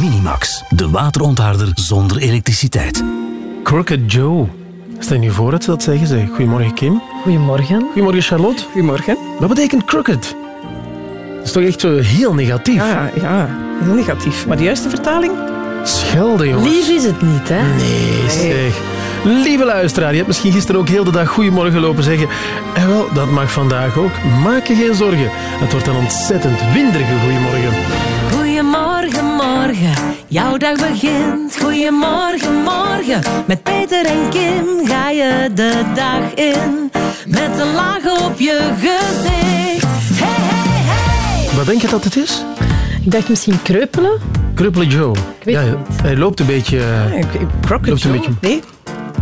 Minimax, de waterontharder zonder elektriciteit. Crooked Joe. Stel je voor dat ze dat zeggen. Zeg. Goedemorgen Kim. Goedemorgen. Goedemorgen Charlotte. Goedemorgen. Wat betekent crooked? Dat is toch echt zo heel negatief? Ja, ja, heel negatief. Maar de juiste vertaling? Schelden, jongens. Lief is het niet, hè? Nee, zeg. Lieve luisteraar, je hebt misschien gisteren ook heel de dag goedemorgen lopen zeggen. En wel, dat mag vandaag ook. Maak je geen zorgen. Het wordt een ontzettend winderige goedemorgen. Goedemorgen, morgen, jouw dag begint. Goedemorgen, morgen, met Peter en Kim ga je de dag in. Met een laag op je gezicht. Hey, hey, hey! Wat denk je dat het is? Ik dacht misschien kreupelen. Kruppele Joe. Ik weet ja, het niet. Hij loopt een beetje... Ja, Loopt een beetje- Nee,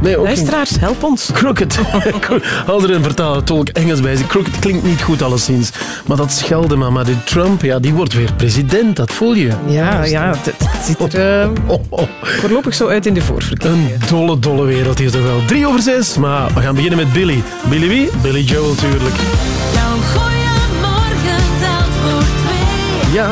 Nee, ook niet. luisteraars, help ons. Crooked. Haal er een vertaler, tolk Engels bij. Crooked klinkt niet goed alleszins. Maar dat schelden, maar, maar die Trump, ja, die wordt weer president. Dat voel je. Ja, ja, het, het ziet er eh, Oh, oh. voorlopig zo uit in de Een voorverkiezingen. dolle, dolle wereld hier toch wel. Drie over zes, maar we gaan beginnen met Billy. Billy wie? Billy Joel natuurlijk. Jouw goeiemorgen telt voor twee. Ja,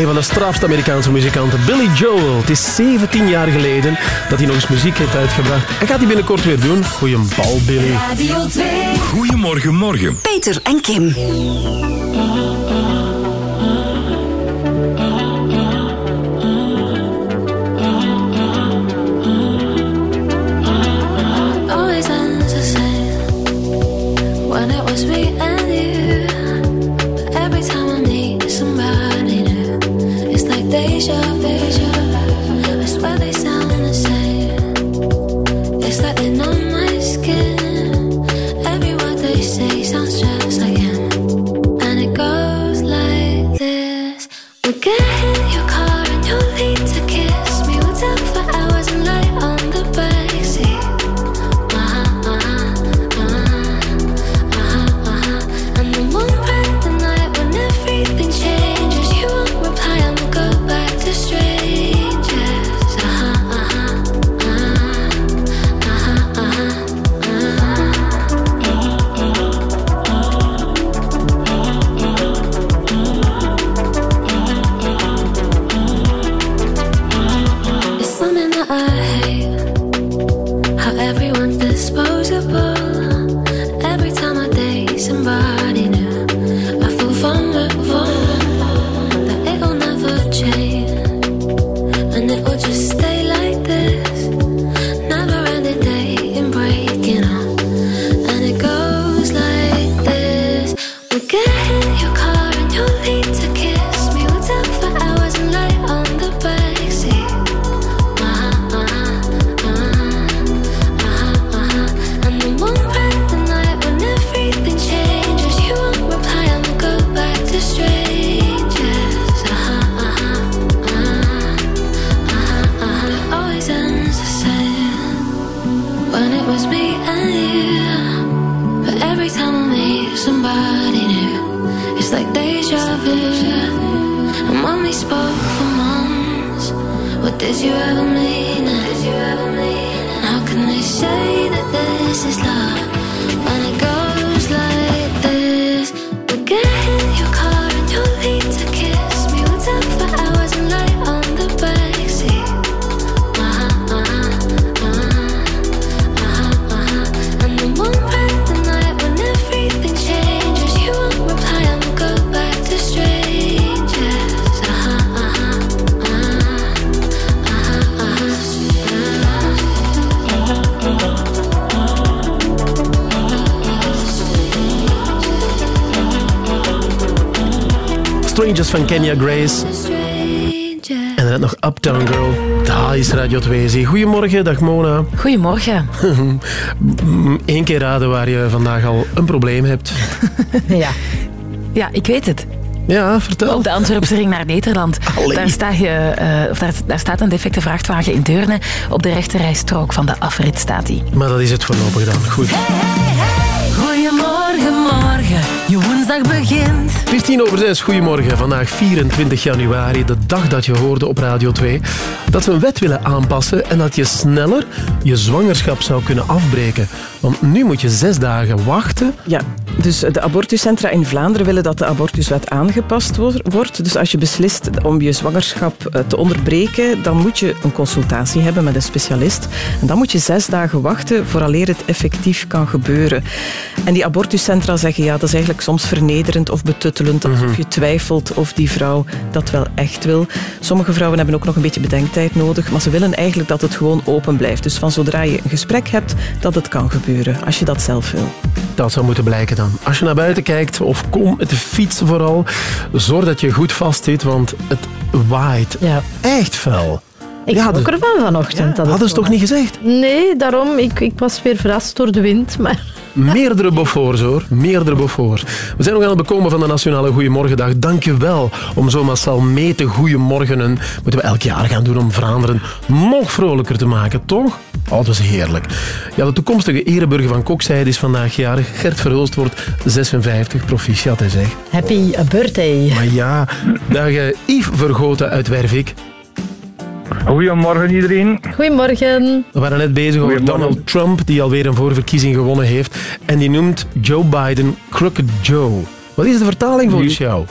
een van de strafste Amerikaanse muzikanten, Billy Joel. Het is 17 jaar geleden dat hij nog eens muziek heeft uitgebracht. En gaat hij binnenkort weer doen. Goeie bal, Billy. Radio 2. Goedemorgen, morgen. Peter en Kim. always ends the same when it was me Radio 2. Zie. Goedemorgen, dag Mona. Goedemorgen. Eén keer raden waar je vandaag al een probleem hebt. Ja. Ja, ik weet het. Ja, vertel. Op de Antwerpse ring naar Nederland. Allee. Daar, sta je, eh, of daar, daar staat een defecte vrachtwagen in Deurne. Op de rechterrijstrook van de afrit staat die. Maar dat is het voorlopig dan. Goed. Goedemorgen, morgen. Je woensdag begint. Het is tien over zes. Goedemorgen. Vandaag 24 januari, de dag dat je hoorde op Radio 2 dat ze een wet willen aanpassen en dat je sneller je zwangerschap zou kunnen afbreken. Want nu moet je zes dagen wachten. Ja, dus de abortuscentra in Vlaanderen willen dat de abortuswet aangepast wo- wordt. Dus als je beslist om je zwangerschap eh, te onderbreken, dan moet je een consultatie hebben met een specialist. En dan moet je zes dagen wachten vooraleer het effectief kan gebeuren. En die abortuscentra zeggen, ja, dat is eigenlijk soms vernederend of betuttelend, alsof je twijfelt of die vrouw dat wel echt wil. Sommige vrouwen hebben ook nog een beetje bedenktijd nodig, maar ze willen eigenlijk dat het gewoon open blijft. Dus van zodra je een gesprek hebt, dat het kan gebeuren, als je dat zelf wil. Dat zou moeten blijken dan. Als je naar buiten kijkt, of kom met de fiets vooral, zorg dat je goed vastzit, want het waait Ja. echt fel. Ik Ja, schrok de- ervan vanochtend. dat het Hadden ze toch niet gezegd? Nee, daarom. Ik, ik was weer verrast door de wind. Maar Meerdere Beauforts hoor, meerdere Beauforts. We zijn nog aan het bekomen van de Nationale Goeiemorgendag. Dank je wel om zo massaal mee te goeiemorgenen. Moeten we elk jaar gaan doen om Vlaanderen nog vrolijker te maken, toch? Oh, dat heerlijk. Ja, de toekomstige ereburger van Kokzijde is vandaag jarig. Gert Verhulst wordt 56, proficiat, hè, zeg. happy birthday. Maar ja, dag eh, Yves Vergoten uit Wervik. Goedemorgen iedereen. Goedemorgen. We waren net bezig over. Donald Trump, die alweer een voorverkiezing gewonnen heeft. En die noemt Joe Biden Crooked Joe. Wat is de vertaling volgens jou?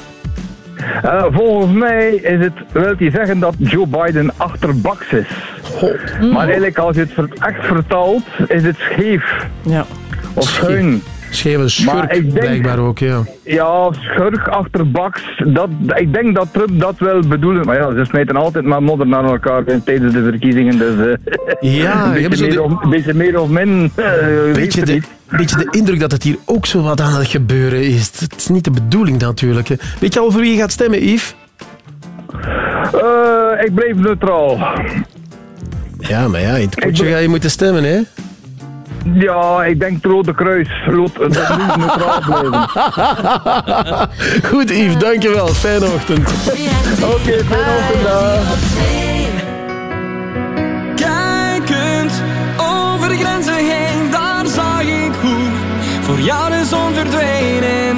Eh, volgens mij is het, wil hij zeggen dat Joe Biden achterbaks is. Maar eigenlijk als je het echt vertaalt, is het scheef. Ja. Of Scheef. schuin. Scheve schurk, ik denk- blijkbaar ook, ja. Ja, schurk achterbaks. Dat, ik denk dat Trump dat wel bedoelt. Maar ja, ze smijten altijd maar modder naar elkaar tijdens de verkiezingen. Dus eh, Ja, een, beetje meer de- of, een beetje meer of min. eh, weet Beetje je de, beetje de indruk dat het hier ook zo wat aan het gebeuren is. Het is niet de bedoeling natuurlijk. hè. Weet je al voor wie je gaat stemmen, Yves? Eh, ik blijf neutraal. Ja, maar ja, in het koetje ga je moeten stemmen, hè? Ja, ik denk het Rode Kruis. Rood, dat moet neutraal blijven. Goed, Yves, dankjewel. Fijne ochtend. Oké, fijne ochtend. dag. Kijkend over grenzen heen, daar zag ik hoe voor jou de zon verdween. En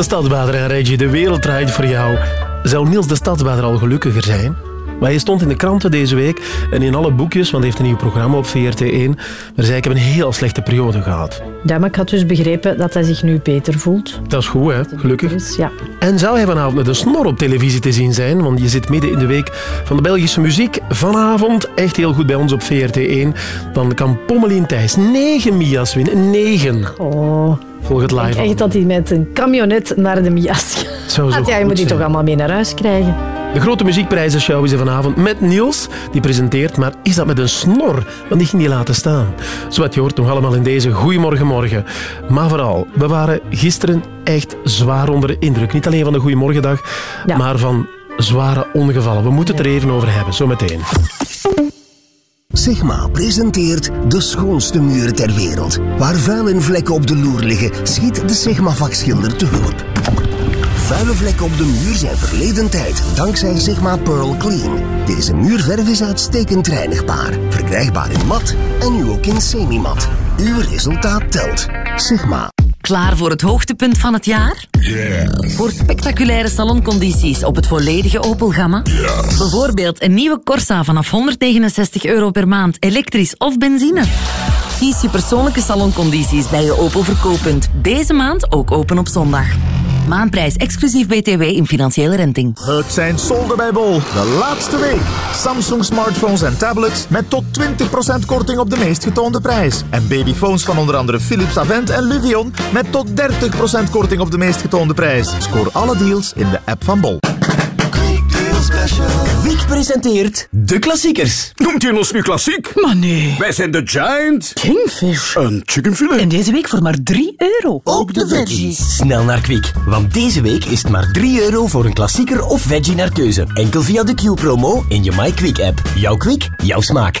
De Stadsbader en Reggie, de wereld draait voor jou. Zou Niels de Stadsbader al gelukkiger zijn? Maar hij stond in de kranten deze week en in alle boekjes, want hij heeft een nieuw programma op VRT1. Maar zei, ik heb een heel slechte periode gehad. Ja, maar ik had dus begrepen dat hij zich nu beter voelt. Dat is goed, hè? Gelukkig. Dus ja. En zou hij vanavond met een snor op televisie te zien zijn? Want je zit midden in de week van de Belgische muziek. Vanavond echt heel goed bij ons op VRT1. Dan kan Pommelien Thijs 9 Mia's winnen. 9. Oh, Volg het live. echt dat hij met een camionet naar de Mias gaat. Je goed moet die toch allemaal mee naar huis krijgen. De grote muziekprijzenshow is er vanavond met Niels, die presenteert. Maar is dat met een snor? Want die ging die laten staan. Zo wat je hoort nog allemaal in deze Goeiemorgen Morgen. Maar vooral, we waren gisteren echt zwaar onder de indruk. Niet alleen van de Goeiemorgendag, Ja. maar van zware ongevallen. We moeten het er even over hebben, zometeen. Sigma presenteert de schoonste muren ter wereld. Waar vuil en vlekken op de loer liggen, schiet de Sigma vakschilder te hulp. Vuile vlekken op de muur zijn verleden tijd, dankzij Sigma Pearl Clean. Deze muurverf is uitstekend reinigbaar, verkrijgbaar in mat en nu ook in semi-mat. Uw resultaat telt. Sigma. Klaar voor het hoogtepunt van het jaar? Voor spectaculaire saloncondities op het volledige Opel-gamma? Bijvoorbeeld een nieuwe Corsa vanaf 169 euro per maand, elektrisch of benzine. Kies je persoonlijke saloncondities bij je Opel verkooppunt. Deze maand ook open op zondag. Maandprijs exclusief BTW in financiële renting. Het zijn solden bij Bol. De laatste week. Samsung smartphones en tablets met tot 20% korting op de meest getoonde prijs. En babyphones van onder andere Philips Avent en Luvion met tot 30% korting op de meest getoonde prijs. Scoor alle deals in de app van Bol. Wiek presenteert de klassiekers. Noemt u ons nu klassiek? Maar nee. Wij zijn de Giant. Kingfish. Een chickenfilet. En deze week voor maar 3 euro. Ook de veggies. Snel naar Kwik, want deze week is het maar 3 euro voor een klassieker of veggie naar keuze. Enkel via de Q-promo in je MyQuick-app. Jouw Kwik, jouw smaak.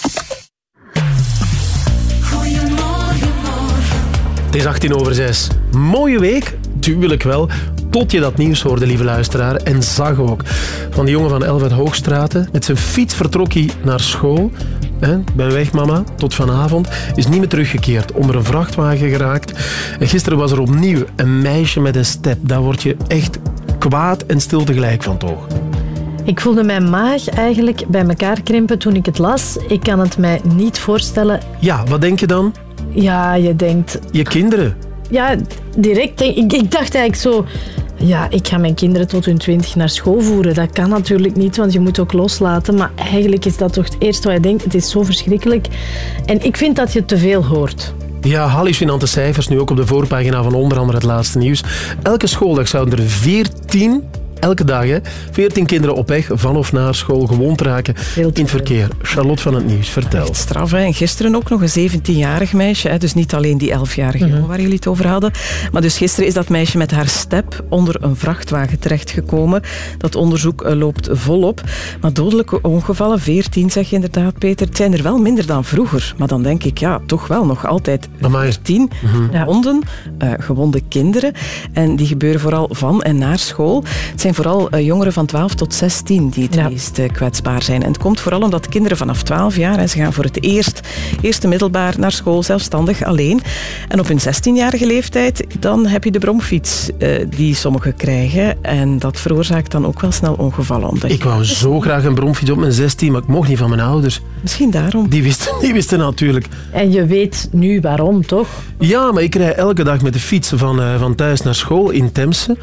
Het is 18 over 6. Mooie week, tuurlijk wel. Tot je dat nieuws hoorde, lieve luisteraar. En zag ook. Van die jongen van Elvet Hoogstraten. Met zijn fiets vertrok hij naar school. Hè, ben weg, mama. Tot vanavond. Is niet meer teruggekeerd. Onder een vrachtwagen geraakt. En gisteren was er opnieuw een meisje met een step. Daar word je echt kwaad en stil tegelijk van, toch? Ik voelde mijn maag eigenlijk bij elkaar krimpen toen ik het las. Ik kan het mij niet voorstellen. Ja, wat denk je dan? Ja, je denkt... Je kinderen. Ja, direct. denk- Ik, ik dacht eigenlijk zo... Ja, ik ga mijn kinderen tot hun twintig naar school voeren. Dat kan natuurlijk niet, want je moet ook loslaten. Maar eigenlijk is dat toch het eerste wat je denkt. Het is zo verschrikkelijk. En ik vind dat je te veel hoort. Ja, hallucinante cijfers, nu ook op de voorpagina van onder andere het laatste nieuws. Elke schooldag zouden er 14, elke dag hè, 14 kinderen op weg van of naar school gewond raken in het verkeer. Charlotte van het Nieuws, vertel. Echt straf, hè. En gisteren ook nog een 17-jarig meisje. Hè. Dus niet alleen die 11-jarige jongen waar jullie het over hadden. Maar dus gisteren is dat meisje met haar step onder een vrachtwagen terechtgekomen. Dat onderzoek eh, loopt volop. Maar dodelijke ongevallen, 14 zeg je inderdaad, Peter. Het zijn er wel minder dan vroeger. Maar dan denk ik, ja, toch wel nog altijd 14 wonden, eh, gewonde kinderen. En die gebeuren vooral van en naar school. Het zijn vooral eh, jongeren van 12 tot 16 die het meest eh, kwetsbaar zijn. En het komt vooral omdat kinderen vanaf 12 jaar, hè, ze gaan voor het eerst, eerste middelbaar naar school, zelfstandig alleen. En op hun 16-jarige leeftijd, dan heb je de bromfiets eh, die sommigen krijgen. En dat veroorzaakt dan ook wel snel ongevallen. Omdat Ik wou zo graag een bromfiets op mijn 16, maar ik mocht niet van mijn ouders. Misschien daarom. Die wisten, die wisten natuurlijk. En je weet nu waarom, toch? Ja, maar ik rij elke dag met de fiets van, eh, van thuis naar school in Temse.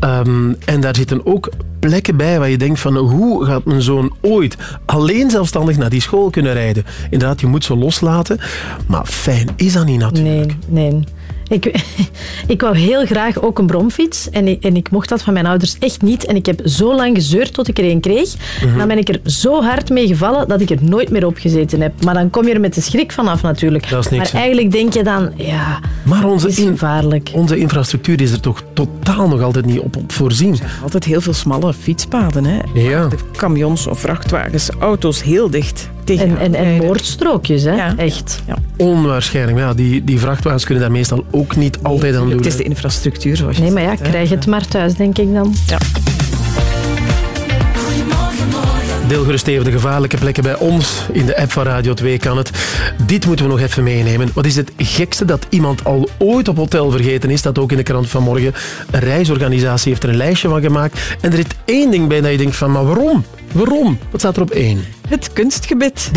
Ehm, en daar zitten ook plekken bij waar je denkt van hoe gaat mijn zoon ooit alleen zelfstandig naar die school kunnen rijden? Inderdaad, je moet ze loslaten. Maar fijn is dat niet natuurlijk. Nee, nee. Ik, ik wou heel graag ook een bromfiets en ik, en ik mocht dat van mijn ouders echt niet. En ik heb zo lang gezeurd tot ik er een kreeg. Mhm. Dan ben ik er zo hard mee gevallen dat ik er nooit meer op gezeten heb. Maar dan kom je er met de schrik vanaf natuurlijk. Dat is niks, maar hè? eigenlijk denk je dan, ja, Maar onze, is gevaarlijk. onze infrastructuur is er toch totaal nog altijd niet op, op voorzien. Altijd heel veel smalle fietspaden. Hè? Ja. Camions of vrachtwagens, auto's heel dicht tegen En, en, en moordstrookjes, hè? Echt. Ja. Onwaarschijnlijk. Ja, die, die vrachtwagens kunnen daar meestal ook niet altijd aan doen. Het is de infrastructuur, zoals je Nee, maar ja, zegt, krijg het maar thuis, denk ik dan. Ja. Deelgerust even de gevaarlijke plekken bij ons. In de app van Radio 2 kan het. Dit moeten we nog even meenemen. Wat is het gekste dat iemand al ooit op hotel vergeten is? Dat ook in de krant van morgen. Een reisorganisatie heeft er een lijstje van gemaakt. En er zit één ding bij dat je denkt van, maar waarom? Waarom? Wat staat er op één? Het kunstgebit.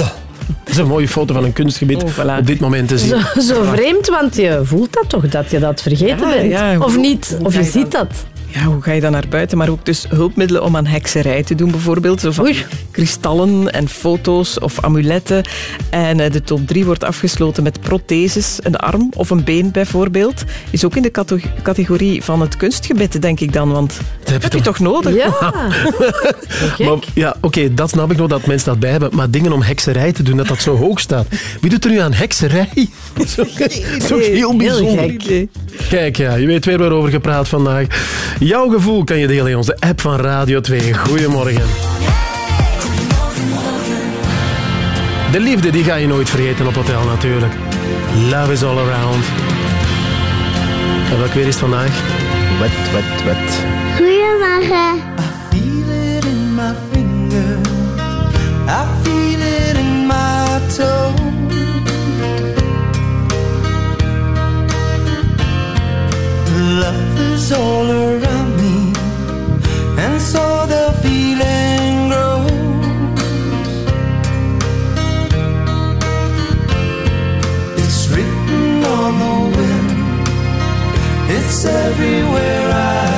Dat is een mooie foto van een kunstgebied Oh, voilà. op dit moment te zien. Zo, zo vreemd, want je voelt dat toch, dat je dat vergeten Ja, bent. ja, of niet, of je ziet dat. Ja, hoe ga je dan naar buiten? Maar ook dus hulpmiddelen om aan hekserij te doen, bijvoorbeeld. Zo van kristallen en foto's of amuletten. En eh, de top 3 wordt afgesloten met protheses, een arm of een been bijvoorbeeld. Is ook in de categorie van het kunstgebit, denk ik dan. Want dat heb je, toch nodig? Ja. Maar, ja, oké, dat snap ik nog dat mensen dat bij hebben. Maar dingen om hekserij te doen, dat dat zo hoog staat. Wie doet er nu aan hekserij? Dat is ook- dat is ook heel bijzonder. gek. Kijk, ja, je weet weer waarover gepraat vandaag. Jouw gevoel kan je delen in onze app van Radio 2. Goedemorgen. De liefde die ga je nooit vergeten op hotel natuurlijk. Love is all around. En welk weer is het vandaag? Wet, wet, wet. Goedemorgen. feel it in my finger. I feel it in my toe. Love is all around me, and so the feeling grows. It's written on the wind, it's everywhere I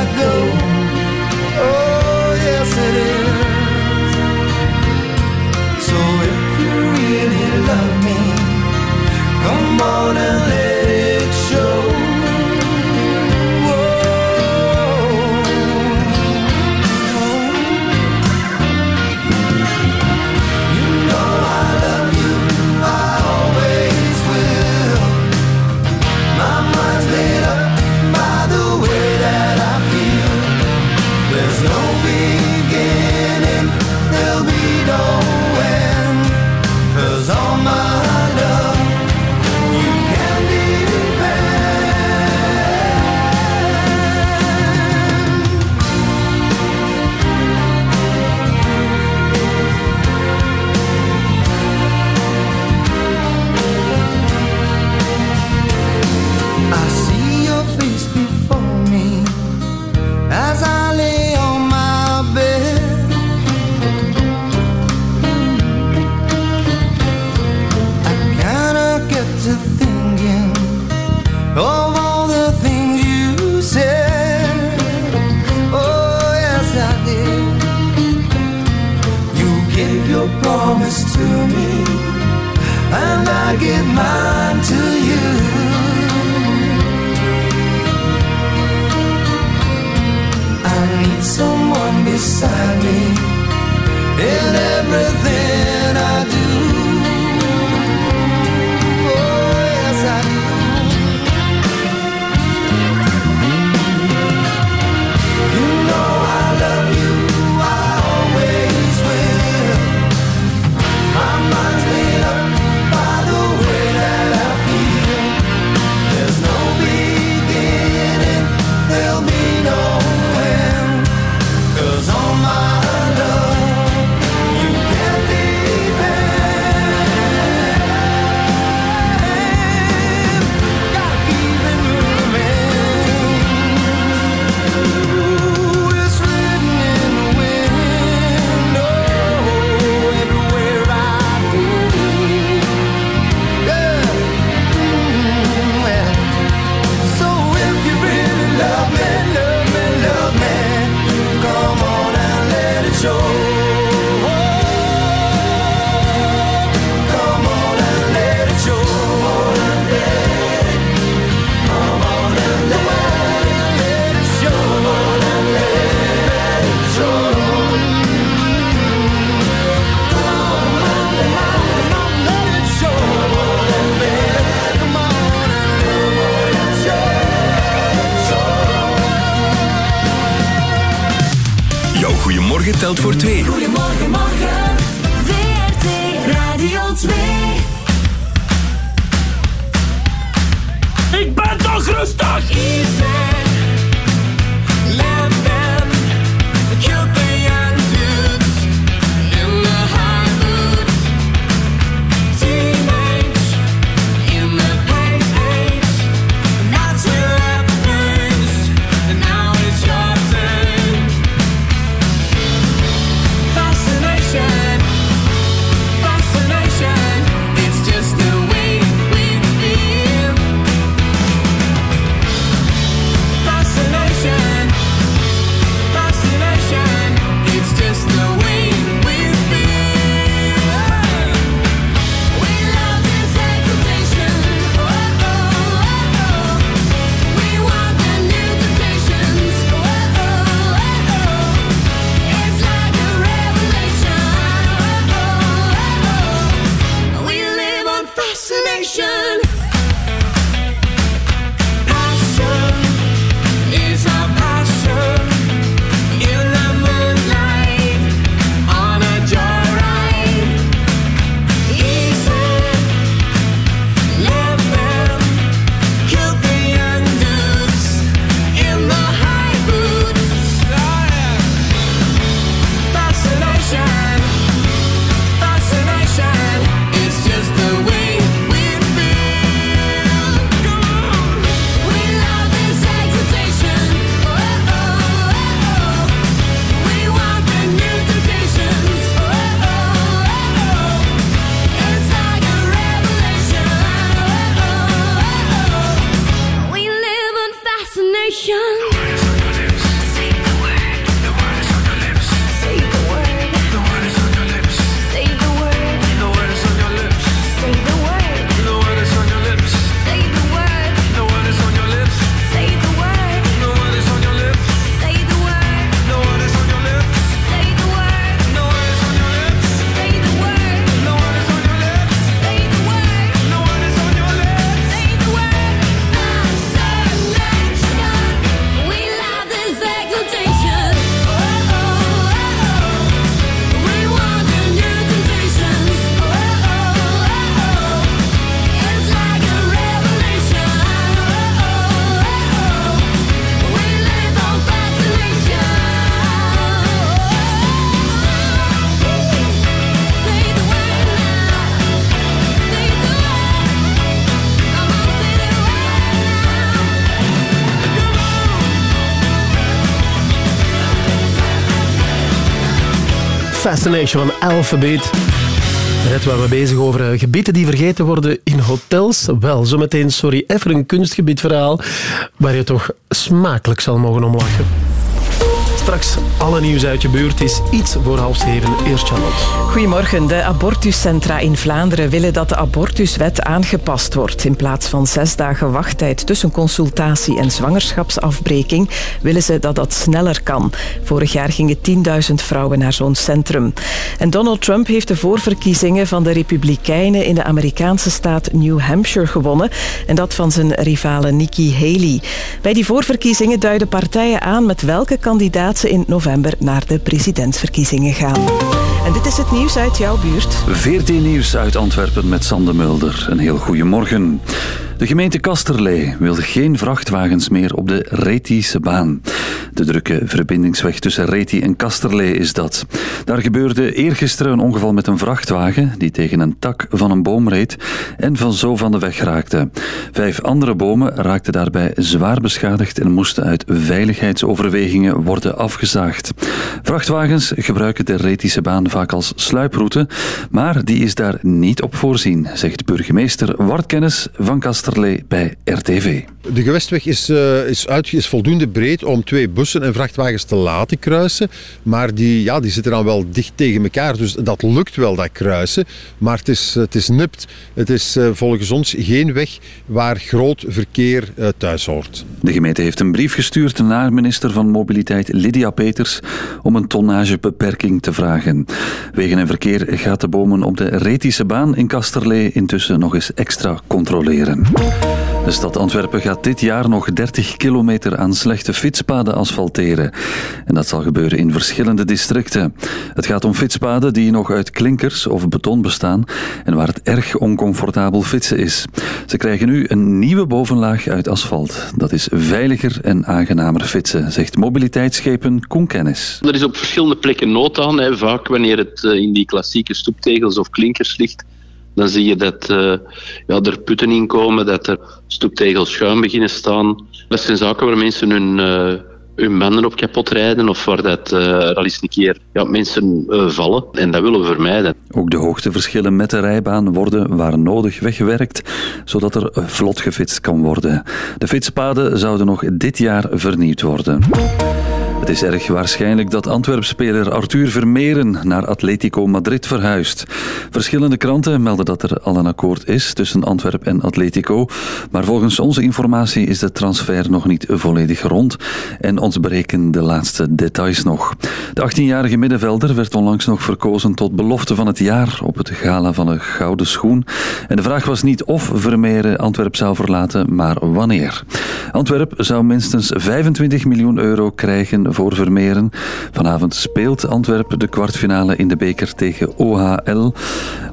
promise to me, and I give mine to you. I need someone beside me in everything I do. Fascination van Alphabet. Net waar we bezig over eh, gebieden die vergeten worden in hotels. Wel, zometeen, sorry, even een kunstgebiedverhaal waar je toch smakelijk zal mogen omlachen. Straks alle nieuws uit je buurt is iets voor half zeven. Eerst Charlotte. Goedemorgen. De abortuscentra in Vlaanderen willen dat de abortuswet aangepast wordt. In plaats van zes dagen wachttijd tussen consultatie en zwangerschapsafbreking willen ze dat dat sneller kan. Vorig jaar gingen 10.000 vrouwen naar zo'n centrum. En Donald Trump heeft de voorverkiezingen van de Republikeinen in de Amerikaanse staat New Hampshire gewonnen. En dat van zijn rivale Nikki Haley. Bij die voorverkiezingen duiden partijen aan met welke kandidaat ze in november naar de presidentsverkiezingen gaan. En dit is het nieuws uit jouw buurt. VRT Nieuws uit Antwerpen met Sander Mulder. Een heel goede morgen. De gemeente Kasterlee wil geen vrachtwagens meer op de Retische baan. De drukke verbindingsweg tussen Reti en Kasterlee is dat. Daar gebeurde eergisteren een ongeval met een vrachtwagen die tegen een tak van een boom reed en van zo van de weg raakte. Vijf andere bomen raakten daarbij zwaar beschadigd en moesten uit veiligheidsoverwegingen worden afgezaagd. Vrachtwagens gebruiken de Retische baan vaak als sluiproute, maar die is daar niet op voorzien, zegt burgemeester Wart Kennis van Kasterlee bij RTV. De gewestweg is, eh, is, uit, is voldoende breed om twee bussen en vrachtwagens te laten kruisen. Maar die, ja, die zitten dan wel dicht tegen elkaar. Dus dat lukt wel, dat kruisen. Maar het is, het is nipt. Het is eh, volgens ons geen weg waar groot verkeer eh, thuis hoort. De gemeente heeft een brief gestuurd naar minister van Mobiliteit Lydia Peters om een tonnagebeperking te vragen. Wegen en verkeer gaat de bomen op de Retische baan in Kasterlee intussen nog eens extra controleren. De stad Antwerpen gaat dit jaar nog 30 kilometer aan slechte fietspaden asfalteren. En dat zal gebeuren in verschillende districten. Het gaat om fietspaden die nog uit klinkers of beton bestaan en waar het erg oncomfortabel fietsen is. Ze krijgen nu een nieuwe bovenlaag uit asfalt. Dat is veiliger en aangenamer fietsen, zegt mobiliteitsschepen Koen Kennis. Er is op verschillende plekken nood aan. Hè. Vaak wanneer het eh, in die klassieke stoeptegels of klinkers ligt, dan zie je dat eh, ja, er putten in komen, dat er stoeptegels schuin beginnen staan. Dat zijn zaken waar mensen hun, eh, hun banden op kapot rijden of waar dat, eh, al eens een keer ja, mensen vallen. En dat willen we vermijden. Ook de hoogteverschillen met de rijbaan worden waar nodig weggewerkt, zodat er vlot gefietst kan worden. De fietspaden zouden nog dit jaar vernieuwd worden. Het is erg waarschijnlijk dat Antwerp-speler Arthur Vermeeren naar Atletico Madrid verhuist. Verschillende kranten melden dat er al een akkoord is tussen Antwerp en Atletico, maar volgens onze informatie is de transfer nog niet volledig rond en ontbreken de laatste details nog. De 18-jarige middenvelder werd onlangs nog verkozen tot belofte van het jaar op het gala van een gouden schoen. En de vraag was niet of Vermeeren Antwerp zou verlaten, maar wanneer. Antwerp zou minstens 25 miljoen euro krijgen voor Vermeeren. Vanavond speelt Antwerp de kwartfinale in de beker tegen OHL.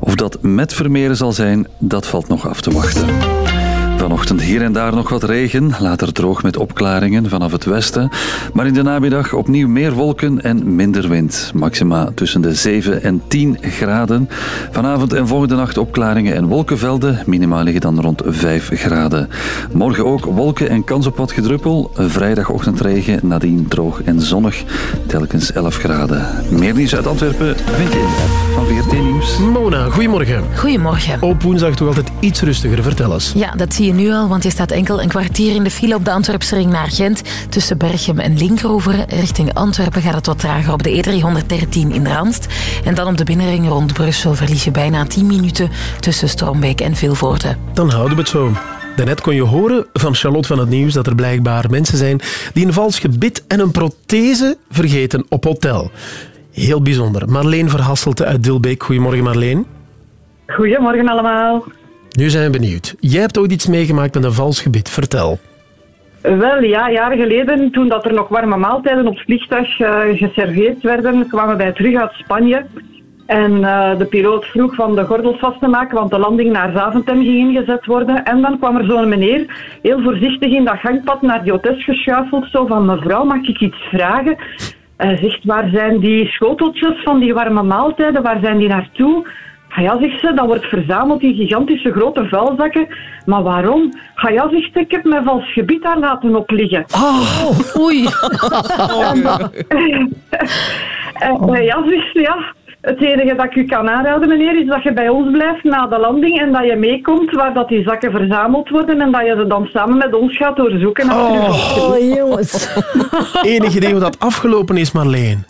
Of dat met Vermeeren zal zijn, dat valt nog af te wachten. Vanochtend hier en daar nog wat regen, later droog met opklaringen vanaf het westen. Maar in de namiddag opnieuw meer wolken en minder wind. Maxima tussen de 7 en 10 graden. Vanavond en volgende nacht opklaringen en wolkenvelden. Minima liggen dan rond 5 graden. Morgen ook wolken en kans op wat gedruppel. Vrijdagochtend regen, nadien droog en zonnig. Telkens 11 graden. Meer nieuws uit Antwerpen vind in van VRT Nieuws. Mona, goedemorgen. Goedemorgen. Op woensdag toch altijd iets rustiger. Vertel eens. Ja, dat zie je nu al, want je staat enkel een kwartier in de file op de Antwerpse ring naar Gent. Tussen Berchem en Linkeroever. Richting Antwerpen gaat het wat trager op de E313 in Randst. En dan op de binnenring rond Brussel verlies je bijna 10 minuten tussen Strombeek en Vilvoorde. Dan houden we het zo. Daarnet kon je horen van Charlotte van het Nieuws dat er blijkbaar mensen zijn die een vals gebit en een prothese vergeten op hotel. Heel bijzonder. Marleen Verhasselte uit Dilbeek. Goedemorgen Marleen. Goedemorgen allemaal. Nu zijn we benieuwd. Jij hebt ooit iets meegemaakt met een vals gebit. Vertel. Wel ja, jaren geleden, toen dat er nog warme maaltijden op het vliegtuig eh, geserveerd werden, kwamen wij terug uit Spanje. En eh, de piloot vroeg van de gordel vast te maken, want de landing naar Zaventem ging ingezet worden. En dan kwam er zo'n meneer heel voorzichtig in dat gangpad naar die hôtesse geschuifeld. Zo van, mevrouw, mag ik iets vragen? Hij zegt, waar zijn die schoteltjes van die warme maaltijden? Waar zijn die naartoe? Ah ja, zegt ze, dat wordt verzameld in gigantische grote vuilzakken. Maar waarom? Ah ja, zegt ze, ik heb mijn vals gebied daar laten op liggen. Oh, oei. En, eh, eh, ja, zegt ze, ja. Het enige dat ik u kan aanraden, meneer, is dat je bij ons blijft na de landing en dat je meekomt waar dat die zakken verzameld worden en dat je ze dan samen met ons gaat doorzoeken. Oh. jongens. Enig idee hoe dat afgelopen is, Marleen?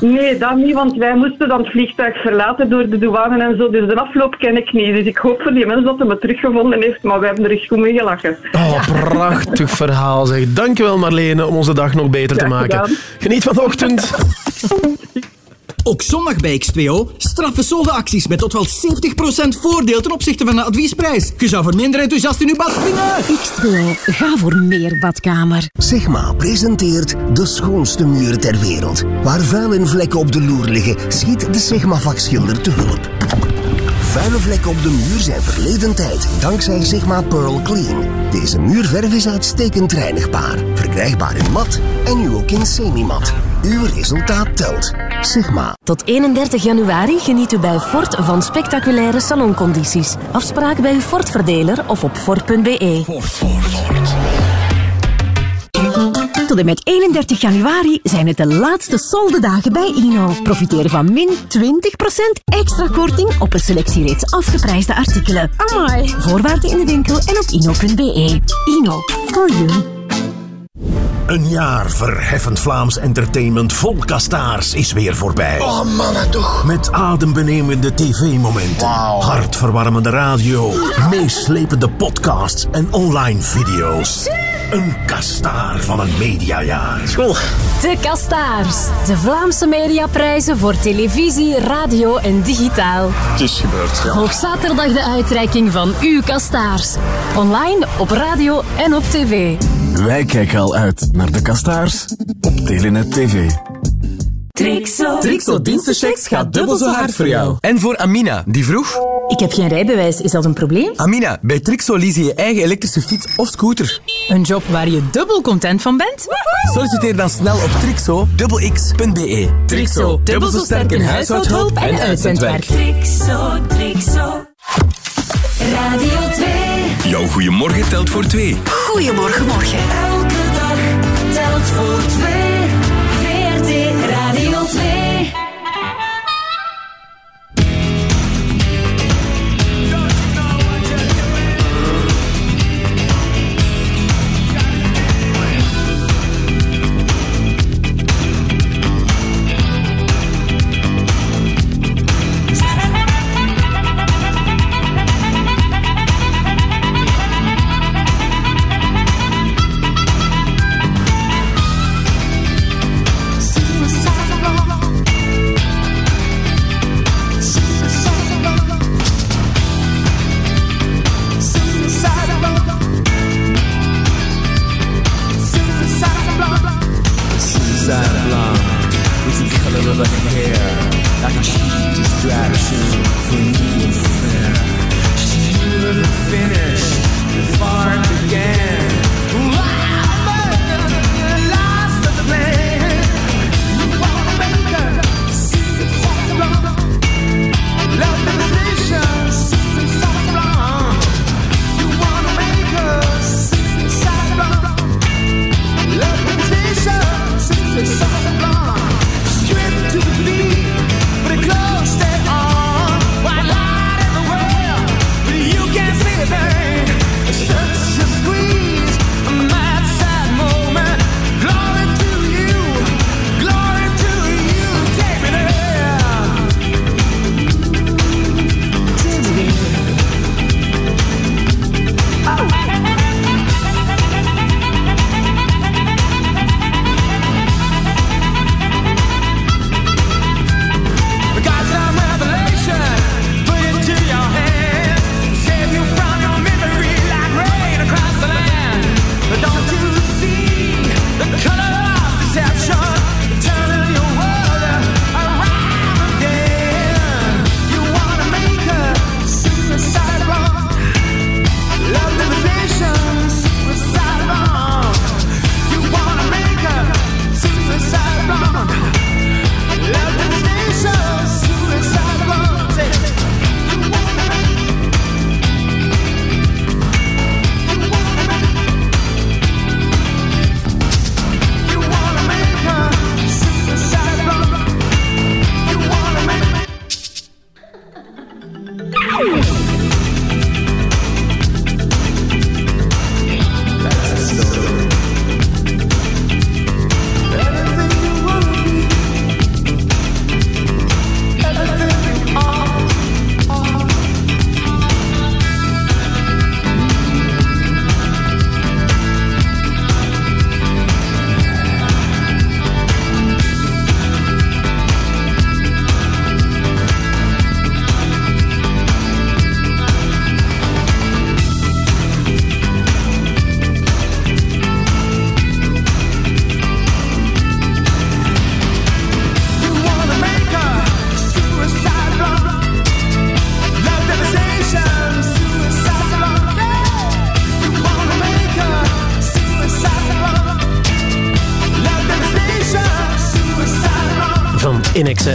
Nee, dat niet, want wij moesten dan het vliegtuig verlaten door de douane en zo. Dus de afloop ken ik niet. Dus ik hoop voor die mensen dat hij me teruggevonden heeft, maar we hebben er echt goed mee gelachen. Oh, prachtig verhaal zeg. Dankjewel Marlene om onze dag nog beter te maken. gedaan. Geniet van de ochtend. Ook zondag bij X2O straffe solde-acties met tot wel 70% voordeel ten opzichte van de adviesprijs. Je zou voor minder enthousiast in uw bad springen. X2O, ga voor meer badkamer. Sigma presenteert de schoonste muren ter wereld. Waar vuil en vlekken op de loer liggen, schiet de Sigma vakschilder te hulp. Vuile vlekken op de muur zijn verleden tijd, dankzij Sigma Pearl Clean. Deze muurverf is uitstekend reinigbaar, verkrijgbaar in mat en nu ook in semi-mat. Uw resultaat telt. Sigma. Tot 31 januari geniet u bij Ford van spectaculaire saloncondities. Afspraak bij uw Ford-verdeler of op Ford.be. Tot en met 31 januari zijn het de laatste soldedagen bij Ino. Profiteer van min 20% extra korting op een selectie reeds afgeprijsde artikelen. Amai. Voorwaarden in de winkel en op ino.be. Ino. For you. Een jaar verheffend Vlaams entertainment vol kastaars is weer voorbij. Oh mannen toch. Met adembenemende tv-momenten, hartverwarmende radio, meeslepende podcasts en online video's. Een kastaar van een mediajaar. School. De Kastaars. De Vlaamse mediaprijzen voor televisie, radio en digitaal. Het is gebeurd, ja. Volg zaterdag de uitreiking van uw Kastaars. Online, op radio en op tv. Wij kijken uit naar de kastaars op Telenet TV. Trixo. Trixo Dienstenchecks gaat dubbel zo hard voor jou. En voor Amina, die vroeg... Ik heb geen rijbewijs, is dat een probleem? Amina, bij Trixo lease je je eigen elektrische fiets of scooter. Een job waar je dubbel content van bent? Solliciteer dan snel op trixo.x.be. Trixo, dubbel zo sterk in huishoudhulp en uitzendwerk. Trixo, Trixo. Radio 2. Jouw goeiemorgen telt voor twee. Goedemorgen, morgen. Elke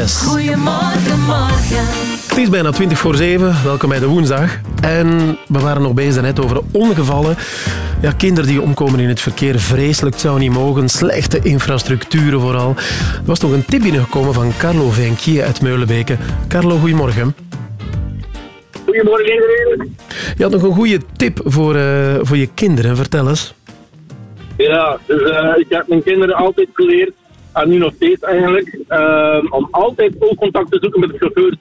Goedemorgen, morgen. Het is bijna 20 voor 7. Welkom bij de woensdag. En we waren nog bezig net over ongevallen. Ja, kinderen die omkomen in het verkeer. Vreselijk, het zou niet mogen. Slechte infrastructuren vooral. Er was nog een tip binnengekomen van Carlo Venkier uit Meulenbeke. Carlo, goedemorgen. Goedemorgen iedereen. Je had nog een goede tip voor, eh, voor je kinderen. Vertel eens. Ja, dus eh, ik heb mijn kinderen altijd geleerd, en nu nog steeds eigenlijk, eh, om altijd oogcontact te zoeken met de chauffeur.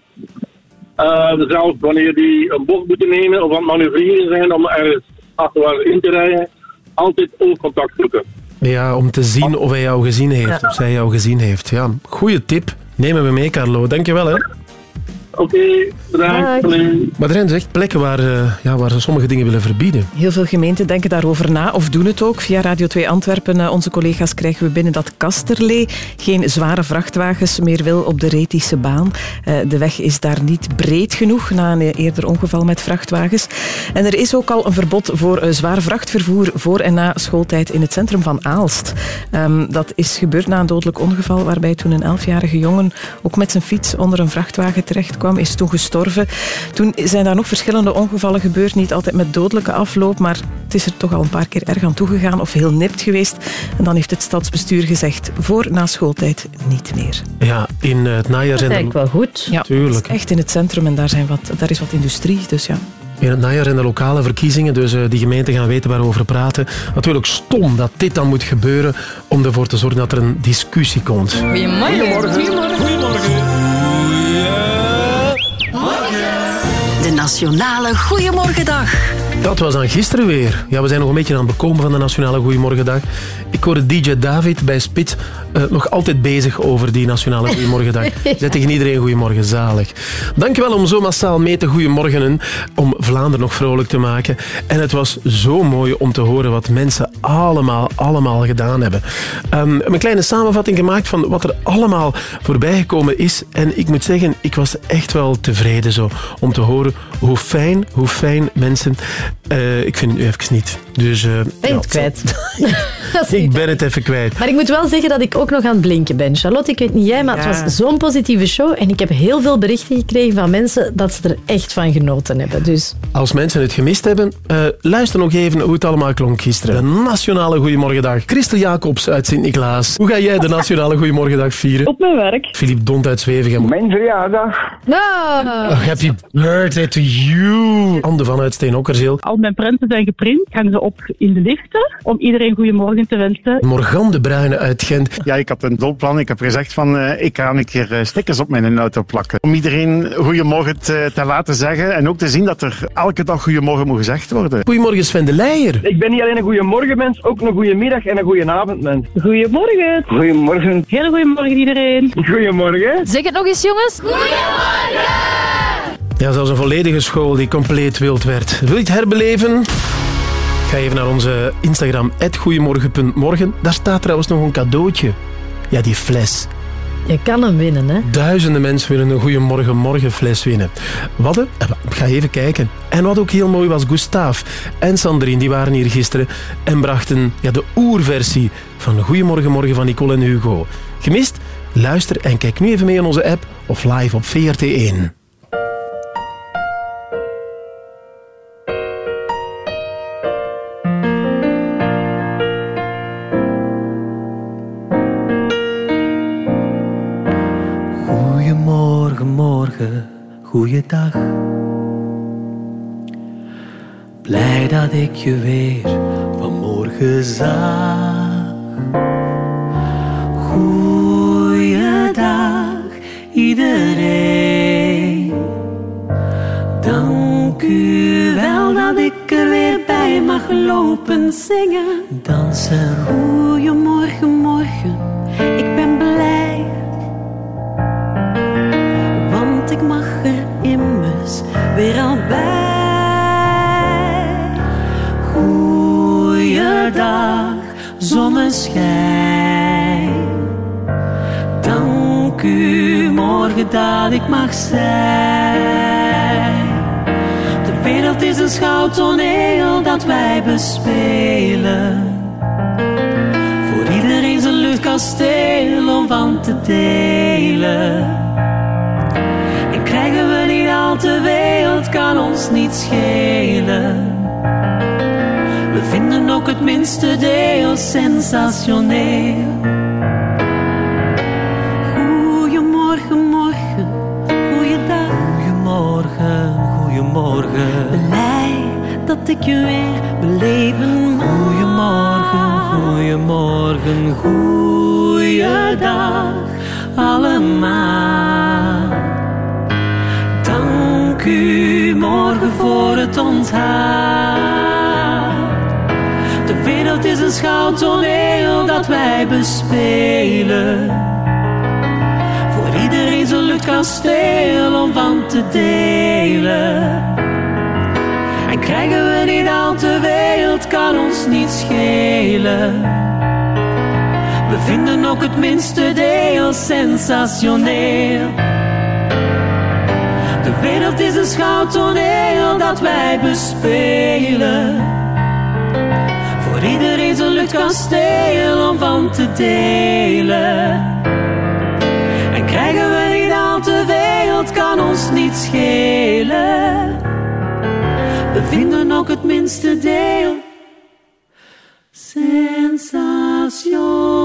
Eh, zelfs wanneer die een bocht moeten nemen of aan het manoeuvreren zijn om ergens achterwaarts in te rijden, altijd oogcontact zoeken. Ja, om te zien of hij jou gezien heeft. Of zij jou gezien heeft. Ja, goede tip. Nemen we mee, Carlo. Dankjewel, hè. Oké. Maar er zijn dus echt plekken waar, eh, ja, waar ze sommige dingen willen verbieden. Heel veel gemeenten denken daarover na of doen het ook. Via Radio 2 Antwerpen, eh, onze collega's, krijgen we binnen dat Kasterlee geen zware vrachtwagens meer wil op de Retische baan. Eh, De weg is daar niet breed genoeg na een eerder ongeval met vrachtwagens. En er is ook al een verbod voor zwaar vrachtvervoer voor en na schooltijd in het centrum van Aalst. Ehm, Dat is gebeurd na een dodelijk ongeval waarbij toen een elfjarige jongen ook met zijn fiets onder een vrachtwagen terecht kwam, is toen gestorven. Toen zijn daar nog verschillende ongevallen gebeurd, niet altijd met dodelijke afloop, maar het is er toch al een paar keer erg aan toegegaan of heel nipt geweest. En dan heeft het stadsbestuur gezegd, voor na schooltijd niet meer. Ja, in het najaar zijn er... wel goed. Ja, Tuurlijk. het is echt in het centrum en daar, zijn wat, daar is wat industrie, dus ja. In het najaar zijn de lokale verkiezingen, dus eh, die gemeenten gaan weten waarover praten. Natuurlijk stom dat dit dan moet gebeuren om ervoor te zorgen dat er een discussie komt. Goedemorgen. De Nationale Goeiemorgendag. Dat was dan gisteren weer. Ja, we zijn nog een beetje aan het bekomen van de Nationale Goeiemorgendag. Ik hoorde DJ David bij Spits eh, nog altijd bezig over die Nationale Goeiemorgendag. Zet tegen iedereen goeiemorgen, zalig. Dankjewel om zo massaal mee te goeiemorgenen, om Vlaanderen nog vrolijk te maken. En het was zo mooi om te horen wat mensen allemaal, allemaal gedaan hebben. Heb een kleine samenvatting gemaakt van wat er allemaal voorbij gekomen is. En ik moet zeggen, ik was echt wel tevreden zo om te horen hoe fijn, hoe fijn mensen... eh, ik vind het nu even niet. Dus, eh, Ben je ja, het kwijt? ik ben het even kwijt. Maar ik moet wel zeggen dat ik ook nog aan het blinken ben. Charlotte, ik weet niet jij, maar Ja. het was zo'n positieve show. En ik heb heel veel berichten gekregen van mensen dat ze er echt van genoten hebben. Dus Als mensen het gemist hebben, eh, luister nog even hoe het allemaal klonk gisteren. De Nationale Goeiemorgendag. Christel Jacobs uit Sint-Niklaas. Hoe ga jij de Nationale Goeiemorgendag vieren? Op mijn werk. Filip Dont uit Zwevegem. Mijn verjaardag. Oh, happy birthday to you. Anne van uit Al mijn prenten zijn geprint. Ik hang ze op in de liften om iedereen goedemorgen te wensen. Morgan de Bruyne uit Gent. Ja, ik had een doelplan. Ik heb gezegd van eh, ik ga een keer eh, stickers op mijn auto plakken. Om iedereen goedemorgen te, te laten zeggen en ook te zien dat er elke dag goedemorgen moet gezegd worden. Goedemorgen Sven de Leijer. Ik ben niet alleen een goeiemorgen mens, ook een goeiemiddag en een goedenavond mens. Goedemorgen. Goedemorgen. Hele goedemorgen iedereen. Goedemorgen. Zeg het nog eens, jongens. Ja, zelfs een volledige school die compleet wild werd. Wil je het herbeleven? Ga even naar onze Instagram, goeiemorgen.morgen. Daar staat trouwens nog een cadeautje. Ja, die fles. je kan hem winnen, hè? Duizenden mensen willen een Goeiemorgen Morgenfles winnen. Wat? Eh, Ga even kijken. En wat ook heel mooi was, Gustav en Sandrine die waren hier gisteren en brachten ja, de oerversie van Goeiemorgen Morgen van Nicole en Hugo. Gemist? Luister en kijk nu even mee in onze app of live op VRT1. Goeiedag. Blij dat ik je weer vanmorgen zag. Goeiedag, iedereen. Dank u wel dat ik er weer bij mag lopen zingen. Dansen. Goedemorgen, morgen, ik ben blij. Want ik mag er weer al bij. Goeiedag, zonneschijn. Dank u morgen dat ik mag zijn. De wereld is een schouwtoneel dat wij bespelen. Voor iedereen zijn luchtkast luchtkasteel om van te delen. En krijgen we niet al te veel, het kan ons niet schelen. We vinden ook het minste deel sensationeel. Goedemorgen, morgen, goeiedag. Goedemorgen, goedemorgen. Blij dat ik je weer beleven mag. Goedemorgen, goedemorgen, goeiedag allemaal. U morgen voor het onthaal. De wereld is een schouwtoneel dat wij bespelen. Voor iedereen zijn luchtkasteel om van te delen. En krijgen we niet al te het kan ons niet schelen. We vinden ook het minste deel sensationeel. De wereld is een schouwtoneel dat wij bespelen. Voor iedereen zijn luchtkasteel om van te delen. En krijgen we niet al te veel, het kan ons niet schelen. We vinden ook het minste deel sensationeel.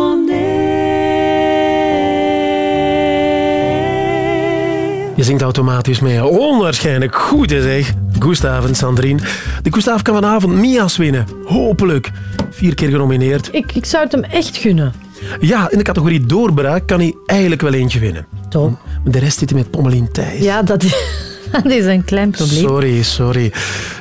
Automatisch mee. Onwaarschijnlijk goed, hè, zeg. Gustav en Sandrine. De Gustav kan vanavond Mia's winnen. Hopelijk. Vier keer genomineerd. Ik, ik zou het hem echt gunnen. Ja, in de categorie doorbraak kan hij eigenlijk wel eentje winnen. Toch? De rest zit met Pommelien Thijs. Ja, dat is, dat is een klein probleem. Sorry, sorry.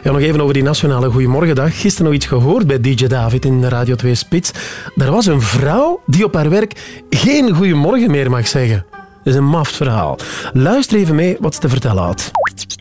Ja, nog even over die nationale Goedemorgendag. Gisteren nog iets gehoord bij DJ David in Radio 2 Spits. Er was een vrouw die op haar werk geen goedemorgen meer mag zeggen. Is een maft verhaal. Luister even mee wat ze te vertellen had.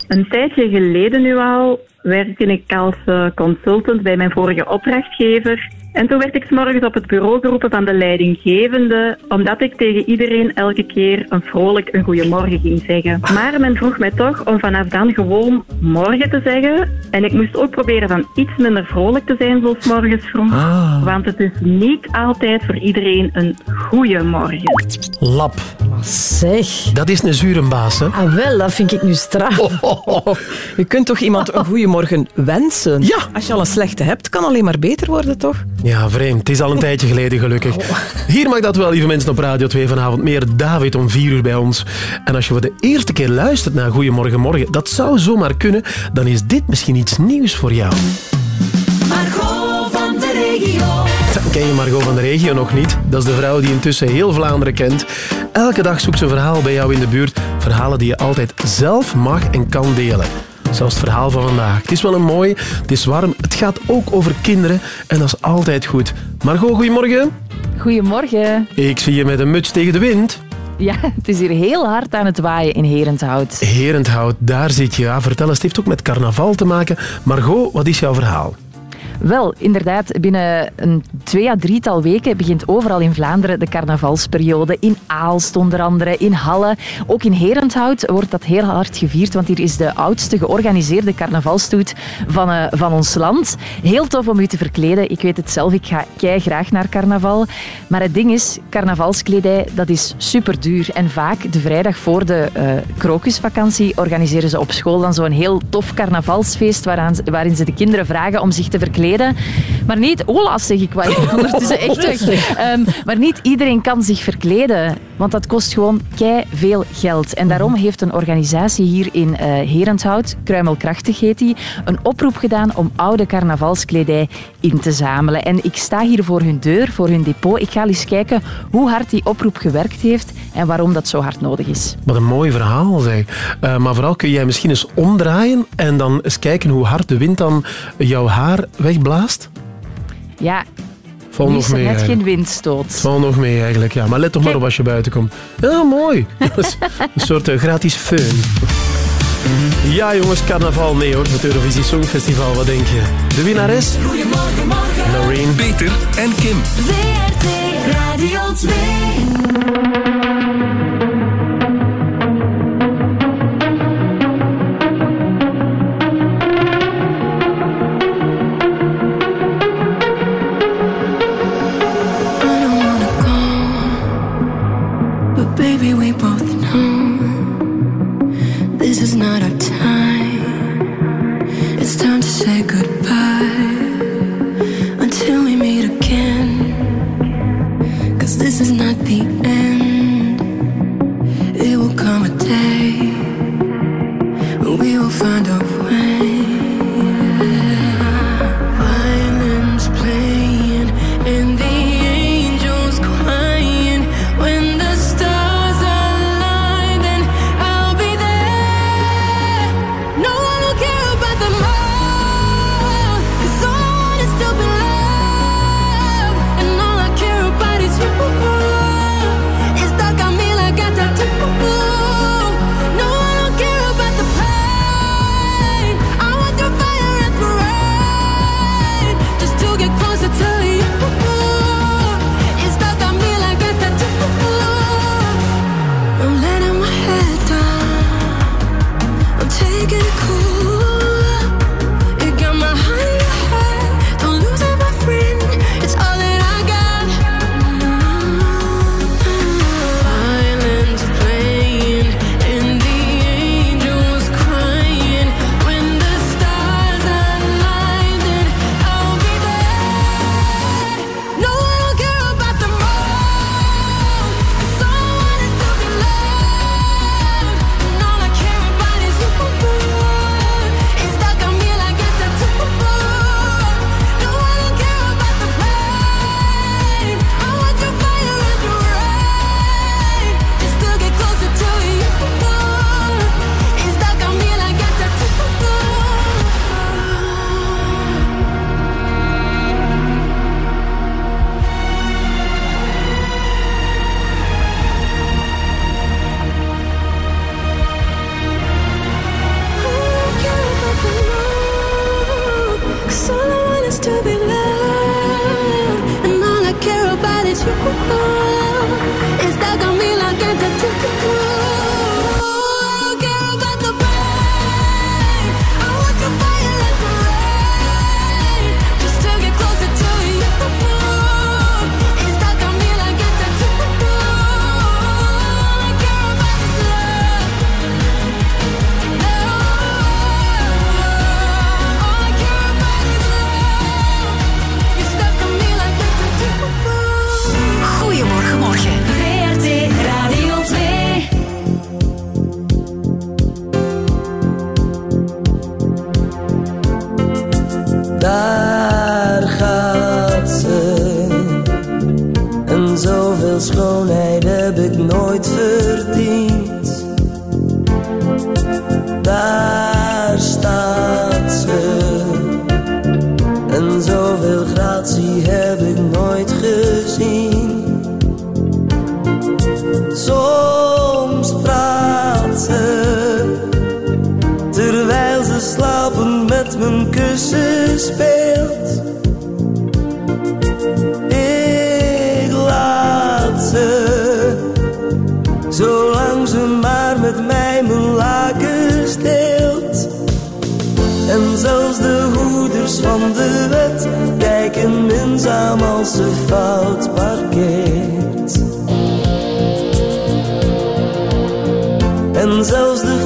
Een tijdje geleden nu al werkte ik als eh, consultant bij mijn vorige opdrachtgever. En toen werd ik 's morgens op het bureau geroepen van de leidinggevende, omdat ik tegen iedereen elke keer een vrolijk een goeiemorgen ging zeggen. Maar men vroeg mij toch om vanaf dan gewoon morgen te zeggen. En ik moest ook proberen van iets minder vrolijk te zijn zoals morgens vroeg. Ah. Want het is niet altijd voor iedereen een goeiemorgen. Lap. Zeg. Dat is een zure baas, hè? Ah, wel, dat vind ik nu straf. Je kunt toch iemand een goeiemorgen wensen? Ja. Als je al een slechte hebt, kan alleen maar beter worden, toch? Ja, vreemd. Het is al een tijdje geleden, gelukkig. Hier mag dat wel, lieve mensen op Radio 2 vanavond. Meer David om vier uur bij ons. En als je voor de eerste keer luistert naar Goedemorgen Morgen, dat zou zomaar kunnen, dan is dit misschien iets nieuws voor jou. Margot van de regio. Dan ken je Margot van de regio nog niet. Dat is de vrouw die intussen heel Vlaanderen kent. Elke dag zoekt ze een verhaal bij jou in de buurt. Verhalen die je altijd zelf mag en kan delen. Zoals het verhaal van vandaag. Het is wel een mooi, het is warm, het gaat ook over kinderen en dat is altijd goed. Margot, goedemorgen. Goedemorgen. Ik zie je met een muts tegen de wind. Ja, het is hier heel hard aan het waaien in Herenthout. Herenthout, daar zit je. Ja, vertel eens, het heeft ook met carnaval te maken. Margot, wat is jouw verhaal? Wel, inderdaad, binnen een twee à drietal weken begint overal in Vlaanderen de carnavalsperiode. In Aalst onder andere, in Halle. Ook in Herenthout wordt dat heel hard gevierd, want hier is de oudste georganiseerde carnavalstoet van, eh, van ons land. Heel tof om u te verkleden. Ik weet het zelf, ik ga kei graag naar carnaval. Maar het ding is, carnavalskledij, dat is super duur. En vaak de vrijdag voor de eh, krokusvakantie organiseren ze op school dan zo'n heel tof carnavalsfeest waaraan, waarin ze de kinderen vragen om zich te verkleden. Maar niet, hola zeg ik wel, ondertussen echt weg. Ehm, maar niet iedereen kan zich verkleden, want dat kost gewoon kei veel geld. En daarom heeft een organisatie hier in eh Herenthout, Kruimelkrachtig heet die, een oproep gedaan om oude carnavalskledij in te zamelen. En ik sta hier voor hun deur, voor hun depot. Ik ga eens kijken hoe hard die oproep gewerkt heeft en waarom dat zo hard nodig is. Wat een mooi verhaal, zeg. Eh, maar vooral kun jij misschien eens omdraaien en dan eens kijken hoe hard de wind dan jouw haar wegblaast? Ja, Val nog is er mee net eigenlijk. geen windstoot. Val nog mee eigenlijk, ja. Maar let toch maar op als je buiten komt. Ja, mooi. Een soort eh, gratis feun. Ja, jongens, carnaval. Nee hoor, het Eurovisie Songfestival. Wat denk je? De winnares? Goedemorgen, morgen. Noreen. Peter en Kim. WRT Radio 2. Baby, we both know this is not our time. It's time to say goodbye. speelt. Ik laat ze, zolang ze maar met mij mijn laken steelt. En zelfs de hoeders van de wet kijken minzaam als ze fout parkeert. En zelfs de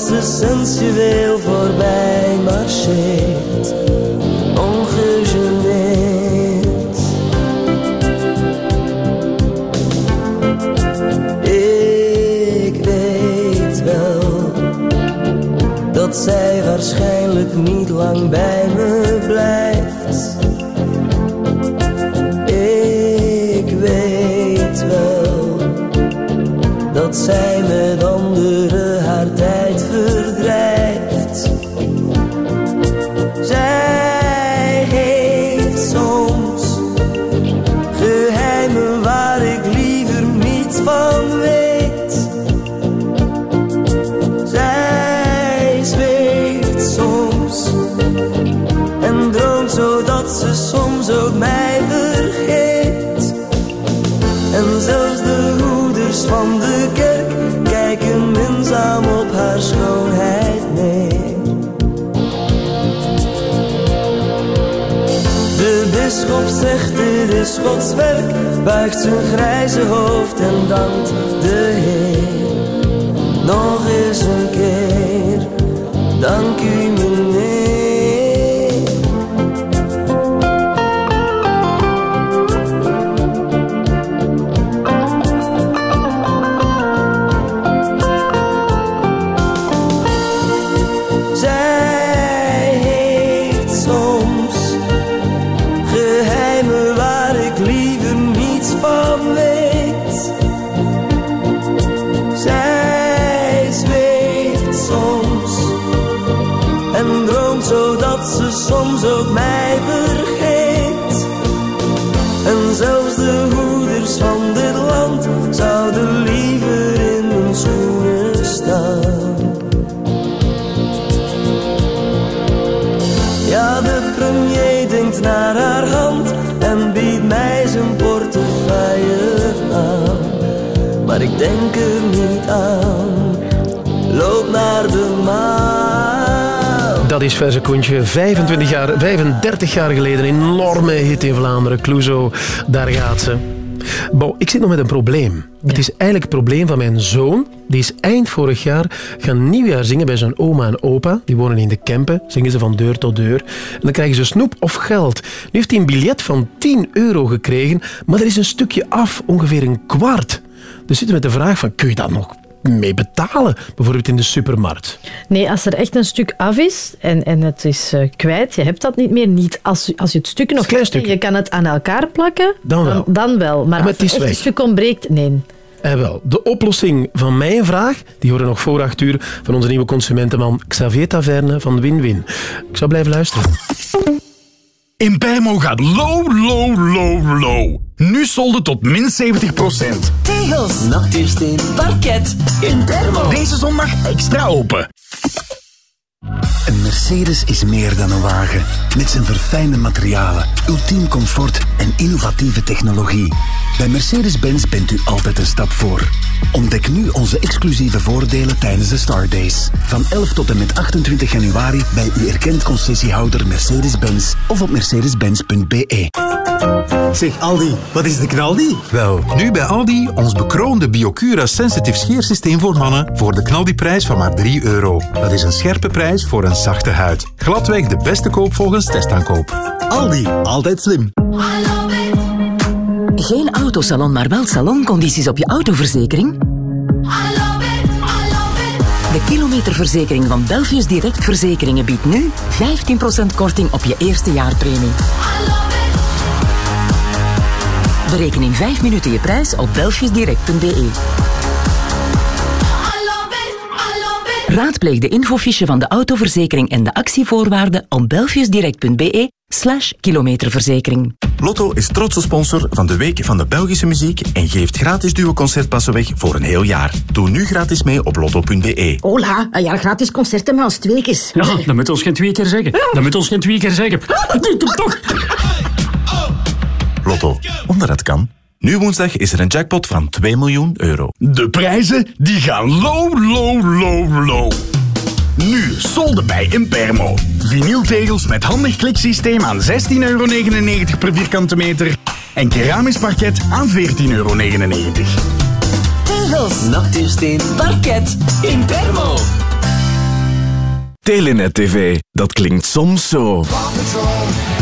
als ze sensueel voorbij marcheert, ongegeneerd. Ik weet wel dat zij waarschijnlijk niet lang bij me blijft. Ik weet wel dat zij met anderen Zij heeft soms geheimen waar ik liever niets van weet. Zij zweeft soms en droomt zodat ze soms ook mij vergeet. En zelfs de hoeders van de kerk kijken minzaam op haar schoon. bisschop zegt dit is Gods werk, buigt zijn grijze hoofd en dankt de Heer. Nog eens een keer, dank u mijn niet aan. Loop naar de maan. Dat is Verse Koentje. 25 jaar, 35 jaar geleden een enorme hit in Vlaanderen. Clouseau, daar gaat ze. Bon, ik zit nog met een probleem. Het is eigenlijk het probleem van mijn zoon. Die is eind vorig jaar gaan nieuwjaar zingen bij zijn oma en opa. Die wonen in de Kempen. Zingen ze van deur tot deur. En dan krijgen ze snoep of geld. Nu heeft hij een biljet van 10 euro gekregen. Maar er is een stukje af, ongeveer een kwart. Dus zitten we met de vraag van, kun je dat nog mee betalen? Bijvoorbeeld in de supermarkt. Nee, als er echt een stuk af is en, en het is eh, kwijt, je hebt dat niet meer. Niet als, als je het stuk nog hebt je kan het aan elkaar plakken, Dan wel. Dan, wel. Maar, Maar als het is er echt weg. een stuk ontbreekt, nee. En wel, de oplossing van mijn vraag, die horen nog voor acht uur van onze nieuwe consumentenman Xavier Taverne van Win-Win. Ik zal blijven luisteren. Impermo gaat low, low, low, low. Nu solden tot min 70% Tegels, nachtuursteen, parket, Intermo. Deze zondag extra open. Een Mercedes is meer dan een wagen. Met zijn verfijnde materialen, ultiem comfort en innovatieve technologie. Bij Mercedes-Benz bent u altijd een stap voor. Ontdek nu onze exclusieve voordelen tijdens de Star Days. Van 11 tot en met 28 januari bij uw erkend concessiehouder Mercedes-Benz of op mercedes-benz.be. Zeg Aldi, wat is de knaldi? Wel, nu bij Aldi ons bekroonde Biocura Sensitive scheersysteem voor mannen voor de knaldiprijs van maar 3 euro. Dat is een scherpe prijs voor een zachte huid. Gladweg de beste koop volgens testaankoop. Aldi, altijd slim. Geen autosalon, maar wel saloncondities op je autoverzekering? De kilometerverzekering van Belfius Direct Verzekeringen biedt nu 15% korting op je eerste jaarpremie. Bereken in 5 minuten je prijs op belfiusdirect.be. Raadpleeg de infofiche van de autoverzekering en de actievoorwaarden op belfiusdirect.be slash kilometerverzekering. Lotto is trotse sponsor van de Week van de Belgische Muziek en geeft gratis duo concertpassen weg voor een heel jaar. Doe nu gratis mee op lotto.be. Hola, een jaar gratis concerten met ons twee keer. Ja, dat moet ons geen twee keer zeggen. Dat moet ons geen twee keer zeggen. Doe toch. Lotto, omdat het kan. Nu woensdag is er een jackpot van 2 miljoen euro. De prijzen die gaan low, low, low, low. Nu solden bij Impermo. Vinyltegels met handig kliksysteem aan 16,99 euro per vierkante meter. En keramisch parket aan 14,99 euro. Tegels, nachtuursteen, parket, Impermo. Telenet TV, dat klinkt soms zo.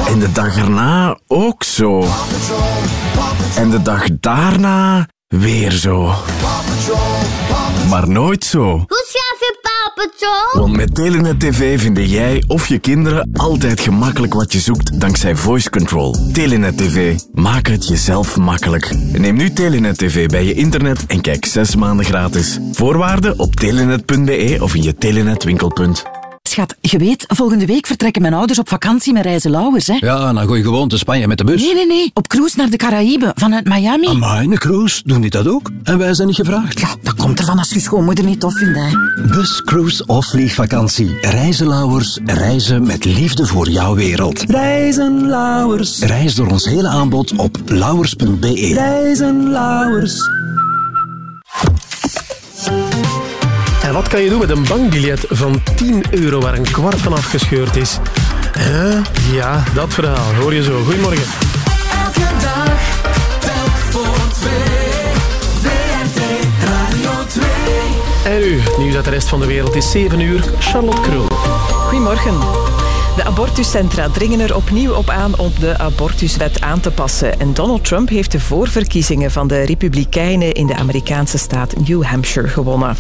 En de dag erna ook zo. En de dag daarna weer zo. Maar nooit zo. Hoe schaaf je papetel? Want met Telenet TV vinden jij of je kinderen altijd gemakkelijk wat je zoekt dankzij voice control. Telenet TV, maak het jezelf makkelijk. Neem nu Telenet TV bij je internet en kijk 6 maanden gratis. Voorwaarden op telenet.be of in je Telenet winkelpunt. Schat, je weet, volgende week vertrekken mijn ouders op vakantie met Reizen Lauwers, hè? Ja, dan ga je gewoon te Spanje met de bus. Nee, nee, nee. Op cruise naar de Caraïben vanuit Miami. Amai, een cruise. Doen die dat ook? En wij zijn niet gevraagd. Ja, dat komt ervan als je schoonmoeder niet tof vindt, hè. Bus, cruise of vliegvakantie. Reizenlauwers reizen met liefde voor jouw wereld. Reizenlauwers. Reis door ons hele aanbod op lauwers.be. Reizenlauwers. En wat kan je doen met een bankbiljet van 10 euro waar een kwart van afgescheurd is? Huh? Ja, dat verhaal. Hoor je zo. Goedemorgen. Elke dag, telk voor twee. VRT Radio 2. En nu, nieuws uit de rest van de wereld is 7 uur. Charlotte Krul. Goedemorgen. De abortuscentra dringen er opnieuw op aan om de abortuswet aan te passen. En Donald Trump heeft de voorverkiezingen van de Republikeinen in de Amerikaanse staat New Hampshire gewonnen.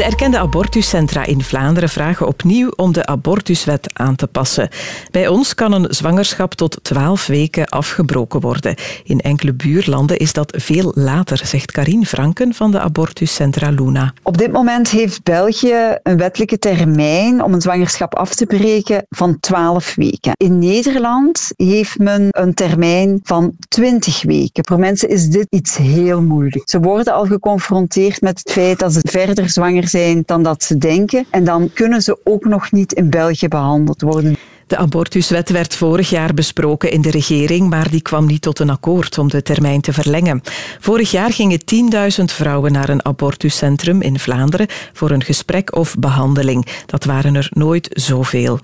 De erkende abortuscentra in Vlaanderen vragen opnieuw om de abortuswet aan te passen. Bij ons kan een zwangerschap tot 12 weken afgebroken worden. In enkele buurlanden is dat veel later, zegt Karin Franken van de abortuscentra Luna. Op dit moment heeft België een wettelijke termijn om een zwangerschap af te breken van 12 weken. In Nederland heeft men een termijn van 20 weken. Voor mensen is dit iets heel moeilijk. Ze worden al geconfronteerd met het feit dat ze verder zwanger zijn dan dat ze denken. En dan kunnen ze ook nog niet in België behandeld worden. De abortuswet werd vorig jaar besproken in de regering, maar die kwam niet tot een akkoord om de termijn te verlengen. Vorig jaar gingen 10.000 vrouwen naar een abortuscentrum in Vlaanderen voor een gesprek of behandeling. Dat waren er nooit zoveel.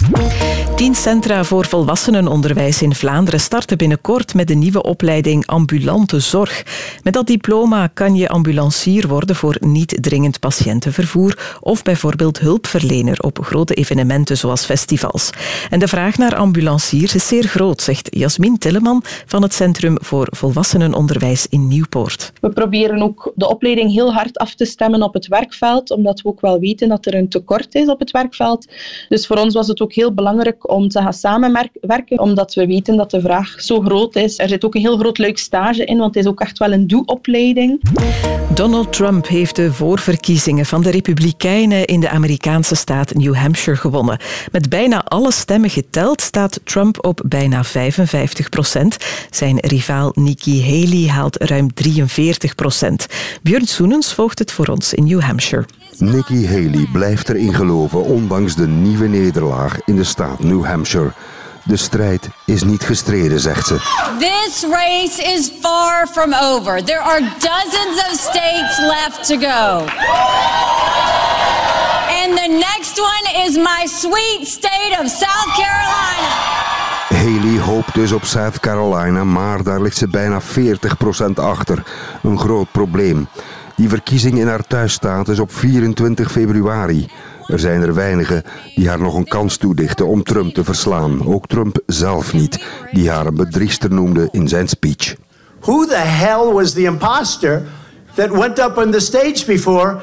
Tien centra voor volwassenenonderwijs in Vlaanderen starten binnenkort met de nieuwe opleiding ambulante zorg. Met dat diploma kan je ambulancier worden voor niet dringend patiëntenvervoer of bijvoorbeeld hulpverlener op grote evenementen zoals festivals. En vraag naar ambulanciers is zeer groot, zegt Jasmin Tilleman van het Centrum voor Volwassenenonderwijs in Nieuwpoort. We proberen ook de opleiding heel hard af te stemmen op het werkveld, omdat we ook wel weten dat er een tekort is op het werkveld. Dus voor ons was het ook heel belangrijk om te gaan samenwerken, omdat we weten dat de vraag zo groot is. Er zit ook een heel groot leuk stage in, want het is ook echt wel een doe-opleiding. Donald Trump heeft de voorverkiezingen van de Republikeinen in de Amerikaanse staat New Hampshire gewonnen. Met bijna alle stemmen geteld staat Trump op bijna 55 procent. Zijn rivaal Nikki Haley haalt ruim 43 procent. Björn Soenens volgt het voor ons in New Hampshire. Nikki Haley blijft erin geloven, ondanks de nieuwe nederlaag in de staat New Hampshire. De strijd is niet gestreden, zegt ze. This race is far from over. There are dozens of states left to go. And the next one is my sweet state of South Carolina. Haley hoopt dus op South Carolina, maar daar ligt ze bijna 40% achter. Een groot probleem. Die verkiezing in haar thuisstaat is op 24 februari. Er zijn er weinigen die haar nog een kans toedichten om Trump te verslaan. Ook Trump zelf niet, die haar een bedriegster noemde in zijn speech. Who the hell was the imposter that went up on the stage before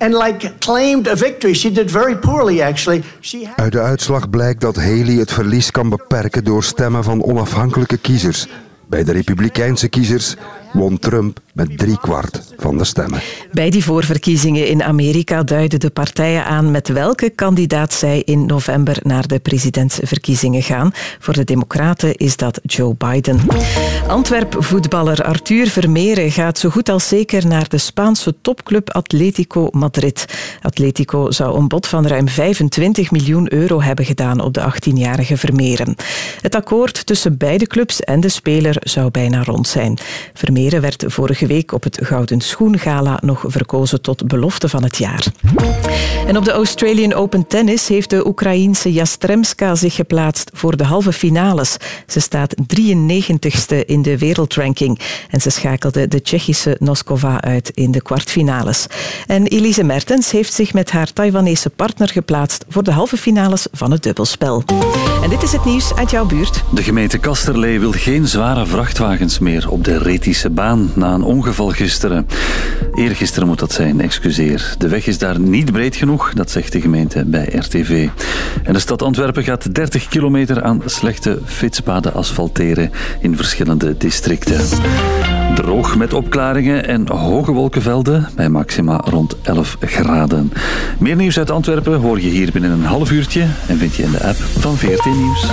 and like claimed a victory? She did very poorly actually. Uit de uitslag blijkt dat Haley het verlies kan beperken door stemmen van onafhankelijke kiezers. Bij de Republikeinse kiezers won Trump met driekwart van de stemmen. Bij die voorverkiezingen in Amerika duiden de partijen aan met welke kandidaat zij in november naar de presidentsverkiezingen gaan. Voor de Democraten is dat Joe Biden. Antwerp-voetballer Arthur Vermeeren gaat zo goed als zeker naar de Spaanse topclub Atletico Madrid. Atletico zou een bod van ruim 25 miljoen euro hebben gedaan op de 18-jarige Vermeeren. Het akkoord tussen beide clubs en de speler zou bijna rond zijn. Vermeeren werd vorige week op het Gouden Schoengala nog verkozen tot belofte van het jaar. En op de Australian Open Tennis heeft de Oekraïense Jastremska zich geplaatst voor de halve finales. Ze staat 93ste in de wereldranking en ze schakelde de Tsjechische Noskova uit in de kwartfinales. En Elise Mertens heeft zich met haar Taiwanese partner geplaatst voor de halve finales van het dubbelspel. En dit is het nieuws uit jouw buurt. De gemeente Kasterlee wil geen zware vrachtwagens meer op de Retische baan na een ongeval gisteren. Eergisteren moet dat zijn, excuseer. De weg is daar niet breed genoeg, dat zegt de gemeente bij RTV. En de stad Antwerpen gaat 30 kilometer aan slechte fietspaden asfalteren in verschillende districten. Droog met opklaringen en hoge wolkenvelden bij maxima rond 11 graden. Meer nieuws uit Antwerpen hoor je hier binnen een half uurtje en vind je in de app van VRT Nieuws.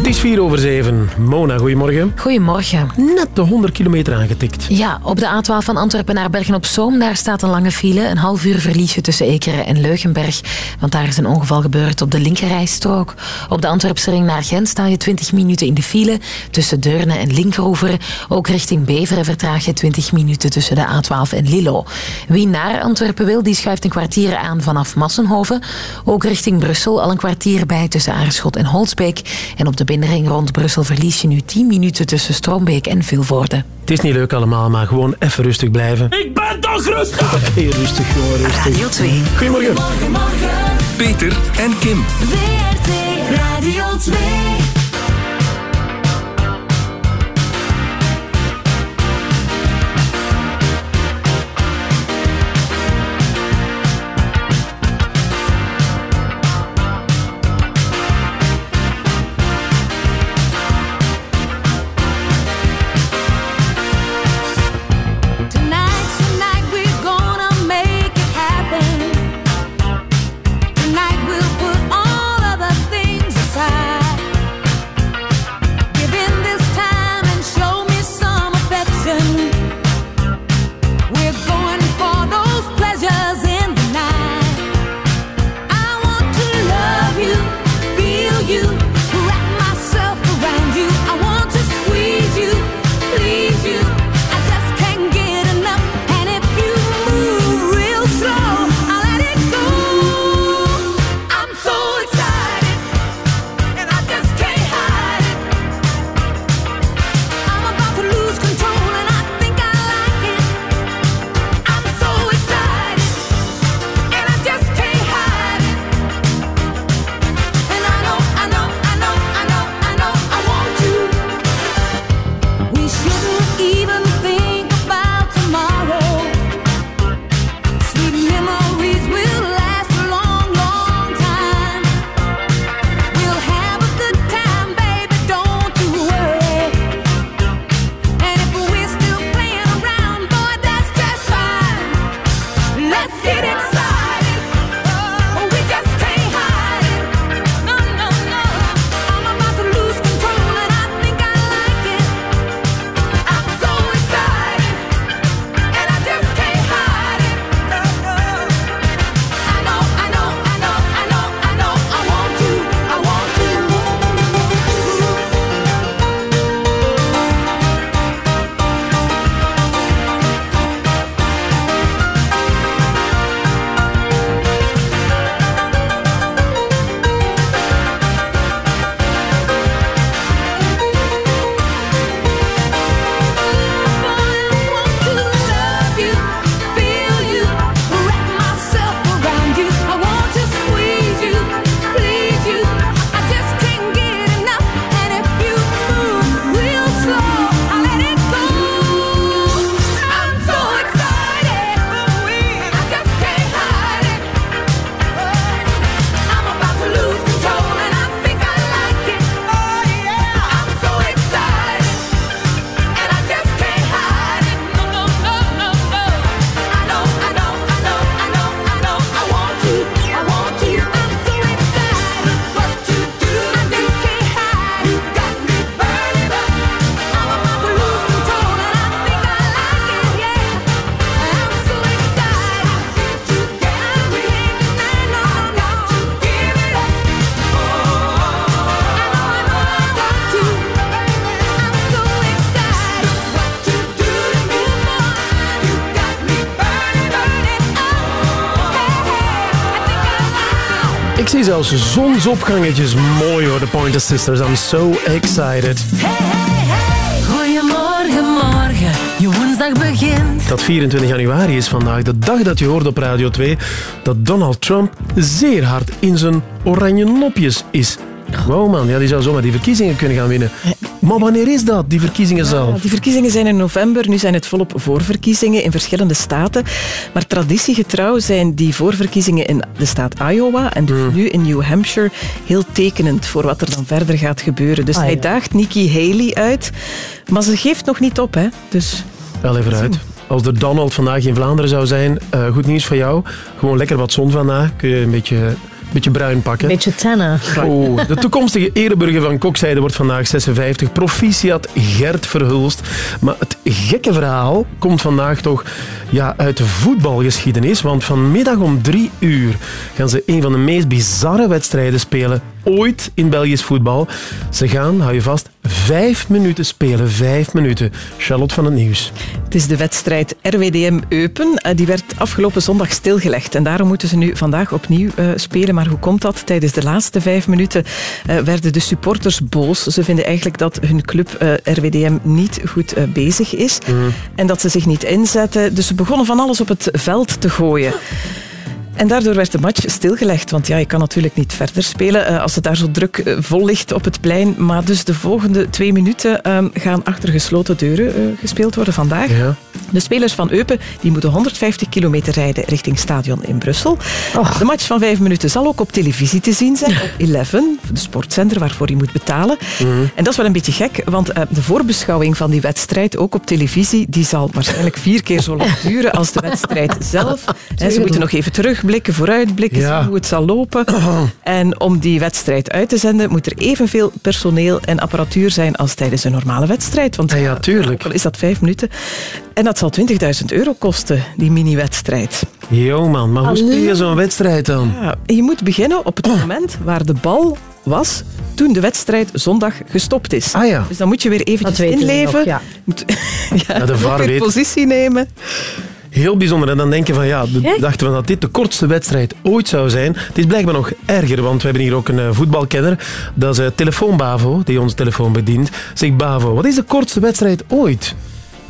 Het is vier over zeven. Mona, goedemorgen. Goedemorgen. Net de 100 kilometer aangetikt. Ja, op de A12 van Antwerpen naar Bergen-op-Zoom. Daar staat een lange file. Een half uur verlies je tussen Ekeren en Leugenberg. Want daar is een ongeval gebeurd op de linkerrijstrook. Op de Antwerpse ring naar Gent sta je 20 minuten in de file. Tussen Deurne en Linkeroever. Ook richting Beveren vertraag je 20 minuten tussen de A12 en Lillo. Wie naar Antwerpen wil, die schuift een kwartier aan vanaf Massenhoven. Ook richting Brussel al een kwartier bij tussen Aarschot en Holsbeek. En op de binnenring rond Brussel verlies je nu 10 minuten tussen Stroombeek en Vilvoorde. Het is niet leuk allemaal, maar gewoon even rustig blijven. Ik ben toch rustig! Oké, rustig, gewoon rustig. Radio 2. Goedemorgen. Peter en Kim. WRT Radio 2. Zelfs zonsopgangetjes. Mooi hoor, de Pointer Sisters. I'm so excited. Goedemorgen, morgen. Je woensdag begint. Dat 24 januari is vandaag de dag dat je hoort op Radio 2 dat Donald Trump zeer hard in zijn oranje nopjes is. Wow man, ja, die zou zomaar die verkiezingen kunnen gaan winnen. Maar wanneer is dat, die verkiezingen Ja, zelf? die verkiezingen zijn in november. Nu zijn het volop voorverkiezingen in verschillende staten. Maar traditiegetrouw zijn die voorverkiezingen in de staat Iowa en dus nu in New Hampshire heel tekenend voor wat er dan verder gaat gebeuren. Dus Ah, hij ja. daagt Nikki Haley uit. Maar ze geeft nog niet op, hè. Dus... Wel even uit. Als de Donald vandaag in Vlaanderen zou zijn, eh, goed nieuws voor jou. Gewoon lekker wat zon vandaag. Kun je een beetje, beetje bruin pakken. Beetje tennen. Oh, de toekomstige ereburger van Kokzijde wordt vandaag 56. Proficiat Gert Verhulst. Maar het gekke verhaal komt vandaag toch ja, uit de voetbalgeschiedenis. Want vanmiddag om drie uur gaan ze een van de meest bizarre wedstrijden spelen ooit in Belgisch voetbal. Ze gaan, hou je vast, vijf minuten spelen. Vijf minuten. Charlotte van het Nieuws. Het is de wedstrijd RWDM Eupen. Eh, Die werd afgelopen zondag stilgelegd. En daarom moeten ze nu vandaag opnieuw eh, spelen. Maar hoe komt dat? Tijdens de laatste vijf minuten eh, werden de supporters boos. Ze vinden eigenlijk dat hun club RWDM niet goed bezig is. En dat ze zich niet inzetten. Dus ze begonnen van alles op het veld te gooien. En daardoor werd de match stilgelegd, want ja, je kan natuurlijk niet verder spelen eh, als het daar zo druk eh, vol ligt op het plein. Maar dus de volgende twee minuten ehm, gaan achter gesloten deuren eh, gespeeld worden vandaag. Ja. De spelers van Eupen die moeten 150 kilometer rijden richting stadion in Brussel. De match van vijf minuten zal ook op televisie te zien zijn, op Eleven, de sportzender waarvoor je moet betalen. En dat is wel een beetje gek, want eh, de voorbeschouwing van die wedstrijd, ook op televisie, die zal waarschijnlijk vier keer zo lang duren als de wedstrijd zelf. Ze moeten nog even terugblikken, vooruitblikken, Ja. zien hoe het zal lopen. En om die wedstrijd uit te zenden, moet er evenveel personeel en apparatuur zijn als tijdens een normale wedstrijd. Want ja, tuurlijk. ook al is dat vijf minuten. En dat zal 20.000 euro kosten, die mini-wedstrijd. Yo man, maar hoe speel je zo'n wedstrijd dan? Ja, je moet beginnen op het moment waar de bal was toen de wedstrijd zondag gestopt is. Ah ja. Dus dan moet je weer eventjes inleven. nog, ja. Moet, ja, Ja, de VAR weet. positie nemen. Heel bijzonder. En dan denken van ja, dachten we dat dit de kortste wedstrijd ooit zou zijn. Het is blijkbaar nog erger, want we hebben hier ook een eh, voetbalkenner. Dat is eh, Telefoon Bavo, die onze telefoon bedient. Zeg Bavo, wat is de kortste wedstrijd ooit?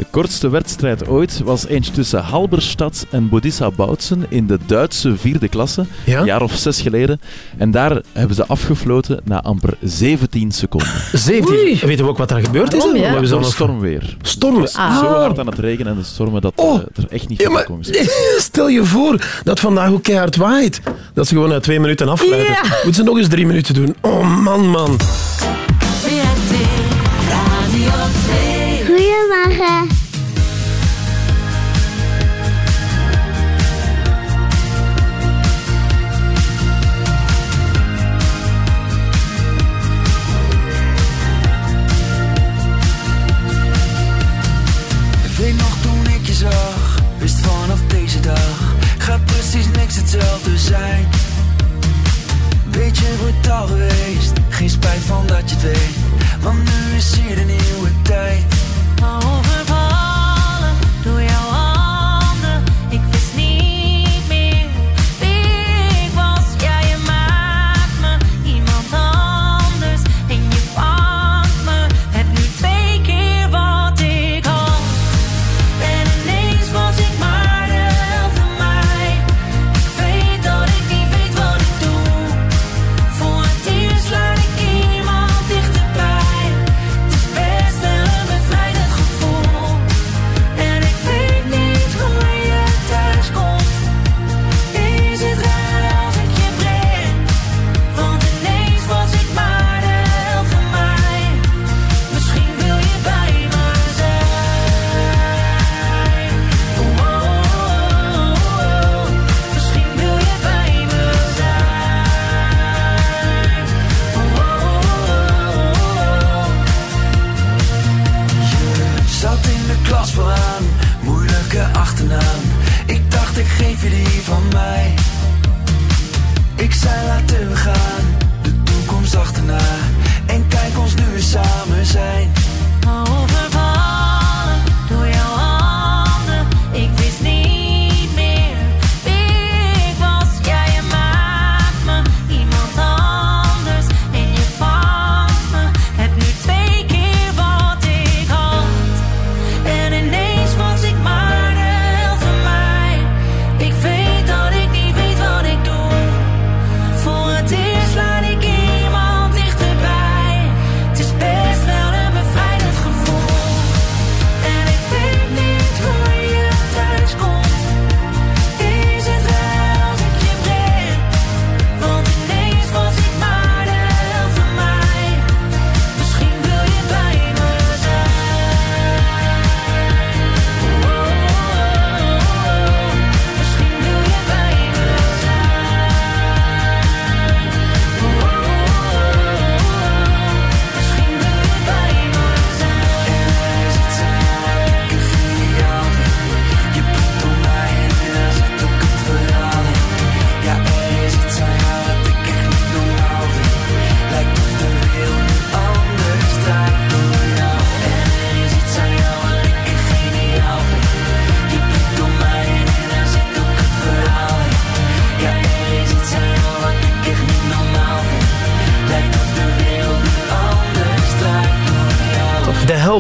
De kortste wedstrijd ooit was eentje tussen Halberstad en Bodissa Boutsen in de Duitse vierde klasse, een jaar of zes geleden. En daar hebben ze afgefloten na amper 17 seconden. 17. Weten we ook wat daar gebeurd is? Waarom, ja? hebben nog- stormweer. Storm. Was Zo hard aan het regenen en de stormen dat Oh. eh, er echt niet Ja, maar kon gespeeld. stel je voor dat vandaag ook keihard waait. Dat ze gewoon na twee minuten afsluiten. Ja. Moeten ze nog eens drie minuten doen. Oh man, man. Ik weet nog toen ik je zag, wist vanaf deze dag gaat precies niks hetzelfde zijn. Beetje brutaal geweest, geen spijt van dat je het weet, want nu is hier de nieuwe tijd. Ik zei laten we gaan, de toekomst achterna. En kijk ons nu weer samen zijn.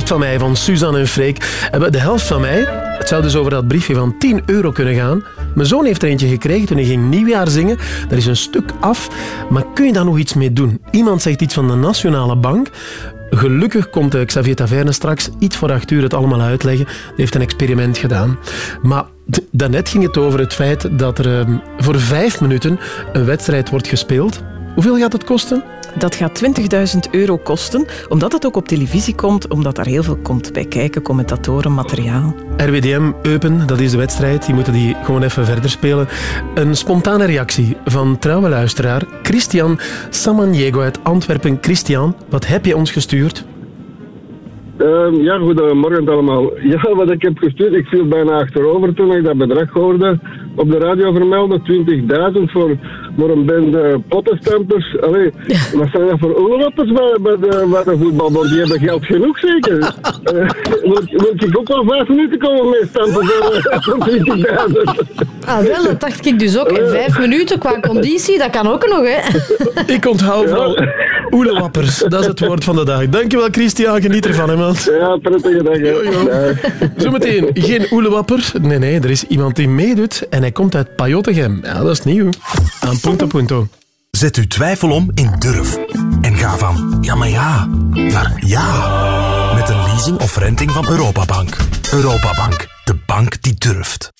Helft van mij van Suzanne en Freek. De helft van mij, het zou dus over dat briefje van 10 euro kunnen gaan. Mijn zoon heeft er eentje gekregen toen hij ging nieuwjaar zingen. Dat is een stuk af, maar kun je daar nog iets mee doen? Iemand zegt iets van de Nationale Bank. Gelukkig komt Xavier Taverne straks iets voor acht uur het allemaal uitleggen. Hij heeft een experiment gedaan. Maar daarnet ging het over het feit dat er ehm, voor vijf minuten een wedstrijd wordt gespeeld. Hoeveel gaat het kosten? Dat gaat 20.000 euro kosten, omdat het ook op televisie komt, omdat daar heel veel komt bij kijken, commentatoren, materiaal. RWDM Eupen, dat is de wedstrijd. Die moeten die gewoon even verder spelen. Een spontane reactie van trouwe luisteraar Christian Samaniego uit Antwerpen. Christian, wat heb je ons gestuurd? Ehm, ja, goedemorgen allemaal. Ja, wat ik heb gestuurd, ik viel bijna achterover toen ik dat bedrag hoorde op de radio vermelden. 20.000 voor, voor een bende pottenstempers. Allee, wat zijn dat voor oorloppers bij, bij, de, bij de voetbalbond? Die hebben geld genoeg zeker. Eh, wil, wil ik ook wel vijf minuten komen mee stampen voor, eh, voor 20.000? Ah, wel, dat dacht ik dus ook. En vijf minuten qua conditie, dat kan ook nog, hè? Ik onthoud vooral oelewappers. Dat is het woord van de dag. Dankjewel Christian, geniet ervan hè man. Ja, prettige dag. hè. Zometeen geen oelewapper. Nee, nee, er is iemand die meedoet en hij komt uit Pajottegem. Ja, dat is nieuw. Aan Punto Punto. Zet uw twijfel om in durf. En ga van ja maar ja naar ja. Met een leasing of renting van Europabank. Europabank, de bank die durft.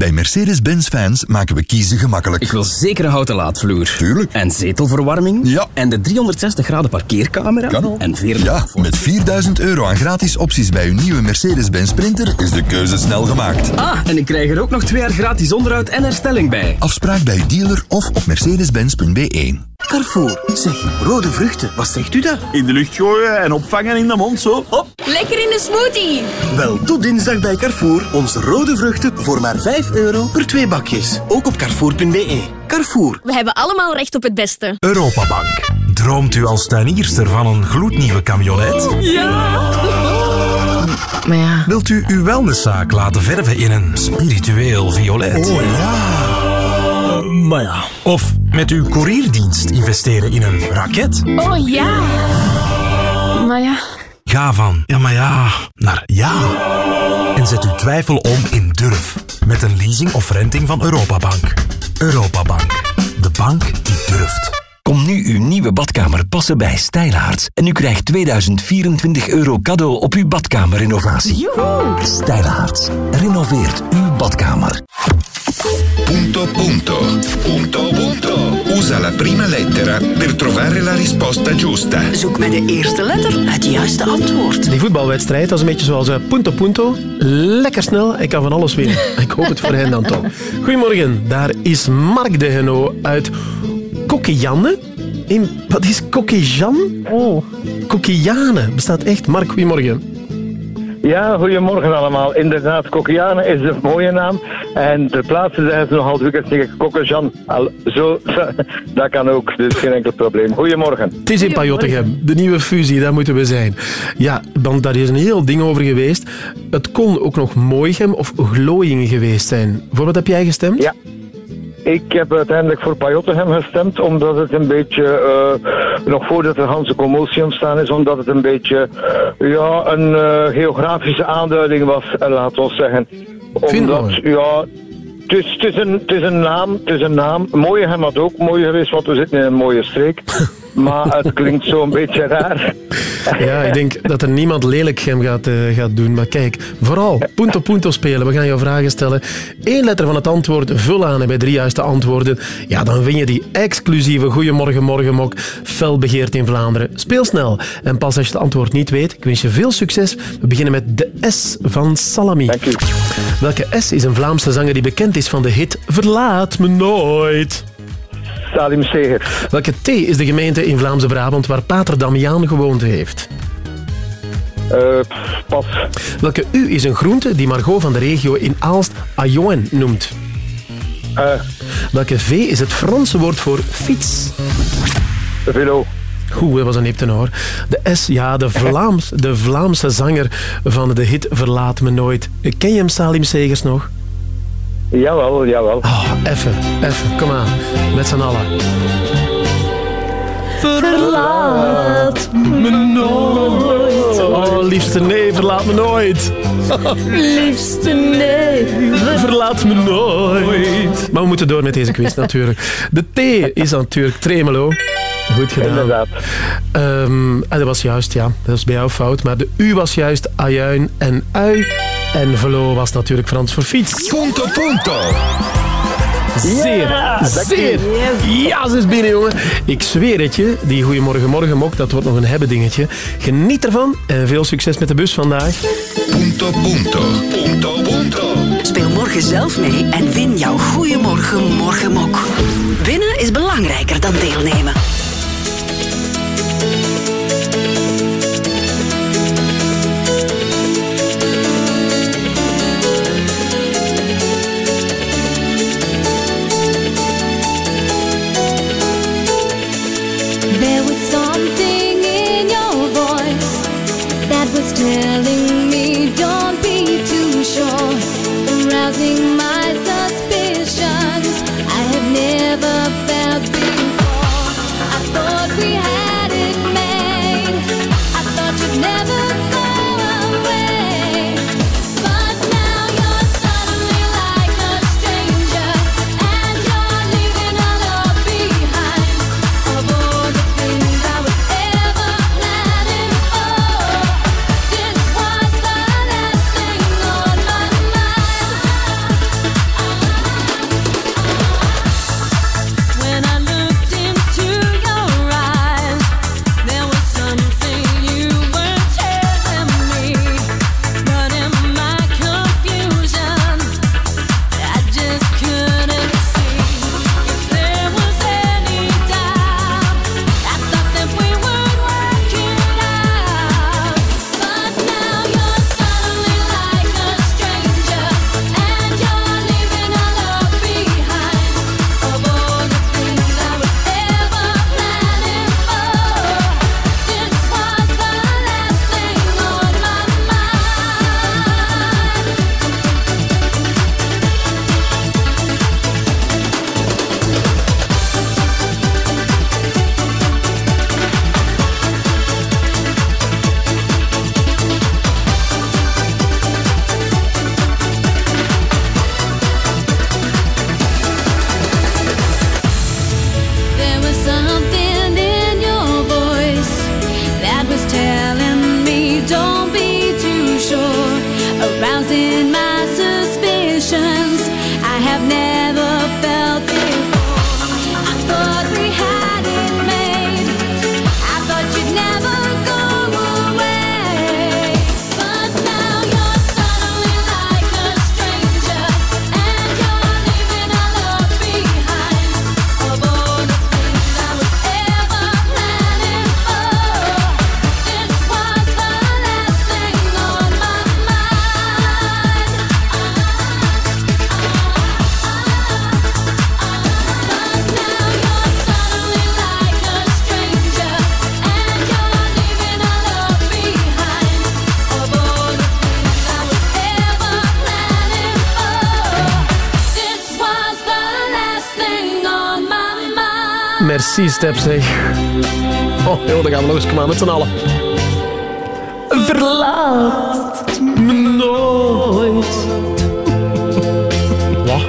Bij Mercedes-Benz fans maken we kiezen gemakkelijk. Ik wil zeker een houten laadvloer. Tuurlijk. En zetelverwarming. Ja. En de 360 graden parkeercamera. Kan. En 40 Ja, met 4000 euro aan gratis opties bij uw nieuwe Mercedes-Benz Sprinter is de keuze snel gemaakt. Ah, en ik krijg er ook nog twee jaar gratis onderhoud en herstelling bij. Afspraak bij uw dealer of op mercedes-benz.be. Carrefour. Zeg, rode vruchten, wat zegt u dat? In de lucht gooien en opvangen in de mond, zo. Hop. Lekker in de smoothie. Wel, tot dinsdag bij Carrefour. Onze rode vruchten voor maar 5 euro per twee bakjes. Ook op carrefour.be. Carrefour. We hebben allemaal recht op het beste. Europabank. Droomt u als tuinierster van een gloednieuwe camionet? Ja! Maar ja... Wilt u uw wellnesszaak laten verven in een spiritueel violet? Oh ja. Maar ja. Of met uw courierdienst investeren in een raket? Oh ja! Maar ja... Ga van ja maar ja naar ja. En zet uw twijfel om in durf. Met een leasing of renting van Europabank. Europabank. De bank die durft. Kom nu uw nieuwe badkamer passen bij Stijlaarts. En u krijgt 2024 euro cadeau op uw badkamerrenovatie. Stijlaarts. Renoveert uw badkamer. Punto punto. Punto punto. Usa la prima lettera per trovare la risposta giusta. Zoek met de eerste letter het juiste antwoord. Die voetbalwedstrijd, dat is een beetje zoals eh, Punto Punto. Lekker snel, ik kan van alles winnen. Ik hoop het voor hen dan toch. Goedemorgen, daar is Mark de Heno uit Kokkejanne. In, wat is Kokkejan? Oh. Kokkiane, bestaat echt. Mark, goedemorgen. Ja, goedemorgen allemaal. Inderdaad, Kokkiane is een mooie naam. En ter plaatse zijn ze nogal en zeggen Kokkejan. Al- Zo, dat kan ook, dus geen enkel probleem. Goedemorgen. Het is in Pajottegem, de nieuwe fusie, daar moeten we zijn. Ja, want daar is een heel ding over geweest. Het kon ook nog Mooigem of Glooiingen geweest zijn. Voor wat heb jij gestemd? Ja. Ik heb uiteindelijk voor Pajottenhem gestemd, omdat het een beetje, eh, nog voordat er Hanse commotie ontstaan is, omdat het een beetje ja, een eh, geografische aanduiding was, eh, laten we zeggen. Omdat, ja, het is, het, is een, het is een naam, het is een naam. Mooihem had ook mooi geweest, want we zitten in een mooie streek. Maar het klinkt zo een beetje raar. Ja, ik denk dat er niemand lelijk hem gaat, eh, gaat doen. Maar kijk, vooral punto punto spelen. We gaan jou vragen stellen. Eén letter van het antwoord vul aan en bij drie juiste antwoorden. Ja, dan win je die exclusieve Goeiemorgen Morgenmok fel begeerd in Vlaanderen. Speel snel. En pas als je het antwoord niet weet, ik wens je veel succes. We beginnen met de S van Salami. Dank u. Welke S is een Vlaamse zanger die bekend is van de hit Verlaat me nooit? Salim Seger. Welke T is de gemeente in Vlaamse Brabant waar Pater Damiaan gewoond heeft? Eh, pas. Welke U is een groente die Margot van de regio in Aalst ajoen noemt? Welke V is het Franse woord voor fiets? Velo. Goed, dat was een hiptenoor. De S, ja, de, Vlaams, de Vlaamse zanger van de hit Verlaat me nooit. Ken je hem, Salim Segers, nog? Jawel, jawel. Oh, even, even, kom aan. Met z'n allen. Verlaat me nooit. Oh, liefste nee, verlaat me nooit. Liefste nee. Verlaat me nooit. Maar we moeten door met deze quiz natuurlijk. De T is natuurlijk tremolo. Goed gedaan. Inderdaad. Ehm, en dat was juist, ja. Dat is bij jou fout. Maar de U was juist ajuin en ui. En velo was natuurlijk Frans voor fiets. Punto, punto. Zeer, zeer. Ja, ze is binnen, jongen. Ik zweer het je, die Goeiemorgen Morgen mok, dat wordt nog een hebben dingetje. Geniet ervan en veel succes met de bus vandaag. Punto, punto. Punto, punto. Speel morgen zelf mee en win jouw Goeiemorgen Morgenmok. Winnen is belangrijker dan deelnemen. nothing mind. Merci, Step, zeg. Oh, joh, dan gaan we nog eens komen met z'n allen. Verlaat me nooit. Wat?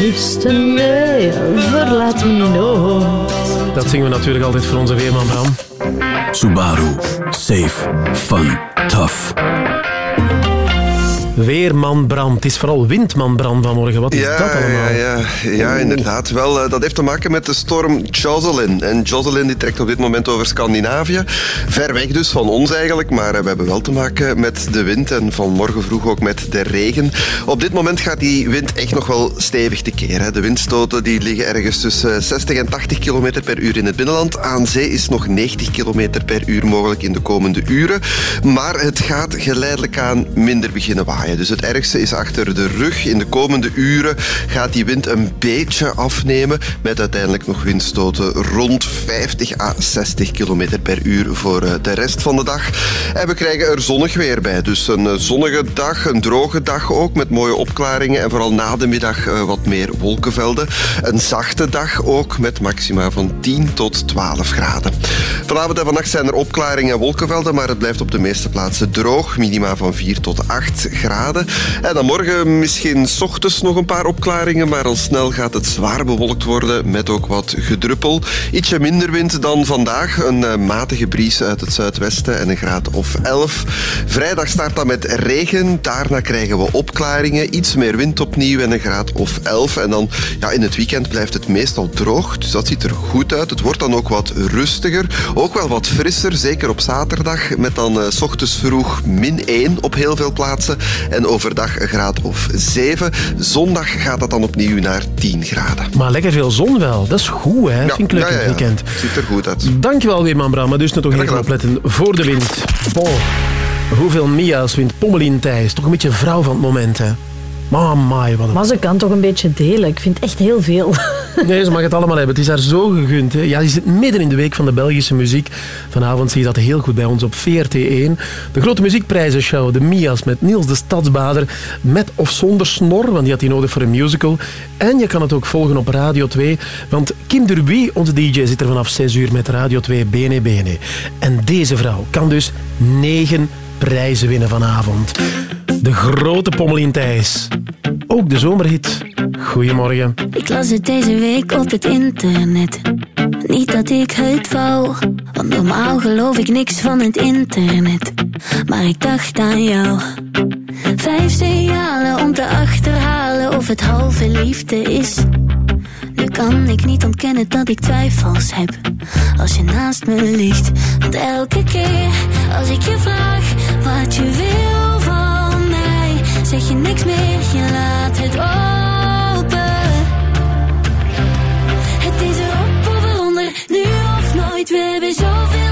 Liefste nee, verlaat me nooit. Dat zingen we natuurlijk altijd voor onze weerman Bram. Subaru. Safe. Fun. Tough. Weerman Bram. Het is vooral windman Bram vanmorgen. Wat is ja, dat allemaal? Ja, ja, ja, inderdaad. Wel, eh, dat heeft te maken met de storm Jocelyn. En Jocelyn die trekt op dit moment over Scandinavië. Ver weg dus van ons eigenlijk, maar eh, we hebben wel te maken met de wind en vanmorgen vroeg ook met de regen. Op dit moment gaat die wind echt nog wel stevig tekeer. Hè. De windstoten die liggen ergens tussen 60 en 80 km per uur in het binnenland. Aan zee is nog 90 km per uur mogelijk in de komende uren. Maar het gaat geleidelijk aan minder beginnen waaien. Dus het ergste is achter de rug. In de komende uren gaat die wind een beetje afnemen met uiteindelijk nog windstoten rond 50 à 60 km per uur voor eh, de rest van de dag. En we krijgen er zonnig weer bij. Dus een eh, zonnige dag, een droge dag ook met mooie opklaringen en vooral na de middag eh, wat meer wolkenvelden. Een zachte dag ook met maxima van 10 tot 12 graden. Vanavond en vannacht zijn er opklaringen en wolkenvelden, maar het blijft op de meeste plaatsen droog. Minima van 4 tot 8 graden. En dan morgen misschien 's ochtends nog een paar opklaringen, maar al snel gaat het zwaar bewolkt worden met ook wat gedruppel. Ietsje minder wind dan vandaag. Een eh, matige bries uit het zuidwesten en een graad of 11. Vrijdag start dan met regen. Daarna krijgen we opklaringen. Iets meer wind opnieuw en een graad of 11. En dan ja, in het weekend blijft het meestal droog. Dus dat ziet er goed uit. Het wordt dan ook wat rustiger. Ook wel wat frisser, zeker op zaterdag. Met dan eh, 's ochtends vroeg min 1 op heel veel plaatsen. En overdag een graad of 7. Zondag gaat dat dan opnieuw naar 10 graden. Maar lekker veel zon wel. Dat is goed, hè? Ja, Vind ik leuk ja, ja, het weekend. Ziet er goed uit. Dankjewel weer, man Bram. Maar dus nog even opletten voor de wind. Bon. Hoeveel Mia's wint Pommelien Thijs? Toch een beetje vrouw van het moment, hè? Mama, wat een... Maar ze kan toch een beetje delen. Ik vind echt heel veel. Nee, ze mag het allemaal hebben. Het is haar zo gegund. Ja, die zit midden in de week van de Belgische muziek. Vanavond zie je dat heel goed bij ons op VRT1. De grote muziekprijzenshow, de Mia's, met Niels de Stadsbader. Met of zonder snor, want die had hij nodig voor een musical. En je kan het ook volgen op Radio 2. Want Kim Derby, onze DJ, zit er vanaf 6 uur met Radio 2 Bene Bene. En deze vrouw kan dus negen prijzen winnen vanavond. De grote Pommelien Thijs. Ook de zomerhit. Goedemorgen. Ik las het deze week op het internet. Niet dat ik het wou, want normaal geloof ik niks van het internet. Maar ik dacht aan jou. Vijf signalen om te achterhalen of het halve liefde is. Nu kan ik niet ontkennen dat ik twijfels heb als je naast me ligt. Want elke keer als ik je vraag wat je wil van mij, zeg je niks meer, je laat het open. Het is erop of eronder, nu of nooit. We hebben zoveel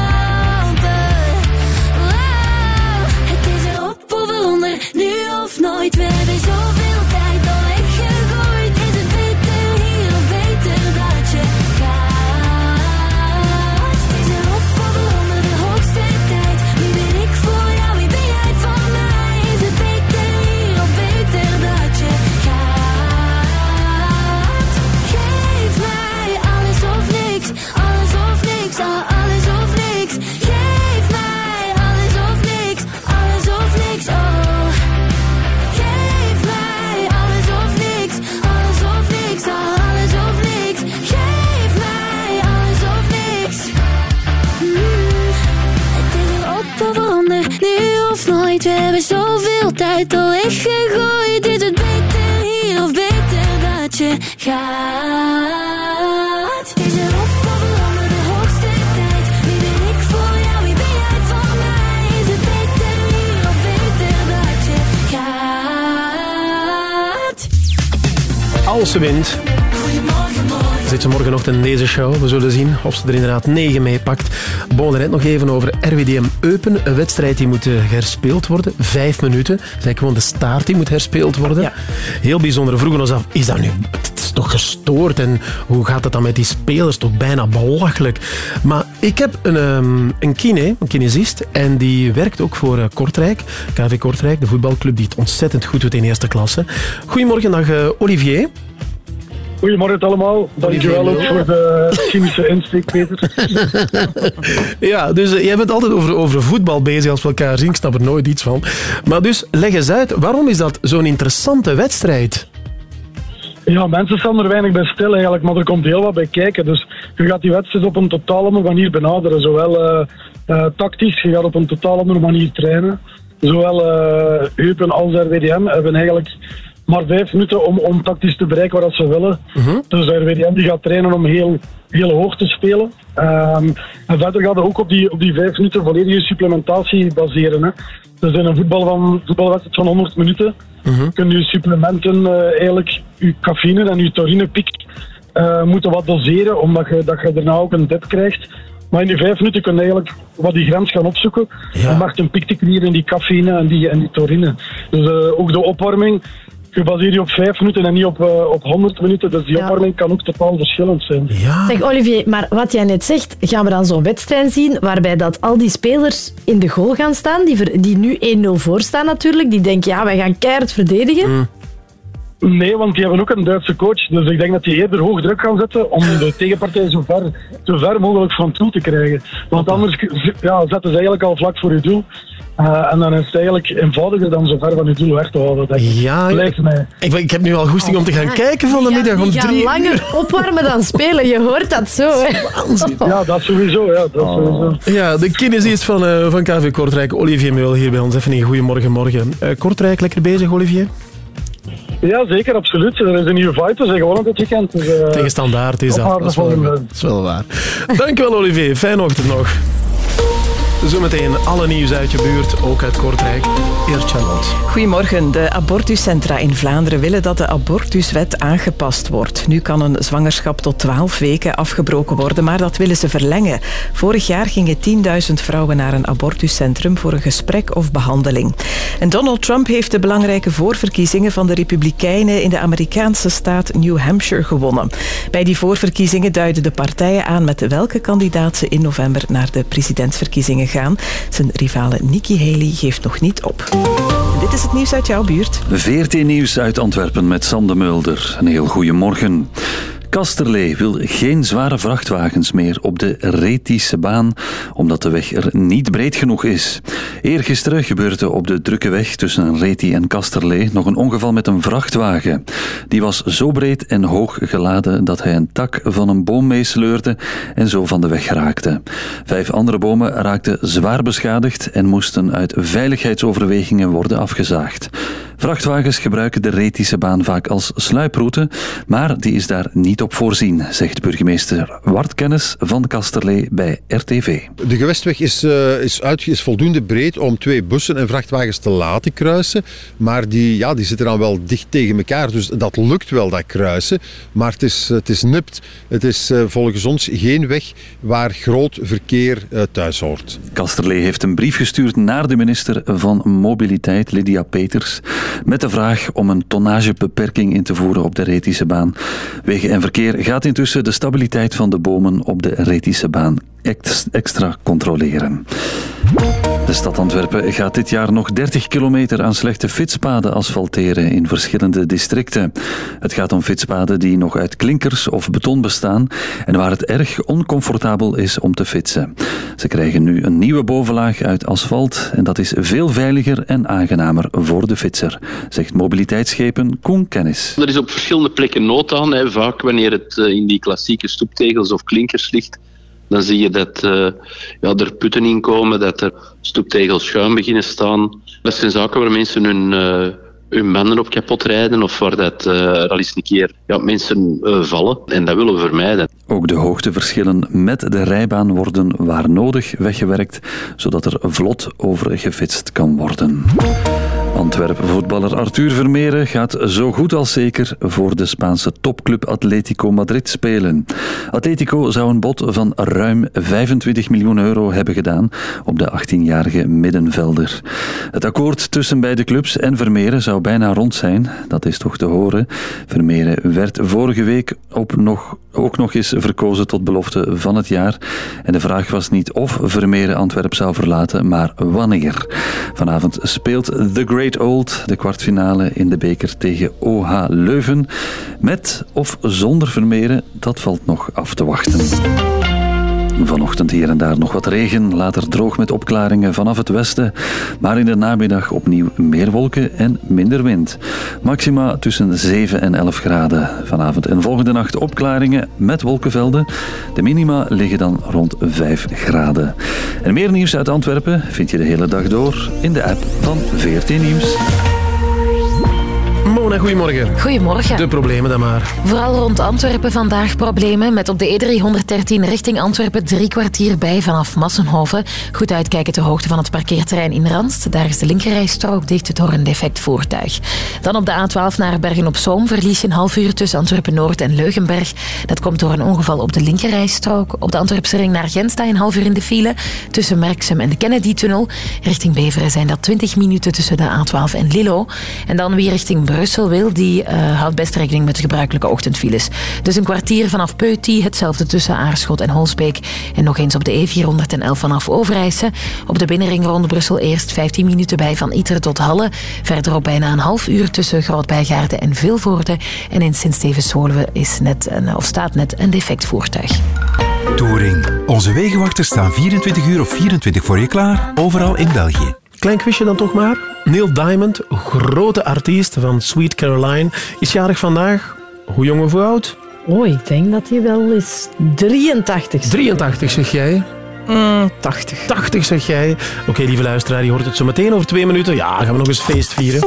nooit. We hebben zoveel tijd al weggegooid. Is het beter hier of beter dat je gaat? Is erop of eronder, de hoogste tijd. Wie ben ik voor jou, wie ben jij voor mij? Is het beter hier of beter dat je gaat? Als ze wint, zit ze morgenochtend in deze show. We zullen zien of ze er inderdaad 9 mee pakt. Bon, net nog even over RWDM Eupen. Een wedstrijd die moet eh, herspeeld worden. Vijf minuten. Dat is eigenlijk gewoon de staart die moet herspeeld worden. Heel bijzonder. We vroegen ons af, is dat nu... Het is toch gestoord? En hoe gaat het dan met die spelers? Toch bijna belachelijk. Maar ik heb een, ehm, een kine, een kinesist. En die werkt ook voor eh, Kortrijk. KV Kortrijk, de voetbalclub die het ontzettend goed doet in eerste klasse. Goedemorgen, dag eh, Olivier. Goedemorgen allemaal. Dankjewel ook voor de chemische insteek, Peter. Ja, dus eh, jij bent altijd over, over voetbal bezig als we elkaar zien. Ik snap er nooit iets van. Maar dus, leg eens uit, waarom is dat zo'n interessante wedstrijd? Ja, mensen staan er weinig bij stil eigenlijk, maar er komt heel wat bij kijken. Dus je gaat die wedstrijd op een totaal andere manier benaderen. Zowel eh, eh, tactisch, je gaat op een totaal andere manier trainen. Zowel Eupen als RWDM hebben eigenlijk maar vijf minuten om, om tactisch te bereiken wat ze willen. Dus RWDM die gaat trainen om heel, heel hoog te spelen. Ehm, en verder gaat het ook op die, op die vijf minuten volledige supplementatie baseren. Hè. Dus in een voetbal van, voetbalwedstrijd van 100 minuten kun je supplementen eh, eigenlijk, je cafeïne en je taurinepiek eh, moeten wat doseren, omdat je, dat je daarna ook een dip krijgt. Maar in die vijf minuten kun je eigenlijk wat die grens gaan opzoeken. Om echt een piek te creëren in die cafeïne en die, en die taurine. Dus eh, ook de opwarming, je baseert je op vijf minuten en niet op, eh, op 100 minuten. Dus die Ja. opwarming kan ook totaal verschillend zijn. Zeg Olivier, maar wat jij net zegt, gaan we dan zo'n wedstrijd zien waarbij dat al die spelers in de goal gaan staan, die, ver- die nu 1-0 voor staan natuurlijk, die denken ja, wij gaan keihard verdedigen. Nee, want die hebben ook een Duitse coach. Dus ik denk dat die eerder hoog druk gaan zetten om de tegenpartij zo ver, zo ver mogelijk van doel te krijgen. Want anders ja, zetten ze eigenlijk al vlak voor je doel. Eh, en dan is het eigenlijk eenvoudiger dan zo ver van je doel weg te houden. Denk ik. Ja, Lijkt mij. Ik, ik heb nu al goesting om te gaan kijken van de middag om drie langer uur. opwarmen dan spelen, je hoort dat zo. Hè. Ja, dat sowieso. Ja, dat sowieso. Ja, de kinesist van, eh, van KV Kortrijk, Olivier Meul, hier bij ons. Even een goeiemorgen, morgen. Eh, Kortrijk, lekker bezig, Olivier? Ja, zeker, absoluut. Er is een nieuwe fight, dus gewonnen dit weekend. Dus, Tegen standaard is dat. Dat is, wel, dat is wel waar. Dankjewel, Olivier. Fijne ochtend nog. Zometeen alle nieuws uit je buurt, ook uit Kortrijk. Eerst Charlotte. Goedemorgen. De abortuscentra in Vlaanderen willen dat de abortuswet aangepast wordt. Nu kan een zwangerschap tot 12 weken afgebroken worden, maar dat willen ze verlengen. Vorig jaar gingen 10.000 vrouwen naar een abortuscentrum voor een gesprek of behandeling. En Donald Trump heeft de belangrijke voorverkiezingen van de Republikeinen in de Amerikaanse staat New Hampshire gewonnen. Bij die voorverkiezingen duiden de partijen aan met welke kandidaat ze in november naar de presidentsverkiezingen Zijn rivale Nikki Haley geeft nog niet op. Dit is het nieuws uit jouw buurt. VRT Nieuws uit Antwerpen met Sam de Mulder. Een heel goede morgen. Kasterlee wil geen zware vrachtwagens meer op de Retische baan, omdat de weg er niet breed genoeg is. Eergisteren gebeurde op de drukke weg tussen Reti en Kasterlee nog een ongeval met een vrachtwagen. Die was zo breed en hoog geladen dat hij een tak van een boom meesleurde en zo van de weg raakte. Vijf andere bomen raakten zwaar beschadigd en moesten uit veiligheidsoverwegingen worden afgezaagd. Vrachtwagens gebruiken de Retische baan vaak als sluiproute, maar die is daar niet op voorzien, zegt burgemeester Wart Kennis van Kasterlee bij RTV. De gewestweg is, eh, is, uit, is voldoende breed om twee bussen en vrachtwagens te laten kruisen. Maar die, ja, die zitten dan wel dicht tegen elkaar. Dus dat lukt wel, dat kruisen. Maar het is, het is nipt. Het is eh, volgens ons geen weg waar groot verkeer eh, thuis hoort. Kasterlee heeft een brief gestuurd naar de minister van Mobiliteit, Lydia Peters, met de vraag om een tonnagebeperking in te voeren op de Retische baan. Wegen en verkeer gaat intussen de stabiliteit van de bomen op de Retische baan extra controleren. De stad Antwerpen gaat dit jaar nog 30 kilometer aan slechte fietspaden asfalteren in verschillende districten. Het gaat om fietspaden die nog uit klinkers of beton bestaan en waar het erg oncomfortabel is om te fietsen. Ze krijgen nu een nieuwe bovenlaag uit asfalt en dat is veel veiliger en aangenamer voor de fietser, zegt mobiliteitsschepen Koen Kennis. Er is op verschillende plekken nood aan. Hè. Vaak wanneer het eh, in die klassieke stoeptegels of klinkers ligt, dan zie je dat eh, ja, er putten in komen, dat er stoeptegels schuin beginnen staan. Dat zijn zaken waar mensen hun, eh, hun banden op kapot rijden of waar dat, eh, al eens een keer ja, mensen vallen. En dat willen we vermijden. Ook de hoogteverschillen met de rijbaan worden waar nodig weggewerkt, zodat er vlot over gefitst kan worden. Antwerpen-voetballer Arthur Vermeeren gaat zo goed als zeker voor de Spaanse topclub Atletico Madrid spelen. Atletico zou een bod van ruim 25 miljoen euro hebben gedaan op de 18-jarige middenvelder. Het akkoord tussen beide clubs en Vermeeren zou bijna rond zijn, dat is toch te horen. Vermeeren werd vorige week op nog ook nog eens verkozen tot belofte van het jaar. En de vraag was niet of Vermeeren Antwerp zou verlaten, maar wanneer. Vanavond speelt The Great Old de kwartfinale in de beker tegen OH Leuven. Met of zonder Vermeeren, dat valt nog af te wachten. Vanochtend hier en daar nog wat regen, later droog met opklaringen vanaf het westen. Maar in de namiddag opnieuw meer wolken en minder wind. Maxima tussen 7 en 11 graden. Vanavond en volgende nacht opklaringen met wolkenvelden. De minima liggen dan rond 5 graden. En meer nieuws uit Antwerpen vind je de hele dag door in de app van VRT Nieuws. Goedemorgen. Goedemorgen. De problemen dan maar. Vooral rond Antwerpen vandaag problemen met op de E313 richting Antwerpen drie kwartier bij vanaf Massenhoven. Goed uitkijken ter hoogte van het parkeerterrein in Randst. Daar is de linkerrijstrook dicht door een defect voertuig. Dan op de A12 naar Bergen-op-Zoom verlies je een half uur tussen Antwerpen-Noord en Leugenberg. Dat komt door een ongeval op de linkerrijstrook. Op de Antwerpse ring naar Gent sta je een half uur in de file. Tussen Merksem en de Kennedy-tunnel. Richting Beveren zijn dat 20 minuten tussen de A12 en Lillo. En dan wie richting Brussel wil, die eh, houdt best rekening met de gebruikelijke ochtendfiles. Dus een kwartier vanaf Peuty, hetzelfde tussen Aarschot en Holsbeek. En nog eens op de E411 vanaf Overijse. Op de binnenring rond Brussel eerst 15 minuten bij van Iteren tot Halle. Verderop bijna een half uur tussen Grootbijgaarden en Vilvoorde. En in Sint-Stevens-Woluwe is net een, of staat net een defect voertuig. Touring. Onze wegenwachters staan 24 uur of 24 voor je klaar, overal in België. Klein quizje dan toch maar. Neil Diamond, grote artiest van Sweet Caroline, is jarig vandaag. Hoe jong of hoe oud? Oh, ik denk dat hij wel is 83. 83 zeg jij. 80. 80 zeg jij. Oké, lieve luisteraar, je hoort het zo meteen over twee minuten. Ja, gaan we nog eens feest vieren.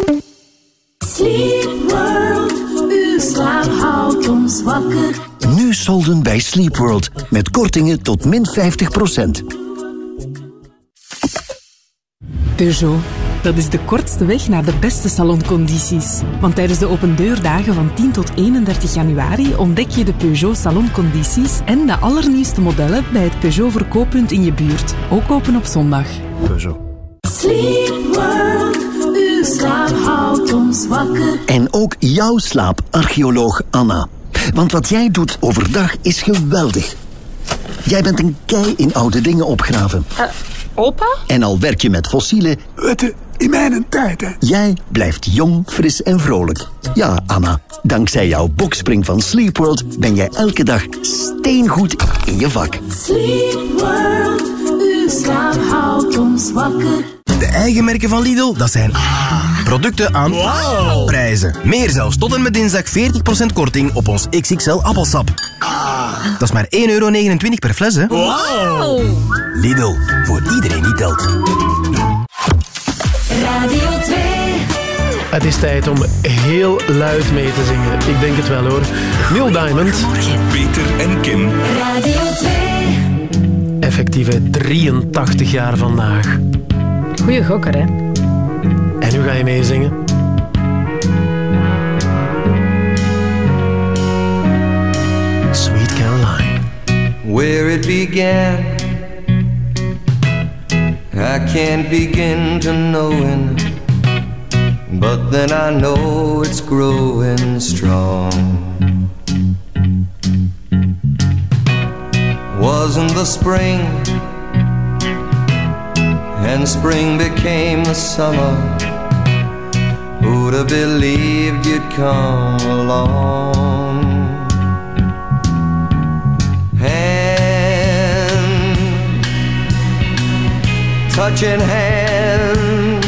Sleep World, uw slaap houdt ons wakker. Nu solden bij Sleepworld. Met kortingen tot min 50%. Peugeot. Dat is de kortste weg naar de beste saloncondities. Want tijdens de opendeurdagen van 10 tot 31 januari ontdek je de Peugeot saloncondities en de allernieuwste modellen bij het Peugeot verkooppunt in je buurt. Ook open op zondag. Peugeot. Sleep World, uw slaap houdt ons wakker. En ook jouw slaap, archeoloog Anna. Want wat jij doet overdag is geweldig. Jij bent een kei in oude dingen opgraven. Opa? En al werk je met fossielen... in mijn tijd, hè? Jij blijft jong, fris en vrolijk. Ja, Anna, dankzij jouw bokspring van Sleepworld... ben jij elke dag steengoed in je vak. Sleep World, uw slaap houdt ons wakker. De eigen merken van Lidl, dat zijn producten aan prijzen. Meer zelfs, tot en met dinsdag 40% korting op ons XXL appelsap. Dat is maar 1,29 euro per fles, hè? Lidl, voor iedereen die telt. Radio 2. Het is tijd om heel luid mee te zingen. Ik denk het wel hoor. Neil Diamond. Peter en Kim. Radio 2. Effectieve 83 jaar vandaag. Goeie gokker, hè? En nu ga je meezingen. Sweet Caroline. where it began. I can't begin to knowing, but then I know it's growing strong. Wasn't the spring, and spring became the summer. Who'd have believed you'd come along? Hand, touching hands,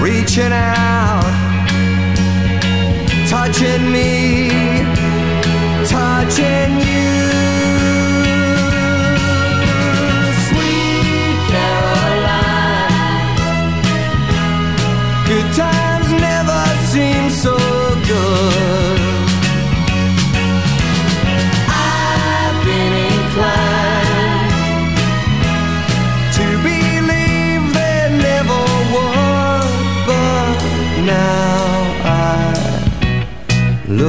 reaching out, touching me,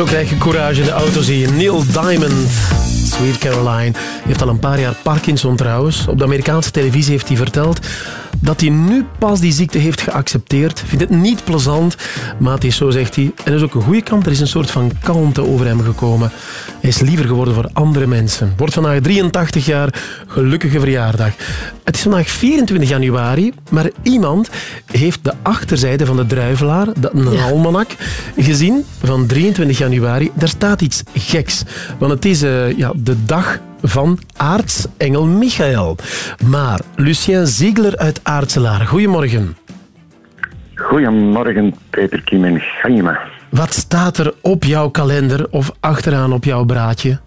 zo krijg je courage de auto, zie je. Neil Diamond, Sweet Caroline. Heeft al een paar jaar Parkinson trouwens. Op de Amerikaanse televisie heeft hij verteld dat hij nu pas die ziekte heeft geaccepteerd. Vindt het niet plezant, maar het is zo, zegt hij. En dat is ook een goede kant. Er is een soort van kalmte over hem gekomen. Hij is liever geworden voor andere mensen. Wordt vandaag 83 jaar. Gelukkige verjaardag. Het is vandaag 24 januari, maar iemand heeft de achterzijde van de Druivelaar, dat een almanak, gezien van 23 januari. Daar staat iets geks. Want het is eh, ja, de dag van aartsengel Michael. Maar Lucien Ziegler uit Aartselaar, goedemorgen. Goedemorgen, Peter Kim en Gaima. Wat staat er op jouw kalender of achteraan op jouw braadje?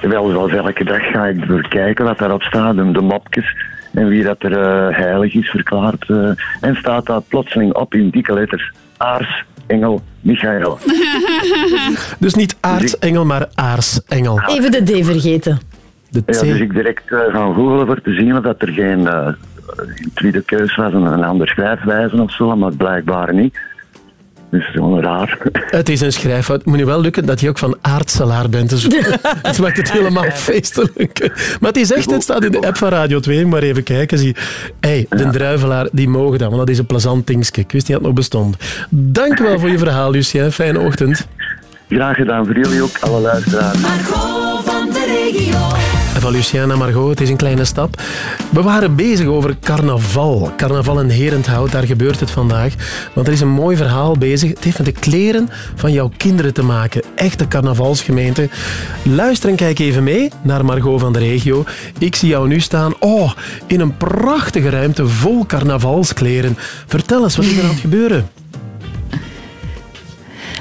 Wel, zoals elke dag ga ik kijken wat daarop staat, de, de mopjes en wie dat er eh, heilig is verklaard. eh, en staat dat plotseling op in dikke letters. Aars, Engel, Michael. Dus niet aartsengel, maar aarsengel. Even de D vergeten. De Ja, dus ik direct eh, gaan googlen voor te zien of dat er geen eh, tweede keus was, een, een ander schrijfwijze of zo, maar blijkbaar niet. Dus dat is wel raar. Het is een schrijffout. Het moet nu wel lukken dat je ook van aartselaar bent. Dus het maakt het helemaal feestelijk. Maar het is echt, het staat in de app van Radio 2. Maar even kijken, zie. hey, de druivelaar, die mogen dat, want dat is een plezant dingetje. Ik wist niet dat het nog bestond. Dank wel voor je verhaal, Lucien. Fijne ochtend. Graag gedaan voor jullie ook, alle luisteraars. Margot van de regio. Van Lucien naar Margot, het is een kleine stap. We waren bezig over carnaval. Carnaval in Herenthout, daar gebeurt het vandaag. Want er is een mooi verhaal bezig. Het heeft met de kleren van jouw kinderen te maken. Echte carnavalsgemeente. Luister en kijk even mee naar Margot van de regio. Ik zie jou nu staan, oh, in een prachtige ruimte vol carnavalskleren. Vertel eens, wat is er aan het gebeuren?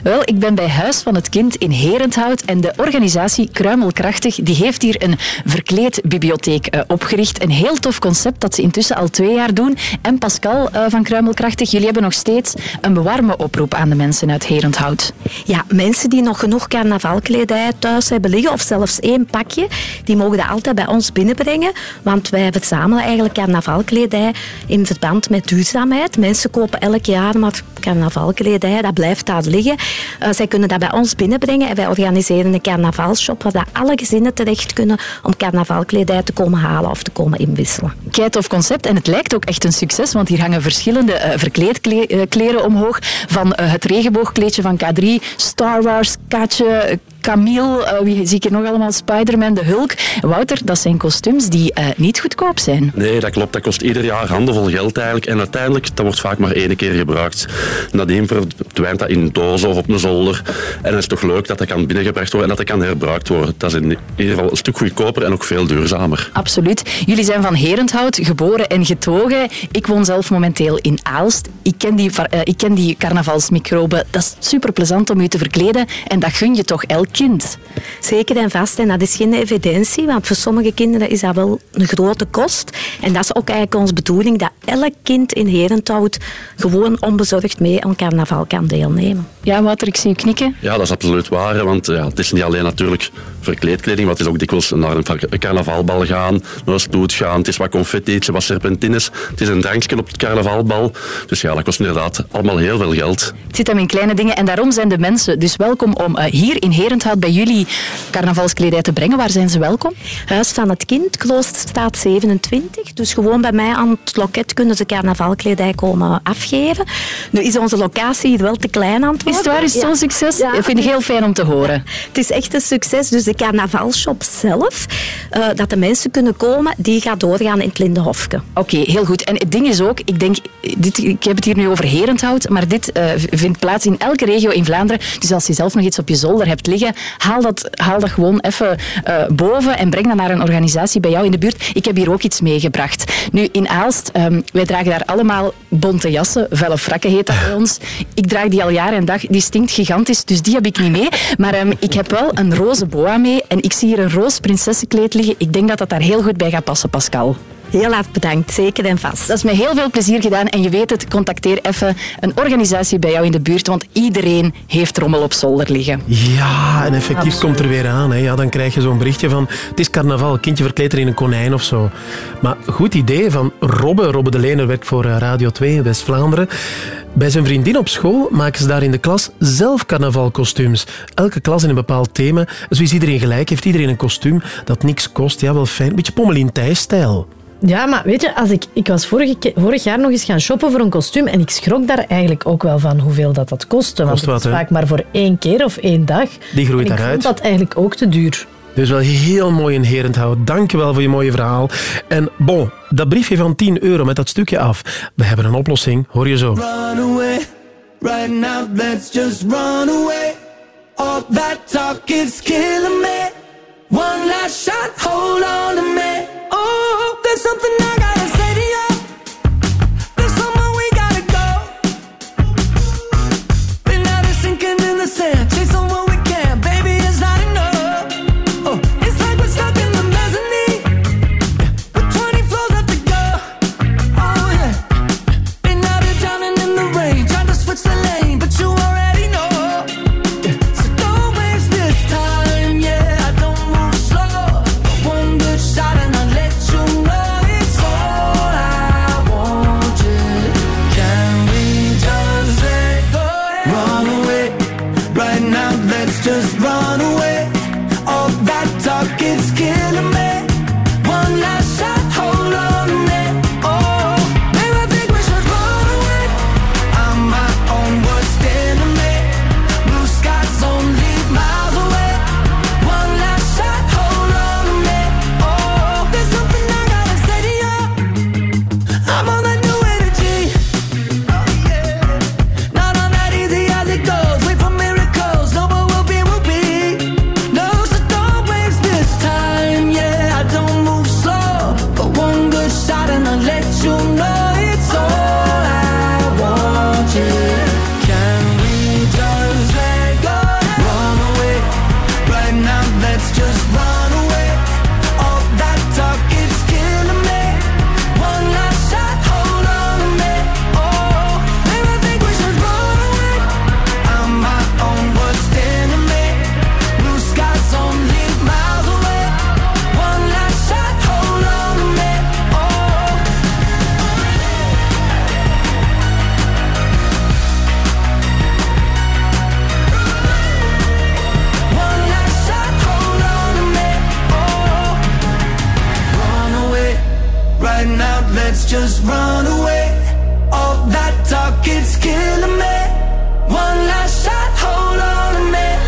Wel, ik ben bij Huis van het Kind in Herenthout en de organisatie Kruimelkrachtig die heeft hier een verkleedbibliotheek eh, opgericht. Een heel tof concept dat ze intussen al twee jaar doen. En Pascal eh, van Kruimelkrachtig, jullie hebben nog steeds een bewarme oproep aan de mensen uit Herenthout. Ja, mensen die nog genoeg carnavalkledij thuis hebben liggen, of zelfs één pakje, die mogen dat altijd bij ons binnenbrengen. Want wij verzamelen eigenlijk carnavalkledij in verband met duurzaamheid. Mensen kopen elk jaar maar carnavalkledij, dat blijft daar liggen. Eh, zij kunnen dat bij ons binnenbrengen en wij organiseren een carnavalshop waar dat alle gezinnen terecht kunnen om carnavalkledij te komen halen of te komen inwisselen. Kei tof concept en het lijkt ook echt een succes, want hier hangen verschillende eh, verkleedkleren omhoog. Van eh, het regenboogkleedje van K3, Star Wars, Katje, Camille, eh, wie zie ik hier nog allemaal? Spider-Man, de Hulk. Wouter, dat zijn kostuums die eh, niet goedkoop zijn. Nee, dat klopt. Dat kost ieder jaar handenvol geld eigenlijk. En uiteindelijk, dat wordt vaak maar één keer gebruikt. Nadien verdwijnt dat in dozen of op een zolder. En het is toch leuk dat dat kan binnengebracht worden en dat dat kan herbruikt worden. Dat is in ieder geval een stuk goedkoper en ook veel duurzamer. Absoluut. Jullie zijn van Herenthout, geboren en getogen. Ik woon zelf momenteel in Aalst. Ik ken die, eh, ik ken die carnavalsmicroben. Dat is super plezant om u te verkleden en dat gun je toch elk kind? Zeker en vast. En dat is geen evidentie, want voor sommige kinderen is dat wel een grote kost. En dat is ook eigenlijk onze bedoeling, dat elk kind in Herenthout gewoon onbezorgd mee aan carnaval kan deelnemen. Ja, Wouter, ik zie u knikken. Ja, dat is absoluut waar. Want ja, het is niet alleen natuurlijk verkleedkleding, maar het is ook dikwijls naar een va- een carnavalbal gaan, naar een stoet gaan. Het is wat confetti, het is wat serpentines. Het is een drankje op het carnavalbal. Dus ja, dat kost inderdaad allemaal heel veel geld. Het zit hem in kleine dingen en daarom zijn de mensen dus welkom om eh, hier in Herenthout bij jullie carnavalskledij te brengen. Waar zijn ze welkom? Huis van het Kind, Kloosterstraat 27. Dus gewoon bij mij aan het loket kunnen ze carnavalkledij komen afgeven. Nu is onze locatie hier wel te klein aan het worden. Is het waar? Is het zo'n succes? Dat vind ik heel fijn om te horen. Het is echt een succes. Dus de carnavalshop zelf, eh, dat de mensen kunnen komen, die gaat doorgaan in het Lindehofke. Oké, heel goed. En het ding is ook, ik denk, dit, ik heb het hier nu over Herenthout, maar dit eh, vindt plaats in elke regio in Vlaanderen. Dus als je zelf nog iets op je zolder hebt liggen, haal dat, haal dat gewoon even eh, boven en breng dat naar een organisatie bij jou in de buurt. Ik heb hier ook iets meegebracht. Nu, in Aalst, ehm, wij dragen daar allemaal bonte jassen, velle frakken heet dat bij ons. Ik draag die al jaar en dag, die stinkt gigantisch, dus die heb ik niet mee. Maar ehm, ik heb wel een roze boa mee en ik zie hier een roos prinsessenkleed liggen. Ik denk dat dat daar heel goed bij gaat passen, Pascal. Heel erg bedankt, zeker en vast. Dat is met heel veel plezier gedaan. En je weet het, contacteer even een organisatie bij jou in de buurt, want iedereen heeft rommel op zolder liggen. Ja, en effectief komt er weer aan. Hè. Ja, dan krijg je zo'n berichtje van het is carnaval, kindje verkleed er in een konijn of zo. Maar goed idee van Robbe. Robbe de Lener werkt voor eh, Radio 2 in West-Vlaanderen. Bij zijn vriendin op school maken ze daar in de klas zelf carnavalkostuums. Elke klas in een bepaald thema. Zo is iedereen gelijk, heeft iedereen een kostuum dat niks kost. Ja, wel fijn. Beetje Pommelien Thijs-stijl. Ja, maar weet je, als ik, ik was vorige, vorig jaar nog eens gaan shoppen voor een kostuum en ik schrok daar eigenlijk ook wel van hoeveel dat, dat kostte. Want Kost wat, het is vaak maar voor één keer of één dag. Die groeit en ik daaruit. vond dat eigenlijk ook te duur. Dus wel heel mooi in Herenthout. Dank je wel voor je mooie verhaal. En bon, dat briefje van 10 euro met dat stukje af. We hebben een oplossing, hoor je zo. Run away, right now, let's just run away. All that talk is killing me. One last shot, hold on to me. Oh, there's something I gotta say to you.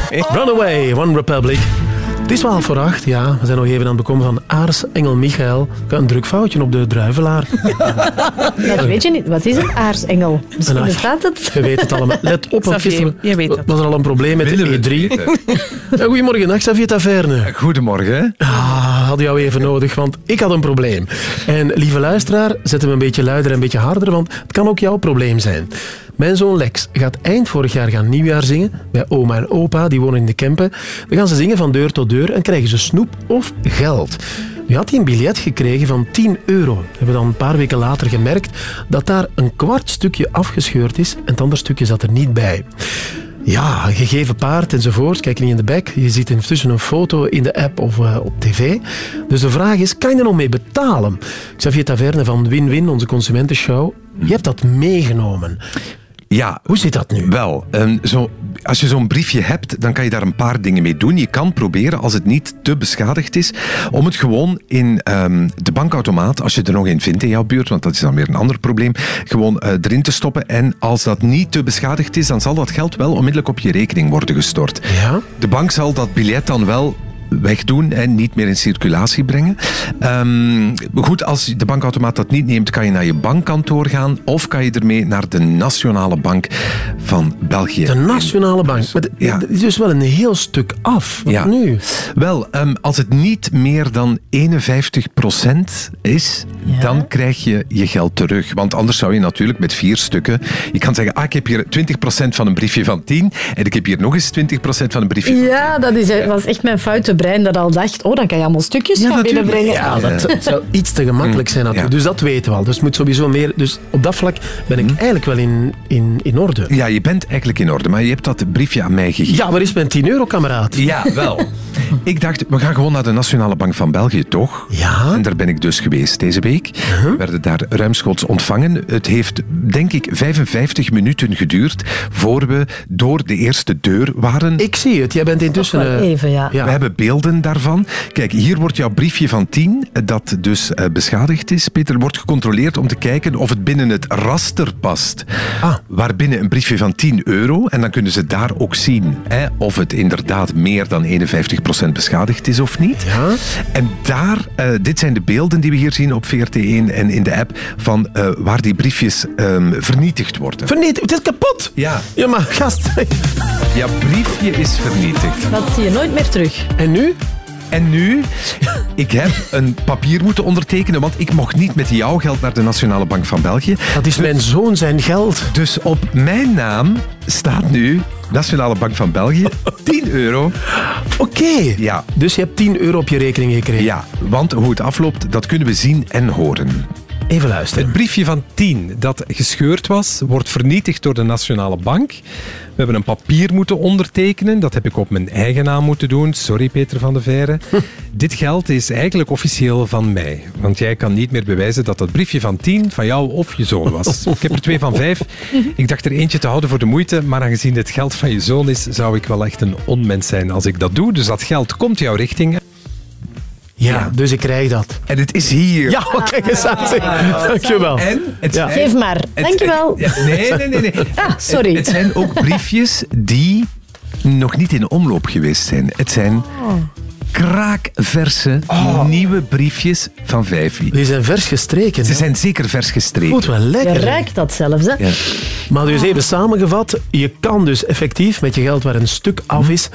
Runaway, One Republic. Het is wel half voor acht, ja. We zijn nog even aan het bekomen van Aars Engel Michael. Een druk foutje op de druivelaar. Dat weet je niet. Wat is een aarsengel? Misschien En, ah, bestaat het. Je weet het allemaal. Let op, want gisteren je weet het. was er al een probleem met de E3. Ja, goedemorgen, dag Xavier Taverne. Goedemorgen. Ah, hadden jou even nodig, want ik had een probleem. En lieve luisteraar, zet hem een beetje luider en een beetje harder, want het kan ook jouw probleem zijn. Mijn zoon Lex gaat eind vorig jaar gaan nieuwjaar zingen bij oma en opa, die wonen in de Kempen. Dan gaan ze zingen van deur tot deur en krijgen ze snoep of geld. Nu had hij een biljet gekregen van 10 euro. We hebben dan een paar weken later gemerkt dat daar een kwart stukje afgescheurd is en het andere stukje zat er niet bij. Ja, een gegeven paard enzovoort. Kijk niet in de bek. Je ziet intussen een foto in de app of eh, op tv. Dus de vraag is, kan je er nog mee betalen? Xavier Taverne van Win-Win, onze consumentenshow. Je hebt dat meegenomen. Ja. Hoe zit dat nu? Wel, ehm, zo, als je zo'n briefje hebt, dan kan je daar een paar dingen mee doen. Je kan proberen, als het niet te beschadigd is, om het gewoon in ehm, de bankautomaat, als je er nog een vindt in jouw buurt, want dat is dan weer een ander probleem, gewoon eh, erin te stoppen. En als dat niet te beschadigd is, dan zal dat geld wel onmiddellijk op je rekening worden gestort. Ja? De bank zal dat biljet dan wel wegdoen en niet meer in circulatie brengen. Ehm, goed, als de bankautomaat dat niet neemt, kan je naar je bankkantoor gaan of kan je ermee naar de Nationale Bank van België. De Nationale Bank. Maar Ja. dat is dus wel een heel stuk af. Wat Ja. nu? Wel, ehm, als het niet meer dan 51% is, dan krijg je je geld terug. Want anders zou je natuurlijk met vier stukken... Je kan zeggen, ah, ik heb hier 20% van een briefje van 10 en ik heb hier nog eens 20% van een briefje van Ja, dat is, was echt mijn foute brein dat al dacht, oh, dan kan je allemaal stukjes gaan binnenbrengen. Ja, dat zou iets te gemakkelijk zijn natuurlijk. Dus dat weten we al. Dus het moet sowieso meer... Dus op dat vlak ben ik eigenlijk wel in, in, in orde. Ja, je bent eigenlijk in orde, maar je hebt dat briefje aan mij gegeven. Ja, waar is mijn 10 euro, kameraad? Ja, wel. Ik dacht, we gaan gewoon naar de Nationale Bank van België, toch? Ja. En daar ben ik dus geweest deze week. We werden daar ruimschoots ontvangen. Het heeft, denk ik, 55 minuten geduurd voor we door de eerste deur waren. Ik zie het. Jij bent intussen... Eh, even, ja. We hebben beelden daarvan. Kijk, hier wordt jouw briefje van 10, dat dus eh, beschadigd is, Peter, wordt gecontroleerd om te kijken of het binnen het raster past. Ah. Waarbinnen een briefje van 10 euro, en dan kunnen ze daar ook zien hè, of het inderdaad meer dan 51% beschadigd is of niet. Ja. En daar, eh, dit zijn de beelden die we hier zien op VRT1 en in de app, van eh, waar die briefjes ehm, vernietigd worden. Vernietigd. Het is kapot. Ja. Ja, maar gast. Jouw briefje is vernietigd. Dat zie je nooit meer terug. En nu? En nu, ik heb een papier moeten ondertekenen, want ik mocht niet met jouw geld naar de Nationale Bank van België. Dat is mijn zoon zijn geld. Dus op mijn naam staat nu Nationale Bank van België 10 euro. Oké. Ja. Dus je hebt 10 euro op je rekening gekregen. Ja, want hoe het afloopt, dat kunnen we zien en horen. Even luisteren. Het briefje van 10 dat gescheurd was, wordt vernietigd door de Nationale Bank. We hebben een papier moeten ondertekenen. Dat heb ik op mijn eigen naam moeten doen. Sorry, Peter van de Veire. Dit geld is eigenlijk officieel van mij. Want jij kan niet meer bewijzen dat dat briefje van 10 van jou of je zoon was. Ik heb er twee van vijf. Ik dacht er eentje te houden voor de moeite. Maar aangezien het geld van je zoon is, zou ik wel echt een onmens zijn als ik dat doe. Dus dat geld komt jouw richting. Ja, dus ik krijg dat. En het is hier. Ja, oh, kijk eens aan. zeg. Dankjewel. En het Ja. zijn- Geef maar. het- Dankjewel. Ja, nee, nee, nee. nee. Ah, sorry. Het, het zijn ook briefjes die nog niet in omloop geweest zijn. Het zijn kraakverse nieuwe briefjes van Vijfie. Die zijn vers gestreken. Ze hè? zijn zeker vers gestreken. Voelt wel Je lekker. ruikt dat zelfs, hè? Ja. Maar dus even samengevat, je kan dus effectief met je geld waar een stuk af is,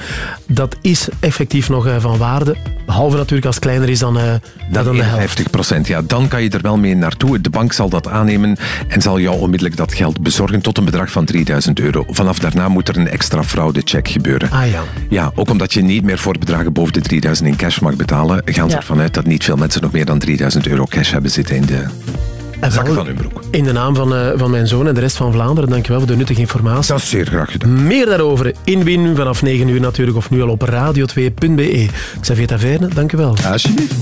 dat is effectief nog eh, van waarde. Behalve natuurlijk als het kleiner is dan, eh, dan, Dan de helft. 51 procent, ja. Dan kan je er wel mee naartoe. De bank zal dat aannemen en zal jou onmiddellijk dat geld bezorgen tot een bedrag van 3000 euro. Vanaf daarna moet er een extra fraudecheck gebeuren. Ah ja. Ja, ook omdat je niet meer voor bedragen boven de 3000 in cash mag betalen, gaan ze Ja. ervan uit dat niet veel mensen nog meer dan 3000 euro cash hebben zitten in de En zakken wel, van hun broek. In de naam van, eh, van mijn zoon en de rest van Vlaanderen, dankjewel voor de nuttige informatie. Dat is zeer graag gedaan. Meer daarover in Win vanaf 9 uur natuurlijk of nu al op radio2.be. Xavier Taverne, dankjewel. Alsjeblieft.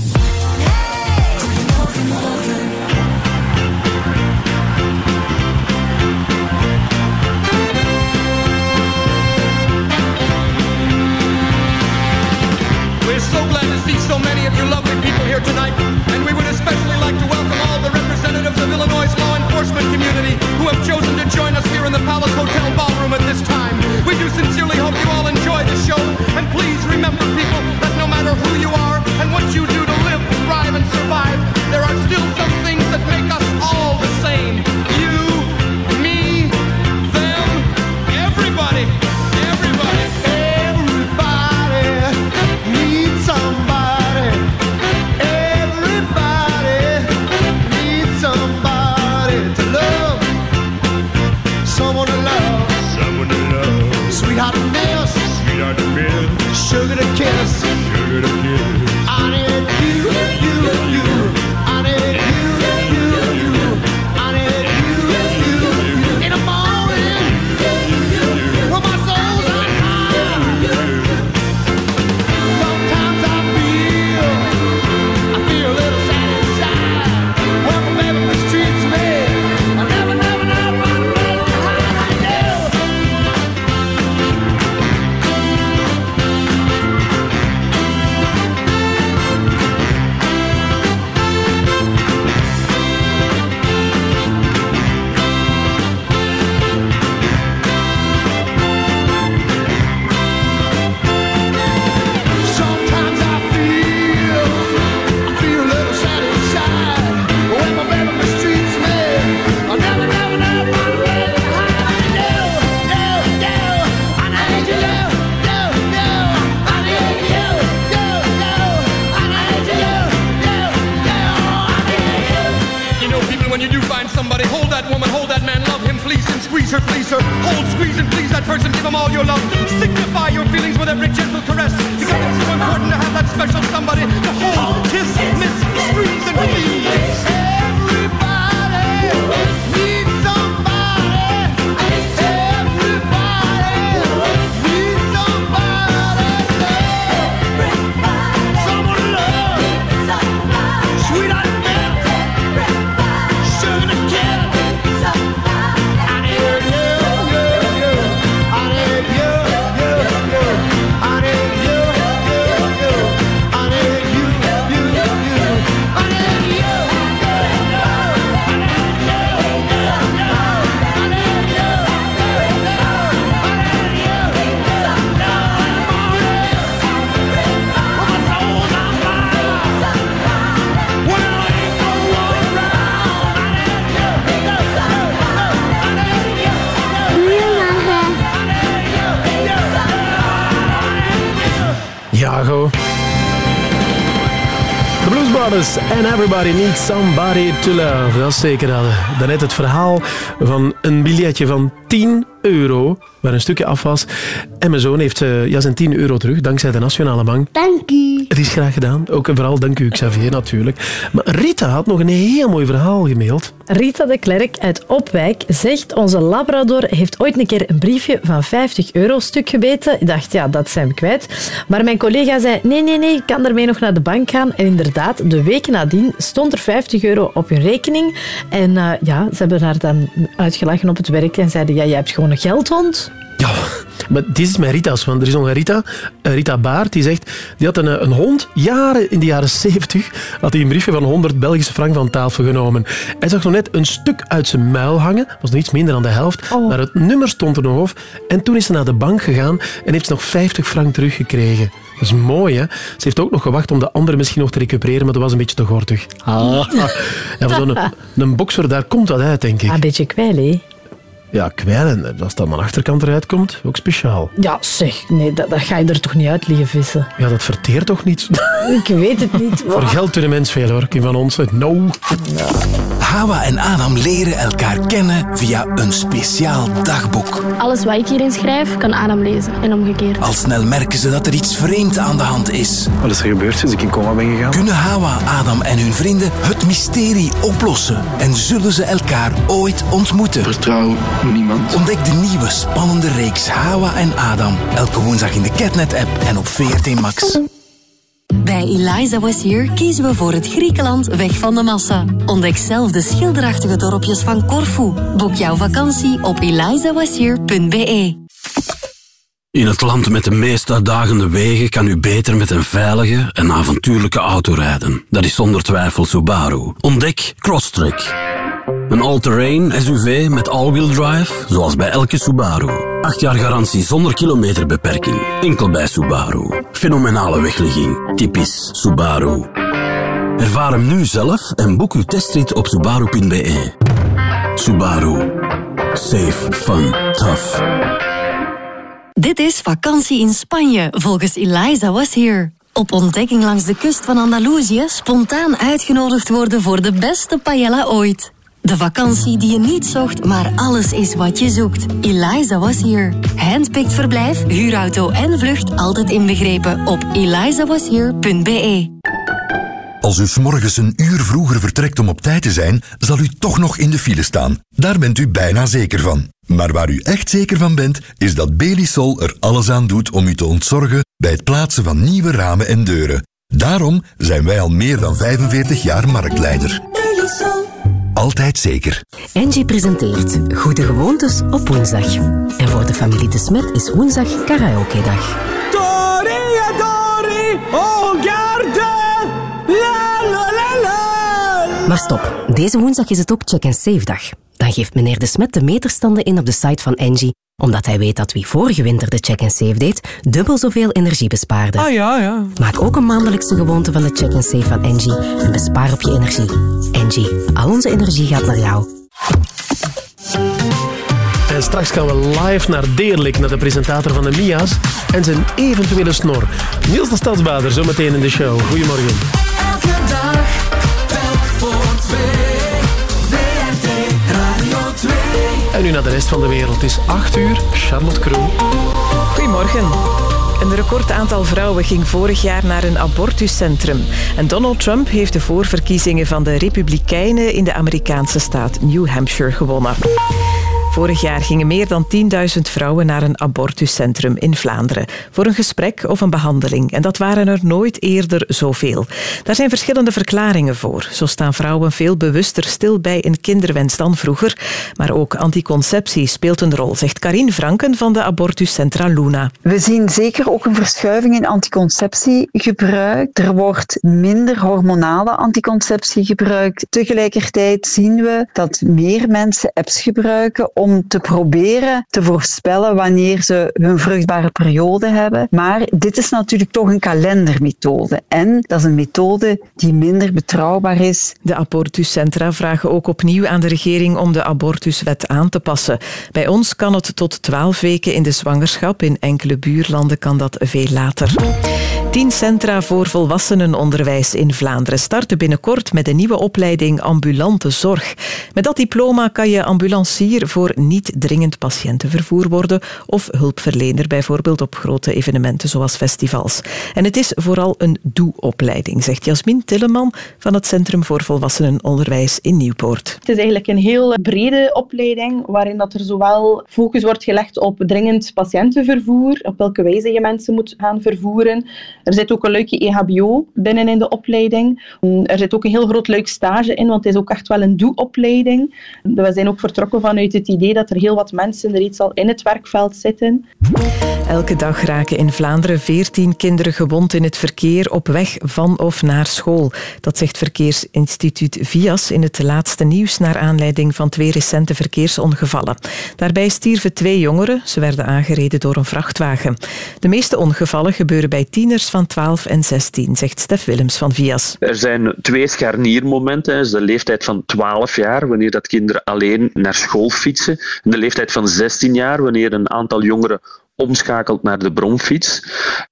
Hold, squeeze, and please that person, give them all your love. Signify your feelings with every gentle caress. Because it's so important to have that special somebody to hold, kiss, miss, squeeze, and please. And Everybody Needs Somebody to Love. Dat is zeker dat. Daarnet het verhaal van een biljetje van 10 euro, waar een stukje af was. En mijn zoon heeft eh, ja, zijn 10 euro terug, dankzij de Nationale Bank. Dank u. Het is graag gedaan. Ook een vooral dank u, Xavier, natuurlijk. Maar Rita had nog een heel mooi verhaal gemaild. Rita de Klerk uit Opwijk zegt... Onze Labrador heeft ooit een keer een briefje van 50 euro stuk gebeten. Ik dacht, ja, dat zijn we kwijt. Maar mijn collega zei, nee, nee, nee, ik kan ermee nog naar de bank gaan. En inderdaad, de weken nadien stond er 50 euro op hun rekening. En eh, ja, ze hebben haar dan uitgelachen op het werk en zeiden, ja, jij hebt gewoon een geldhond. Ja, maar dit is mijn Rita's. Want er is nog een Rita, Rita Baart, die zegt... Die had een, eh, een hond, jaren in de jaren 70, had hij een briefje van 100 Belgische frank van tafel genomen. Hij zag nog net een stuk uit zijn muil hangen. Was nog iets minder dan de helft. Maar het nummer stond er nog op. En toen is ze naar de bank gegaan en heeft ze nog 50 frank teruggekregen. Dat is mooi, hè? Ze heeft ook nog gewacht om de andere misschien nog te recupereren, maar dat was een beetje te gortig. Ah. Ja, voor zo'n een bokser, daar komt dat uit, denk ik. Een beetje kwijl, hè? Ja, kwijlen. Als dan mijn achterkant eruit komt, ook speciaal. Ja, zeg, nee, dat, dat ga je er toch niet uit liggen vissen? Ja, dat verteert toch niet? Ik weet het niet. Voor geld doen de mens veel, hoor. Kim van ons, no. Hawa en Adam leren elkaar kennen via een speciaal dagboek. Alles wat ik hierin schrijf, kan Adam lezen. En omgekeerd. Al snel merken ze dat er iets vreemd aan de hand is. Wat is er gebeurd sinds ik in coma ben gegaan? Kunnen Hawa, Adam en hun vrienden het mysterie oplossen? En zullen ze elkaar ooit ontmoeten? Vertrouw niemand. Ontdek de nieuwe spannende reeks Hawa en Adam. Elke woensdag in de Catnet-app en op VRT Max. Bij Eliza Was Here kiezen we voor het Griekenland weg van de massa. Ontdek zelf de schilderachtige dorpjes van Corfu. Boek jouw vakantie op elizawashere.be. In het land met de meest uitdagende wegen kan u beter met een veilige en avontuurlijke auto rijden. Dat is zonder twijfel Subaru. Ontdek Crosstrek. Een all-terrain SUV met all-wheel drive, zoals bij elke Subaru. 8 jaar garantie zonder kilometerbeperking. Enkel bij Subaru. Fenomenale wegligging. Typisch Subaru. Ervaar hem nu zelf en boek uw testrit op subaru.be. Subaru. Safe, fun, tough. Dit is vakantie in Spanje, volgens Eliza Was Here. Op ontdekking langs de kust van Andalusië spontaan uitgenodigd worden voor de beste paella ooit. De vakantie die je niet zocht, maar alles is wat je zoekt. Eliza was here. Handpicked verblijf, huurauto en vlucht altijd inbegrepen op elizawashere.be. Als u 's morgens een uur vroeger vertrekt om op tijd te zijn, zal u toch nog in de file staan. Daar bent u bijna zeker van. Maar waar u echt zeker van bent, is dat Belisol er alles aan doet om u te ontzorgen bij het plaatsen van nieuwe ramen en deuren. Daarom zijn wij al meer dan 45 jaar marktleider. Altijd zeker. Angie presenteert Goede Gewoontes op woensdag. En voor de familie De Smet is woensdag karaoke-dag. Toreadori, oh garde, la la la la. Maar stop, deze woensdag is het ook check-and-save-dag. Dan geeft meneer De Smet de meterstanden in op de site van Angie, omdat hij weet dat wie vorige winter de check-and-save deed, dubbel zoveel energie bespaarde. Ah ja, ja. Maak ook een maandelijkse gewoonte van de check-and-save van Angie en bespaar op je energie. Angie, al onze energie gaat naar jou. En straks gaan we live naar Deerlijk, naar de presentator van de Mia's en zijn eventuele snor. Niels de Stadsbader, zometeen in de show. Goedemorgen. Elke dag, telk voor twee. Nu naar de rest van de wereld. Het is 8 uur. Charlotte Kroon. Goedemorgen. Een record aantal vrouwen ging vorig jaar naar een abortuscentrum. En Donald Trump heeft de voorverkiezingen van de Republikeinen in de Amerikaanse staat New Hampshire gewonnen. Vorig jaar gingen meer dan 10.000 vrouwen naar een abortuscentrum in Vlaanderen voor een gesprek of een behandeling. En dat waren er nooit eerder zoveel. Daar zijn verschillende verklaringen voor. Zo staan vrouwen veel bewuster stil bij een kinderwens dan vroeger. Maar ook anticonceptie speelt een rol, zegt Karin Franken van de abortuscentra Luna. We zien zeker ook een verschuiving in anticonceptiegebruik. Er wordt minder hormonale anticonceptie gebruikt. Tegelijkertijd zien we dat meer mensen apps gebruiken om te proberen te voorspellen wanneer ze hun vruchtbare periode hebben. Maar dit is natuurlijk toch een kalendermethode. En dat is een methode die minder betrouwbaar is. De abortuscentra vragen ook opnieuw aan de regering om de abortuswet aan te passen. Bij ons kan het tot 12 weken in de zwangerschap. In enkele buurlanden kan dat veel later. Tien centra voor volwassenenonderwijs in Vlaanderen starten binnenkort met een nieuwe opleiding ambulante zorg. Met dat diploma kan je ambulancier voor niet dringend patiëntenvervoer worden of hulpverlener bijvoorbeeld op grote evenementen zoals festivals. En het is vooral een doe-opleiding, zegt Jasmin Tilleman van het Centrum voor Volwassenenonderwijs in Nieuwpoort. Het is eigenlijk een heel brede opleiding waarin dat er zowel focus wordt gelegd op dringend patiëntenvervoer, op welke wijze je mensen moet gaan vervoeren. Er zit ook een luikje EHBO binnen in de opleiding. Er zit ook een heel groot luik stage in, want het is ook echt wel een doe-opleiding. We zijn ook vertrokken vanuit het idee dat er heel wat mensen reeds al in het werkveld zitten. Elke dag raken in Vlaanderen 14 kinderen gewond in het verkeer op weg van of naar school. Dat zegt Verkeersinstituut VIAS in het laatste nieuws naar aanleiding van twee recente verkeersongevallen. Daarbij stierven twee jongeren. Ze werden aangereden door een vrachtwagen. De meeste ongevallen gebeuren bij tieners van 12 en 16, zegt Stef Willems van VIAS. Er zijn twee scharniermomenten. Dat is de leeftijd van 12 jaar, wanneer dat kinderen alleen naar school fietsen. En de leeftijd van 16 jaar, wanneer een aantal jongeren omschakelt naar de bromfiets.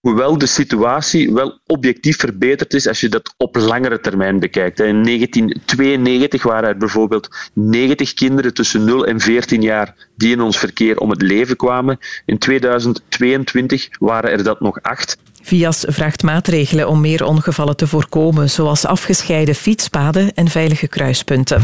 Hoewel de situatie wel objectief verbeterd is als je dat op langere termijn bekijkt. In 1992 waren er bijvoorbeeld 90 kinderen tussen 0 en 14 jaar die in ons verkeer om het leven kwamen. In 2022 waren er dat nog acht. VIAS vraagt maatregelen om meer ongevallen te voorkomen, zoals afgescheiden fietspaden en veilige kruispunten.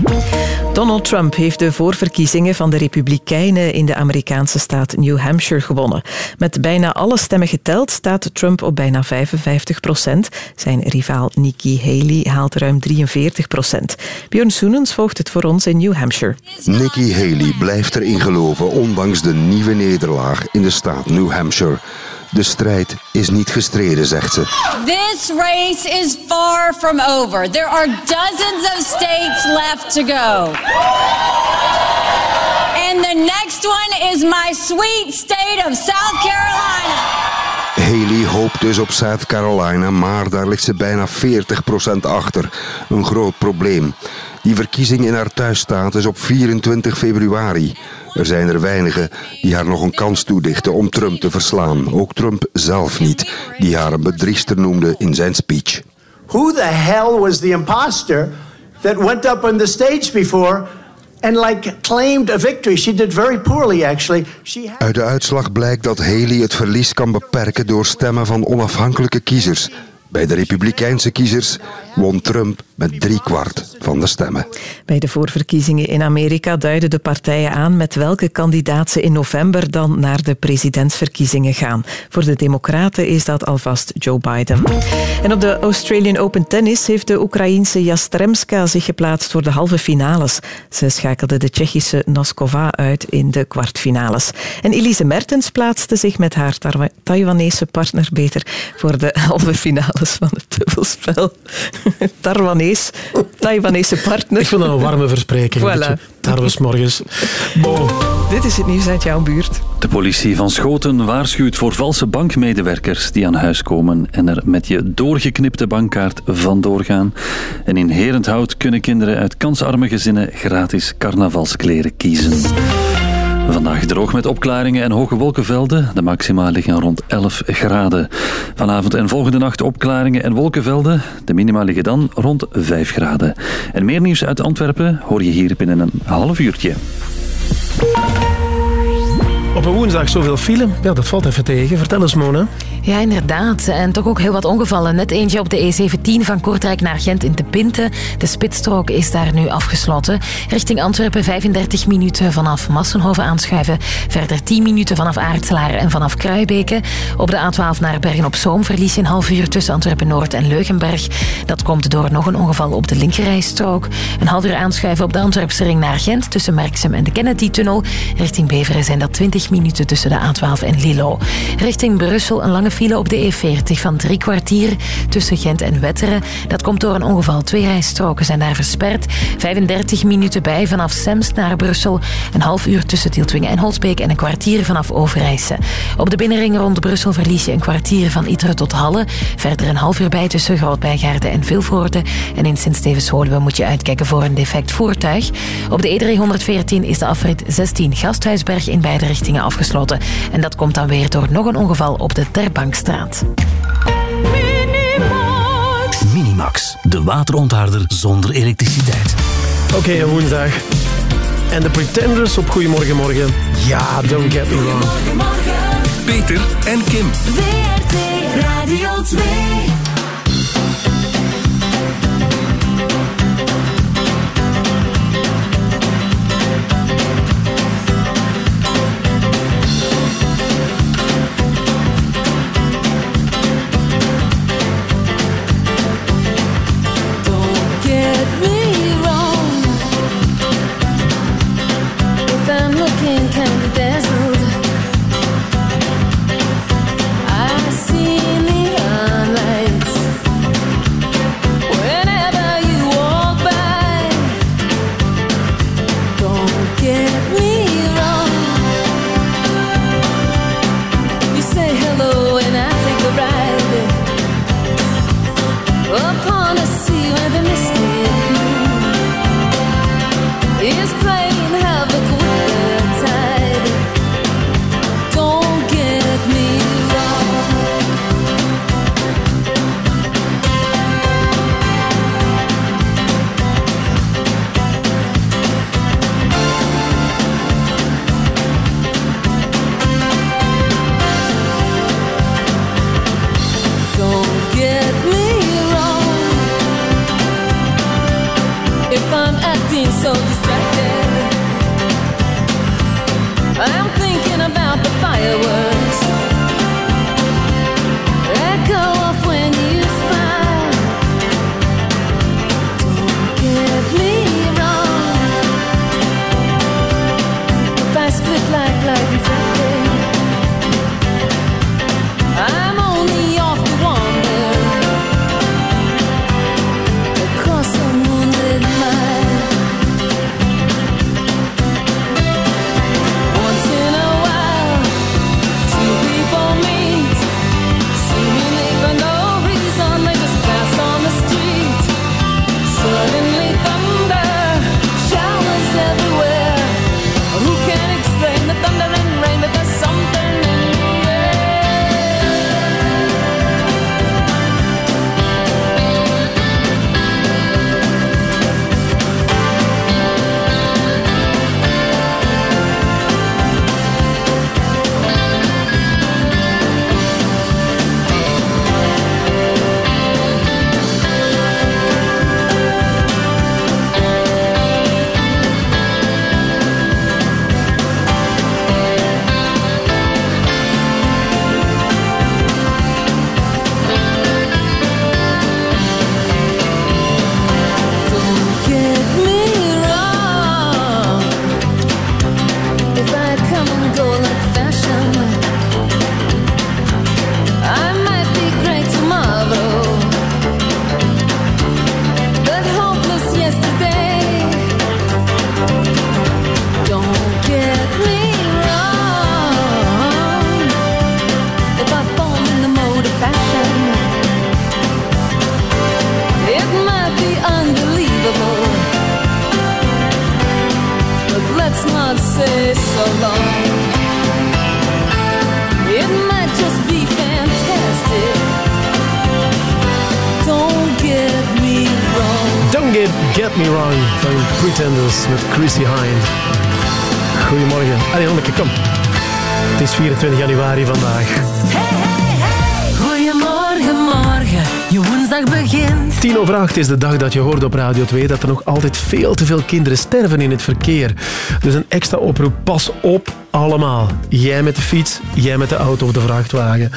Donald Trump heeft de voorverkiezingen van de Republikeinen in de Amerikaanse staat New Hampshire gewonnen. Met bijna alle stemmen geteld staat Trump op bijna 55 procent. Zijn rivaal Nikki Haley haalt ruim 43 procent. Björn Soenens volgt het voor ons in New Hampshire. Nikki Haley blijft erin geloven, ondanks de nieuwe nederlaag in de staat New Hampshire. De strijd is niet gestreden, zegt ze. This race is far from over. There are dozens of states left to go. And the next one is my sweet state of South Carolina. Haley hoopt dus op South Carolina, maar daar ligt ze bijna 40% achter. Een groot probleem. Die verkiezing in haar thuisstaat is op 24 februari. Er zijn er weinigen die haar nog een kans toedichten om Trump te verslaan. Ook Trump zelf niet, die haar een bedriegster noemde in zijn speech. Who the hell was the imposter that went up on the stage before and like claimed a victory. She did very poorly, actually. She Uit de uitslag blijkt dat Haley het verlies kan beperken door stemmen van onafhankelijke kiezers. Bij de Republikeinse kiezers won Trump met driekwart van de stemmen. Bij de voorverkiezingen in Amerika duiden de partijen aan met welke kandidaat ze in november dan naar de presidentsverkiezingen gaan. Voor de Democraten is dat alvast Joe Biden. En op de Australian Open Tennis heeft de Oekraïense Jastremska zich geplaatst voor de halve finales. Ze schakelde de Tsjechische Noskova uit in de kwartfinales. En Elise Mertens plaatste zich met haar Taiwanese partner beter voor de halve finales van het dubbelspel. Tarwanees, Taiwanese partner. Ik vind dat een warme verspreking. Voilà. Tarwes morgens. Bon. Dit is het nieuws uit jouw buurt. De politie van Schoten waarschuwt voor valse bankmedewerkers die aan huis komen en er met je doorgeknipte bankkaart vandoor gaan. En in Herenthout kunnen kinderen uit kansarme gezinnen gratis carnavalskleren kiezen. Vandaag droog met opklaringen en hoge wolkenvelden. De maxima liggen rond 11 graden. Vanavond en volgende nacht opklaringen en wolkenvelden. De minima liggen dan rond 5 graden. En meer nieuws uit Antwerpen hoor je hier binnen een half uurtje. Op een woensdag zoveel file, ja, dat valt even tegen. Vertel eens, Mona. Ja, inderdaad. En toch ook heel wat ongevallen. Net eentje op de E17 van Kortrijk naar Gent in de Pinte. De spitsstrook is daar nu afgesloten. Richting Antwerpen 35 minuten vanaf Massenhoven aanschuiven. Verder 10 minuten vanaf Aartselaar en vanaf Kruibeke. Op de A12 naar Bergen-op-Zoom verlies een half uur tussen Antwerpen-Noord en Leugenberg. Dat komt door nog een ongeval op de linkerrijstrook. Een half uur aanschuiven op de Antwerpse ring naar Gent tussen Merksem en de Kennedy-tunnel. Richting Beveren zijn dat 20 minuten tussen de A12 en Lilo. Richting Brussel een lange file op de E40 van drie kwartier tussen Gent en Wetteren. Dat komt door een ongeval. Twee rijstroken zijn daar versperd. 35 minuten bij vanaf Semst naar Brussel. Een half uur tussen Tieltwingen en Holsbeek en een kwartier vanaf Overijse. Op de binnenring rond Brussel verlies je een kwartier van Iteren tot Halle. Verder een half uur bij tussen Grootbijgaarden en Vilvoorde. En in Sint-Stevens-Woluwe moet je uitkijken voor een defect voertuig. Op de E314 is de afrit 16 Gasthuisberg in beide richtingen afgesloten. En dat komt dan weer door nog een ongeval op de Terbankstraat. Minimax, de waterontharder zonder elektriciteit. Oké, een woensdag. En de Pretenders op Goedemorgen Morgen. Ja, don't get me wrong. Peter en Kim. WRT Radio 2. Is de dag dat je hoort op Radio 2 dat er nog altijd veel te veel kinderen sterven in het verkeer. Dus een extra oproep, pas op allemaal. Jij met de fiets, jij met de auto of de vrachtwagen.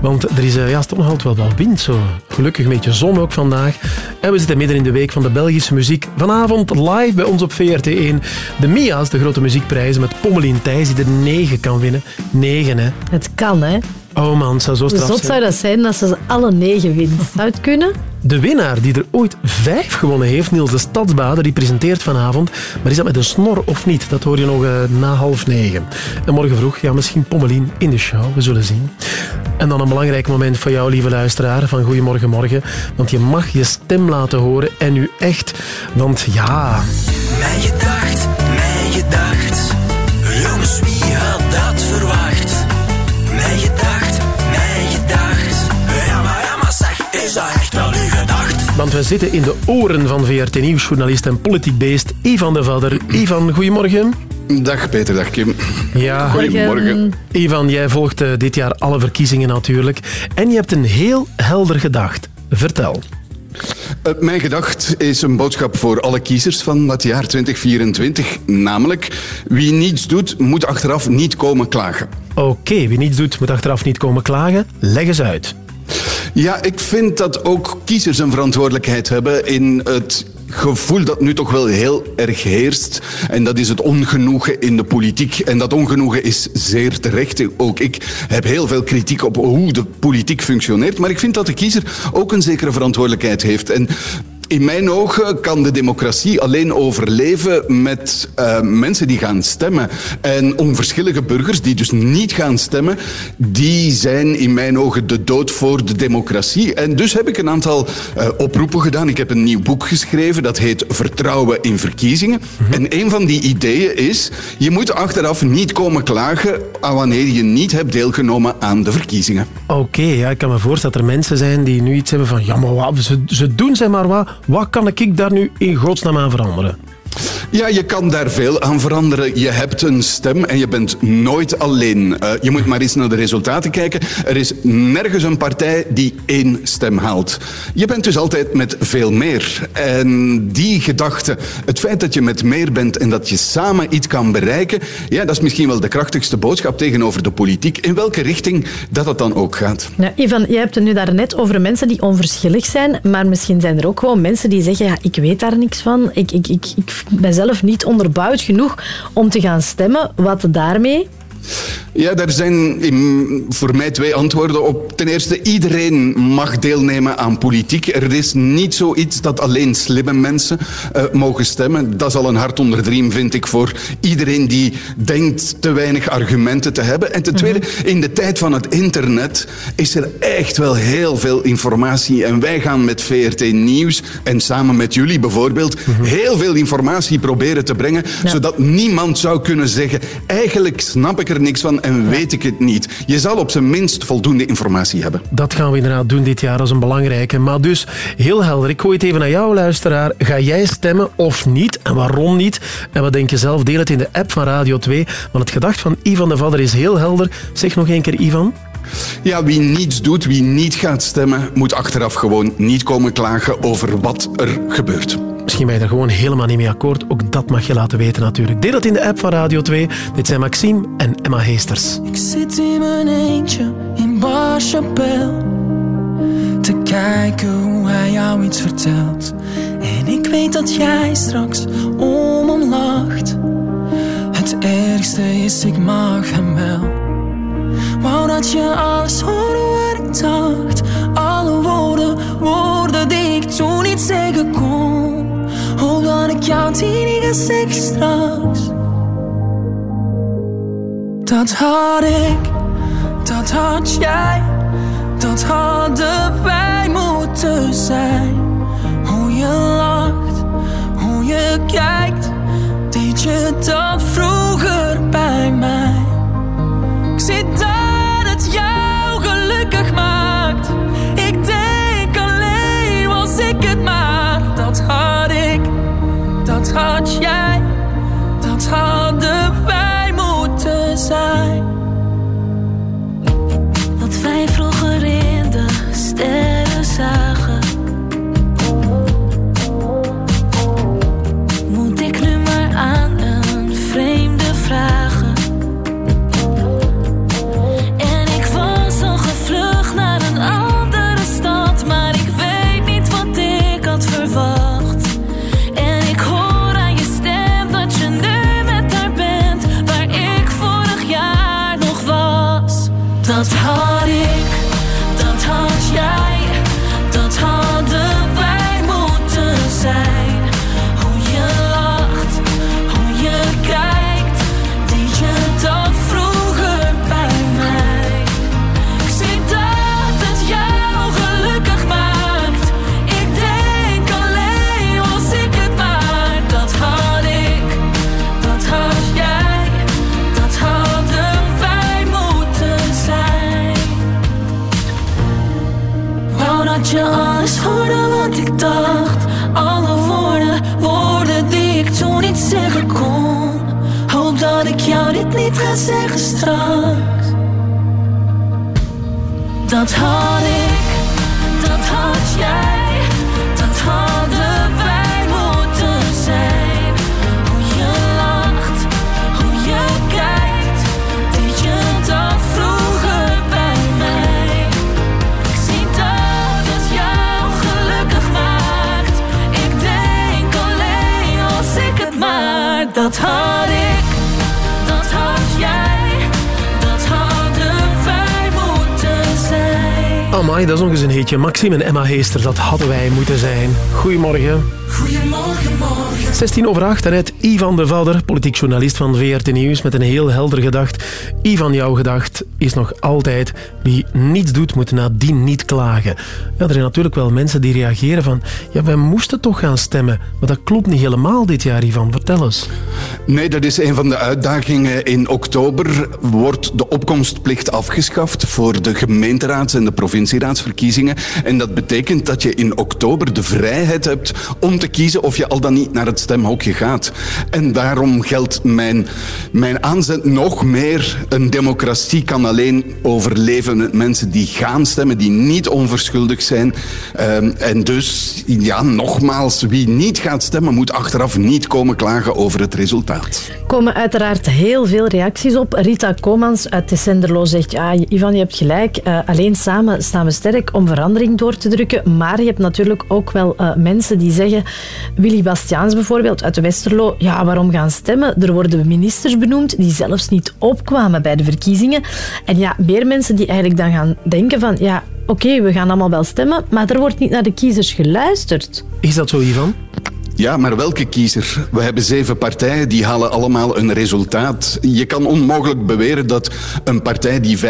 Want er is eh, ja, toch nog altijd wel wat wind zo. Gelukkig een beetje zon ook vandaag. En we zitten midden in de week van de Belgische muziek. Vanavond live bij ons op VRT1. De Mia's, de grote muziekprijzen met Pommelien Thijs, die er 9 kan winnen. 9 hè. Het kan, hè. Oh man, zou zo straf zot zou dat zijn als ze ze alle negen wint? Zou het kunnen? De winnaar die er ooit vijf gewonnen heeft, Niels de Stadsbader, die presenteert vanavond. Maar is dat met een snor of niet? Dat hoor je nog eh, na half negen. En morgen vroeg, ja, misschien Pommelien in de show. We zullen zien. En dan een belangrijk moment voor jou, lieve luisteraar, van Goedemorgen Morgen. Want je mag je stem laten horen en nu echt. Want ja... Mijn gedacht, Want we zitten in de oren van VRT Nieuwsjournalist en politiek beest Ivan de Vadder. Ivan, goedemorgen. Dag Peter, dag Kim. Ja, Goedemorgen. Ivan, jij volgt eh, dit jaar alle verkiezingen natuurlijk. En je hebt een heel helder gedacht. Vertel. Eh, mijn gedacht is een boodschap voor alle kiezers van het jaar 2024. Namelijk, wie niets doet, moet achteraf niet komen klagen. Oké, wie niets doet, moet achteraf niet komen klagen. Leg eens uit. Ja, ik vind dat ook kiezers een verantwoordelijkheid hebben in het gevoel dat nu toch wel heel erg heerst. En dat is het ongenoegen in de politiek. En dat ongenoegen is zeer terecht. Ook ik heb heel veel kritiek op hoe de politiek functioneert. Maar ik vind dat de kiezer ook een zekere verantwoordelijkheid heeft. En in mijn ogen kan de democratie alleen overleven met eh, mensen die gaan stemmen. En onverschillige burgers die dus niet gaan stemmen, die zijn in mijn ogen de dood voor de democratie. En dus heb ik een aantal eh, oproepen gedaan. Ik heb een nieuw boek geschreven, dat heet Vertrouwen in verkiezingen. En een van die ideeën is, je moet achteraf niet komen klagen wanneer je niet hebt deelgenomen aan de verkiezingen. Oké, ja, ik kan me voorstellen dat er mensen zijn die nu iets hebben van ja, maar wat, ze, ze doen zeg maar wat. Wat kan ik daar nu in godsnaam aan veranderen? Ja, je kan daar veel aan veranderen. Je hebt een stem en je bent nooit alleen. Eh, je moet maar eens naar de resultaten kijken. Er is nergens een partij die één stem haalt. Je bent dus altijd met veel meer. En die gedachte, het feit dat je met meer bent en dat je samen iets kan bereiken, ja, dat is misschien wel de krachtigste boodschap tegenover de politiek, in welke richting dat het dan ook gaat. Ja, Ivan, je hebt het nu daarnet over mensen die onverschillig zijn, maar misschien zijn er ook gewoon mensen die zeggen, ja, ik weet daar niks van, ik, ik, ik, ik zelf niet onderbouwd genoeg om te gaan stemmen. Wat daarmee? Ja, daar zijn in- voor mij twee antwoorden op. Ten eerste, iedereen mag deelnemen aan politiek. Er is niet zoiets dat alleen slimme mensen eh, mogen stemmen. Dat is al een hart onder de riem, vind ik, voor iedereen die denkt te weinig argumenten te hebben. En ten tweede, in de tijd van het internet is er echt wel heel veel informatie. En wij gaan met VRT Nieuws en samen met jullie bijvoorbeeld heel veel informatie proberen te brengen, zodat niemand zou kunnen zeggen, eigenlijk snap ik er niks van en weet ik het niet. Je zal op zijn minst voldoende informatie hebben. Dat gaan we inderdaad doen dit jaar als een belangrijke. Maar dus, heel helder, ik gooi het even naar jou, luisteraar. Ga jij stemmen of niet? En waarom niet? En wat denk je zelf? Deel het in de app van Radio 2. Want het gedacht van Ivan de Vadder is heel helder. Zeg nog één keer, Ivan. Ja, wie niets doet, wie niet gaat stemmen, moet achteraf gewoon niet komen klagen over wat er gebeurt. Misschien ben je er gewoon helemaal niet mee akkoord. Ook dat mag je laten weten natuurlijk. Deel het in de app van Radio 2. Dit zijn Maxime en Emma Heesters. Ik zit in mijn eentje in Bar Chapelle Te kijken hoe hij jou iets vertelt En ik weet dat jij straks om hem lacht Het ergste is, ik mag hem wel Wou dat je alles hoorde wat ik dacht. Alle woorden, woorden die ik toen niet zeggen kon. Hoop dat ik jou die niet straks. Dat had ik, dat had jij, dat hadden wij moeten zijn. Hoe je lacht, hoe je kijkt, deed je dat vroeger bij mij. Ga zeggen straks. Dat had ik, dat had jij, Amai, dat is nog eens een heetje. Maxime en Emma Heester, dat hadden wij moeten zijn. Goedemorgen. Goedemorgen, morgen. 16 over 8, daarnet Ivan de Vadder, politiek journalist van VRT Nieuws, met een heel helder gedacht. Ivan, jouw gedacht is nog altijd, wie niets doet, moet nadien niet klagen. Ja, er zijn natuurlijk wel mensen die reageren van, ja, wij moesten toch gaan stemmen. Maar dat klopt niet helemaal dit jaar, Ivan. Vertel eens. Nee, dat is een van de uitdagingen. In oktober wordt de opkomstplicht afgeschaft voor de gemeenteraads- en de provincieraadsverkiezingen. En dat betekent dat je in oktober de vrijheid hebt om te kiezen of je al dan niet naar het stemhokje gaat. En daarom geldt mijn, mijn aanzet nog meer. Een democratie kan alleen overleven met mensen die gaan stemmen, die niet onverschuldigd zijn. Ehm, en dus, ja, nogmaals, wie niet gaat stemmen moet achteraf niet komen klagen over het resultaat. Komen uiteraard heel veel reacties op. Rita Komans uit Tessenderlo zegt, ja, Ivan, je hebt gelijk. Eh, alleen samen staan we sterk om verandering door te drukken. Maar je hebt natuurlijk ook wel eh, mensen die zeggen, Willy Bastiaans bijvoorbeeld uit de Westerlo, ja, waarom gaan stemmen? Er worden ministers benoemd die zelfs niet opkwamen bij de verkiezingen. En ja, meer mensen die eigenlijk dan gaan denken van, ja, oké, we gaan allemaal wel stemmen, maar er wordt niet naar de kiezers geluisterd. Is dat zo, Ivan? Ja, maar welke kiezer? We hebben zeven partijen, die halen allemaal een resultaat. Je kan onmogelijk beweren dat een partij die 25%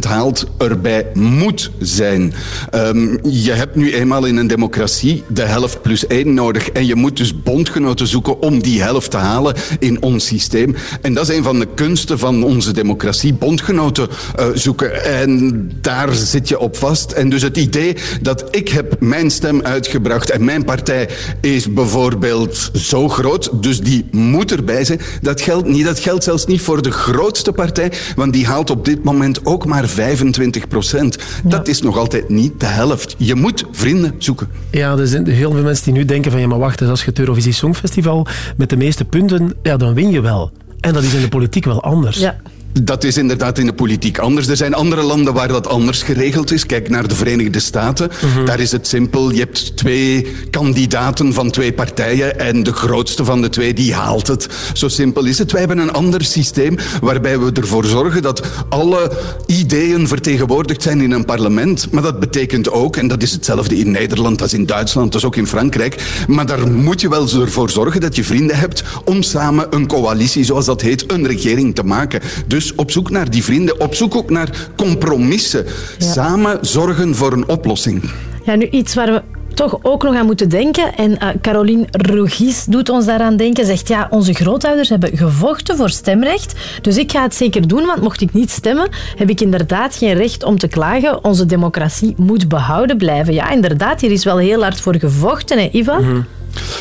haalt erbij moet zijn. Ehm, je hebt nu eenmaal in een democratie de helft plus één nodig. En je moet dus bondgenoten zoeken om die helft te halen in ons systeem. En dat is een van de kunsten van onze democratie, bondgenoten eh, zoeken. En daar zit je op vast. En dus het idee dat ik heb mijn stem uitgebracht en mijn partij is bijvoorbeeld zo groot, dus die moet erbij zijn. Dat geldt niet. Dat geldt zelfs niet voor de grootste partij, want die haalt op dit moment ook maar 25 procent. Dat is nog altijd niet de helft. Je moet vrienden zoeken. Ja, er zijn heel veel mensen die nu denken van ja, maar wacht, eens, als je het Eurovisie Songfestival met de meeste punten, ja, dan win je wel. En dat is in de politiek wel anders. Ja. Dat is inderdaad in de politiek anders. Er zijn andere landen waar dat anders geregeld is. Kijk naar de Verenigde Staten. Daar is het simpel. Je hebt twee kandidaten van twee partijen en de grootste van de twee die haalt het. Zo simpel is het. Wij hebben een ander systeem waarbij we ervoor zorgen dat alle ideeën vertegenwoordigd zijn in een parlement. Maar dat betekent ook, en dat is hetzelfde in Nederland als in Duitsland, als ook in Frankrijk, maar daar moet je wel ervoor zorgen dat je vrienden hebt om samen een coalitie, zoals dat heet, een regering te maken. Dus op zoek naar die vrienden, op zoek ook naar compromissen. Samen zorgen voor een oplossing. Ja, nu iets waar we toch ook nog aan moeten denken. En eh, Caroline Rogis doet ons daaraan denken. Zegt ja, onze grootouders hebben gevochten voor stemrecht. Dus ik ga het zeker doen, want mocht ik niet stemmen, heb ik inderdaad geen recht om te klagen. Onze democratie moet behouden blijven. Ja, inderdaad, hier is wel heel hard voor gevochten, hè, Ivan?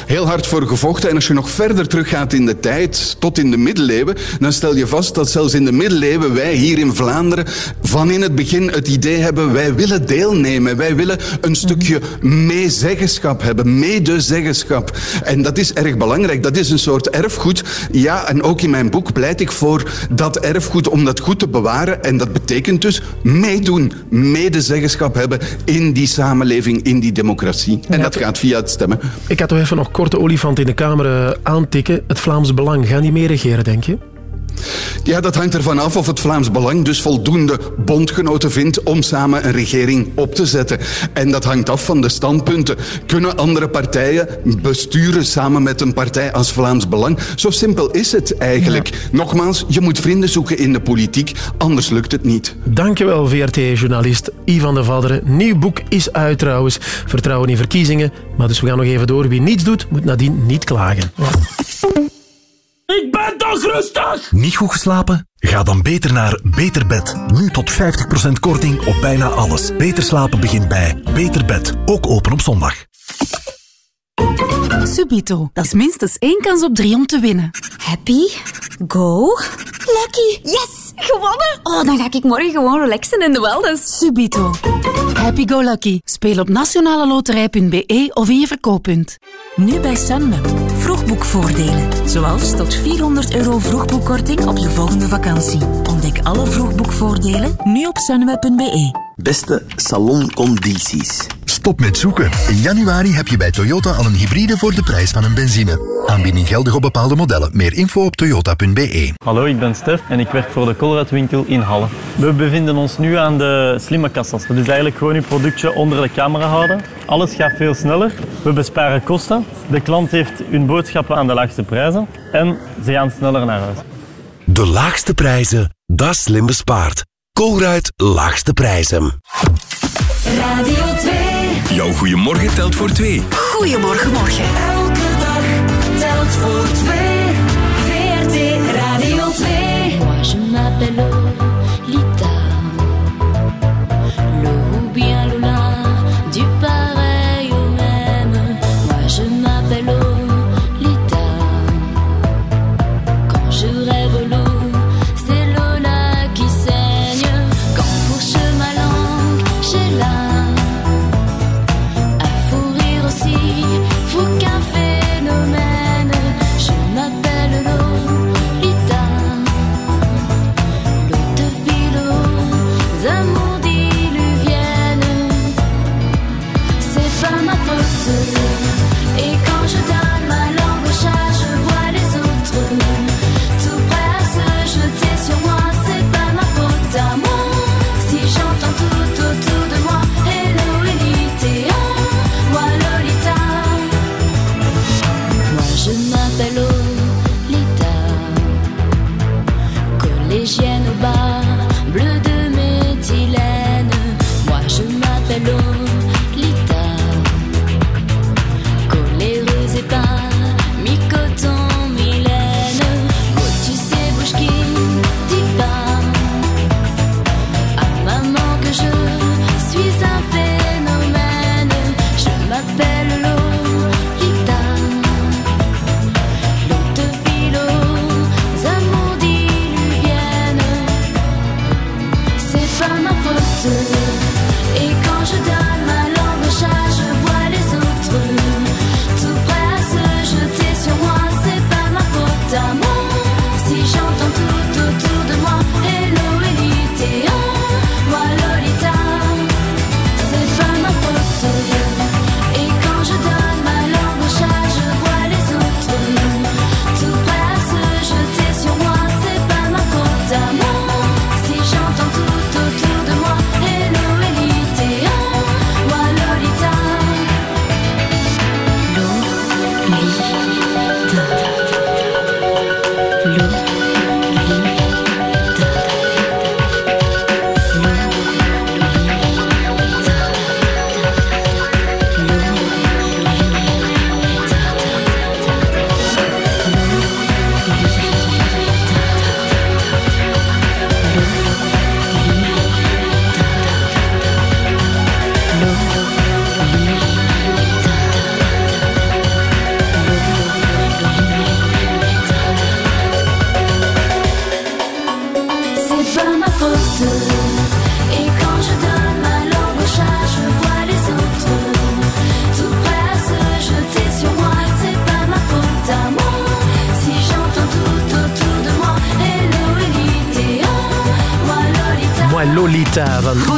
Heel hard voor gevochten. En als je nog verder teruggaat in de tijd, tot in de middeleeuwen, dan stel je vast dat zelfs in de middeleeuwen wij hier in Vlaanderen van in het begin het idee hebben, wij willen deelnemen. Wij willen een stukje meezeggenschap hebben, medezeggenschap. En dat is erg belangrijk. Dat is een soort erfgoed. Ja, en ook in mijn boek pleit ik voor dat erfgoed om dat goed te bewaren. En dat betekent dus meedoen, medezeggenschap hebben in die samenleving, in die democratie. En dat gaat via het stemmen. Ik toch even nog kort de olifant in de Kamer eh, aantikken. Het Vlaams Belang, gaan die mee regeren, denk je? Ja, dat hangt ervan af of het Vlaams Belang dus voldoende bondgenoten vindt om samen een regering op te zetten. En dat hangt af van de standpunten. Kunnen andere partijen besturen samen met een partij als Vlaams Belang? Zo simpel is het eigenlijk. Nogmaals, je moet vrienden zoeken in de politiek, anders lukt het niet. Dankjewel, VRT-journalist Ivan de Vadderen. Nieuw boek is uit trouwens. Vertrouwen in verkiezingen. Maar dus we gaan nog even door. Wie niets doet, moet nadien niet klagen. Ik ben toch rustig! Niet goed geslapen? Ga dan beter naar Beter Bed. Nu tot 50% korting op bijna alles. Beter slapen begint bij Beter Bed. Ook open op zondag. Subito. Dat is minstens één kans op drie om te winnen. Happy? Go? Lucky? Yes! Gewonnen! Oh, dan ga ik morgen gewoon relaxen in de wellness. Subito. Happy go lucky. Speel op nationaleloterij.be of in je verkooppunt. Nu bij Sunweb. Vroegboekvoordelen. Zoals tot 400 euro vroegboekkorting op je volgende vakantie. Ontdek alle vroegboekvoordelen nu op sunweb.be. Beste saloncondities. Stop met zoeken. In januari heb je bij Toyota al een hybride voor de prijs van een benzine. Aanbieding geldig op bepaalde modellen. Meer info op toyota.be. Hallo, ik ben Stef en ik werk voor de Colruyt-winkel in Halle. We bevinden ons nu aan de slimme kassas. Dat is eigenlijk gewoon je productje onder de camera houden. Alles gaat veel sneller. We besparen kosten. De klant heeft hun boodschappen aan de laagste prijzen. En ze gaan sneller naar huis. De laagste prijzen, dat is slim bespaard. Colruyt Laagste Prijzen. Radio 2. Jouw goeiemorgen telt voor twee. Goedemorgen, morgen. Elke dag telt voor twee. VRT Radio 2. Moi je m'appelle Collégienne au bar, bleu de méthylène. Moi je m'appelle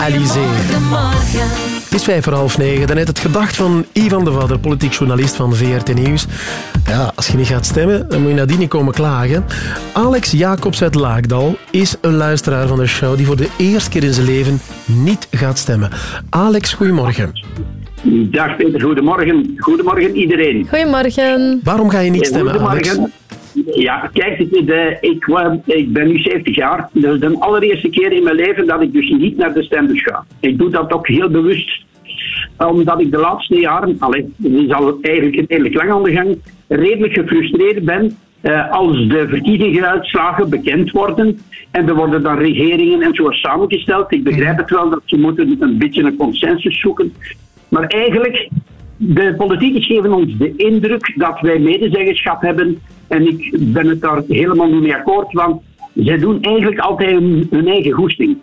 Alizé. Goedemorgen. Het is vijf voor half negen. Daarnet het gedacht van Ivan de Vadder, politiek journalist van VRT Nieuws. Ja, als je niet gaat stemmen, dan moet je nadien niet komen klagen. Alex Jacobs uit Laakdal is een luisteraar van de show die voor de eerste keer in zijn leven niet gaat stemmen. Alex, goedemorgen. Dag Peter, goedemorgen. Goedemorgen iedereen. Goedemorgen. Waarom ga je niet stemmen, Goedemorgen. Alex? Ja, kijk, is, eh, ik, wa- ik ben nu 70 jaar. Dat is de allereerste keer in mijn leven dat ik dus niet naar de stembus ga. Ik doe dat ook heel bewust. Omdat ik de laatste jaren, allee, het is al eigenlijk redelijk lang aan de gang, redelijk gefrustreerd ben eh, als de verkiezingsuitslagen bekend worden en er worden dan regeringen en zo samengesteld. Ik begrijp het wel dat ze moeten een beetje een consensus zoeken. Maar eigenlijk, de politiekers geven ons de indruk dat wij medezeggenschap hebben. En ik ben het daar helemaal niet mee akkoord, want zij doen eigenlijk altijd hun eigen goesting.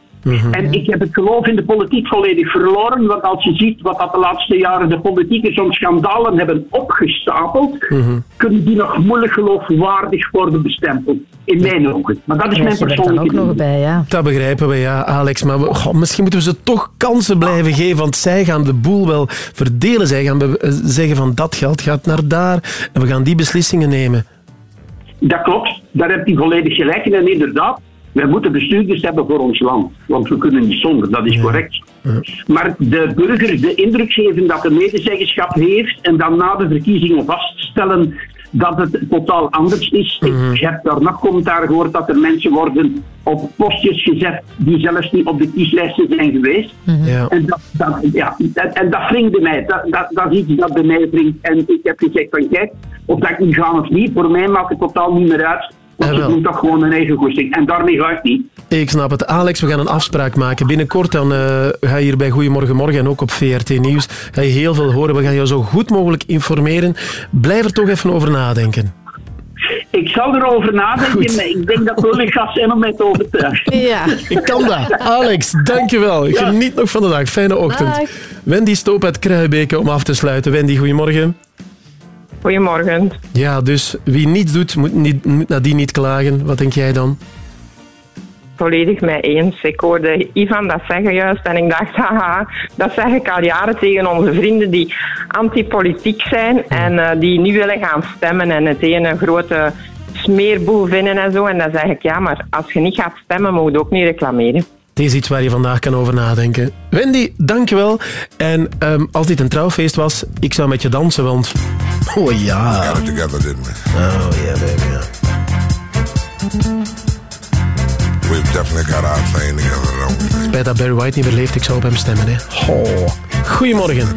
En ik heb het geloof in de politiek volledig verloren, want als je ziet wat dat de laatste jaren de politiekers om schandalen hebben opgestapeld, kunnen die nog moeilijk geloofwaardig worden bestempeld. In mijn ogen. Maar dat is mijn er persoonlijke ook nog bij, ja. Dat begrijpen we, ja, Alex. Maar we- goh, misschien moeten we ze toch kansen blijven geven, want zij gaan de boel wel verdelen. Zij gaan eh, zeggen van dat geld gaat naar daar en we gaan die beslissingen nemen. Dat klopt, daar heb je volledig gelijk in. En inderdaad, wij moeten bestuurders hebben voor ons land. Want we kunnen niet zonder, dat is correct. Maar de burger de indruk geven dat er medezeggenschap heeft en dan na de verkiezingen vaststellen dat het totaal anders is. Ik heb daar nog commentaar gehoord dat er mensen worden op postjes gezet die zelfs niet op de kieslijsten zijn geweest. Ja. En dat, dat, ja, dat, en dat wringde mij. Dat, dat, dat is iets dat bij mij wringt. En ik heb gezegd van kijk, of dat ik nu ga of niet, voor mij maakt het totaal niet meer uit. Ik moet toch gewoon een eigen goesting. En daarmee ga ik niet. Ik snap het. Alex, we gaan een afspraak maken. Binnenkort dan, eh, ga je hier bij Goedemorgen Morgen en ook op VRT Nieuws ga je heel veel horen. We gaan jou zo goed mogelijk informeren. Blijf er toch even over nadenken. Ik zal erover nadenken. Goed. Ik denk dat om mij te overtuigen. Ja. Ik kan dat. Alex, dankjewel. Geniet nog van de dag. Fijne ochtend. Dag. Wendy Stoop uit Kruijbeke om af te sluiten. Wendy, goedemorgen. Goedemorgen. Ja, dus wie niets doet, moet, niet, moet nadien niet klagen. Wat denk jij dan? Volledig mee eens. Ik hoorde Ivan dat zeggen juist en ik dacht, haha, dat zeg ik al jaren tegen onze vrienden die antipolitiek zijn en eh, die niet willen gaan stemmen en het een grote smeerboel vinden en zo. En dan zeg ik, ja, maar als je niet gaat stemmen, moet je ook niet reclameren. Het is iets waar je vandaag kan over nadenken. Wendy, dankjewel. En ehm, als dit een trouwfeest was, ik zou met je dansen, want... Oh ja. We got it together, didn't we? Oh yeah, baby. yeah. We've definitely got our thing together, don't we? Spijt dat Barry White niet meer leeft, ik zou op hem stemmen. Hè. Oh. Goedemorgen.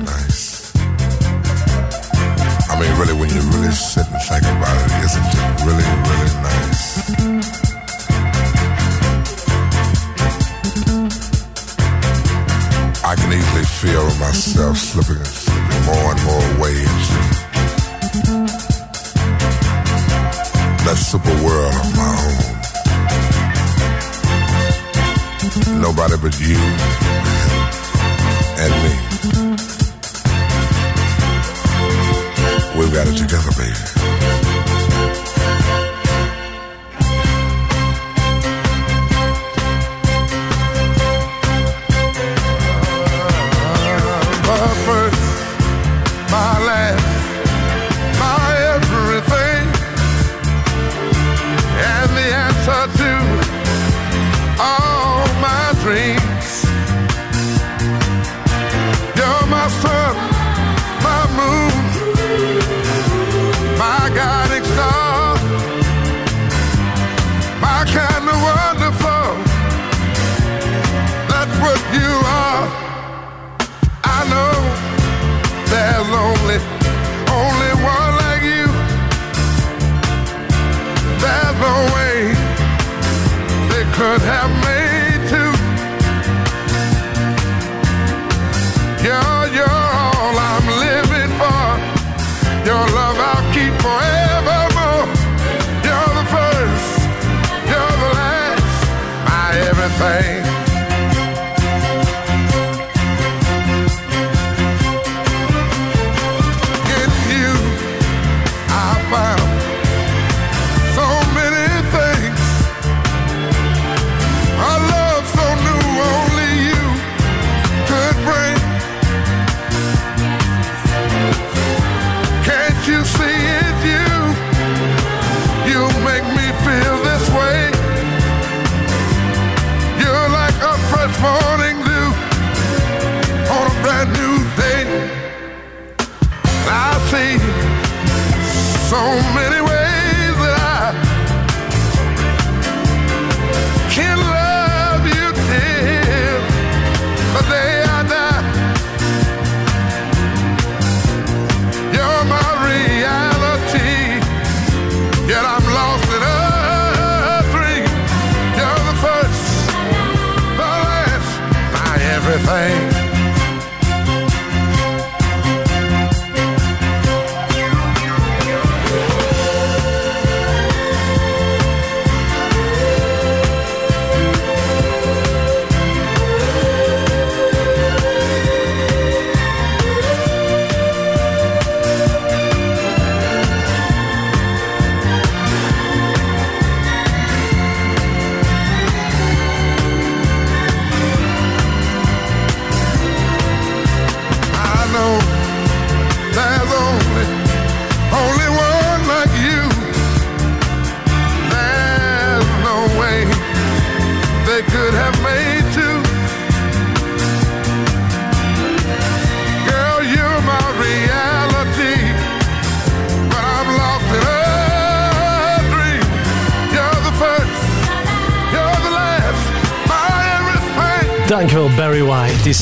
I mean, really, when you really sit and think about it, isn't it really, I can easily feel myself slipping slipping more and more away that super world of my own. Nobody but you and me. We've got it together, baby.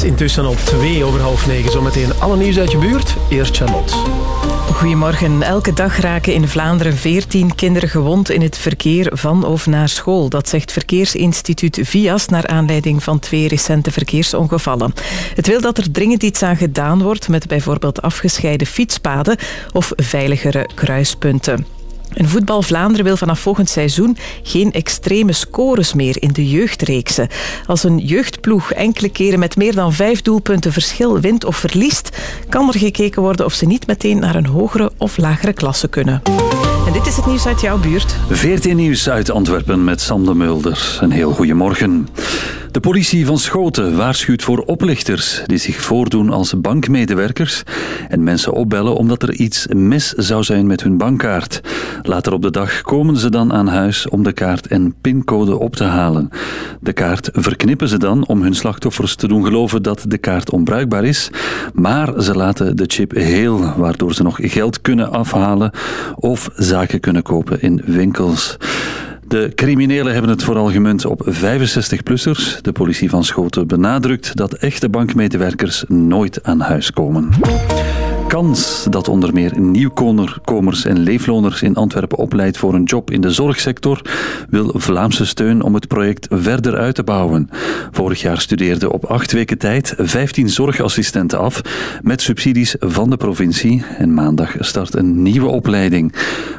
Intussen al twee over half negen. Zometeen alle nieuws uit je buurt. Eerst Charlotte. Goedemorgen. Elke dag raken in Vlaanderen 14 kinderen gewond in het verkeer van of naar school. Dat zegt Verkeersinstituut VIAS naar aanleiding van twee recente verkeersongevallen. Het wil dat er dringend iets aan gedaan wordt met bijvoorbeeld afgescheiden fietspaden of veiligere kruispunten. En Voetbal Vlaanderen wil vanaf volgend seizoen geen extreme scores meer in de jeugdreeksen. Als een jeugdploeg enkele keren met meer dan vijf doelpunten verschil wint of verliest, kan er gekeken worden of ze niet meteen naar een hogere of lagere klasse kunnen. En dit is het nieuws uit jouw buurt. 14 nieuws uit Antwerpen met Sam de Mulder. Een heel goedemorgen. De politie van Schoten waarschuwt voor oplichters die zich voordoen als bankmedewerkers en mensen opbellen omdat er iets mis zou zijn met hun bankkaart. Later op de dag komen ze dan aan huis om de kaart en pincode op te halen. De kaart verknippen ze dan om hun slachtoffers te doen geloven dat de kaart onbruikbaar is, maar ze laten de chip heel, waardoor ze nog geld kunnen afhalen of zaken kunnen kopen in winkels. De criminelen hebben het vooral gemunt op 65-plussers. De politie van Schoten benadrukt dat echte bankmedewerkers nooit aan huis komen. Kans dat onder meer nieuwkomers en leefloners in Antwerpen opleidt voor een job in de zorgsector, wil Vlaamse steun om het project verder uit te bouwen. Vorig jaar studeerden op acht weken tijd 15 zorgassistenten af met subsidies van de provincie. En maandag start een nieuwe opleiding.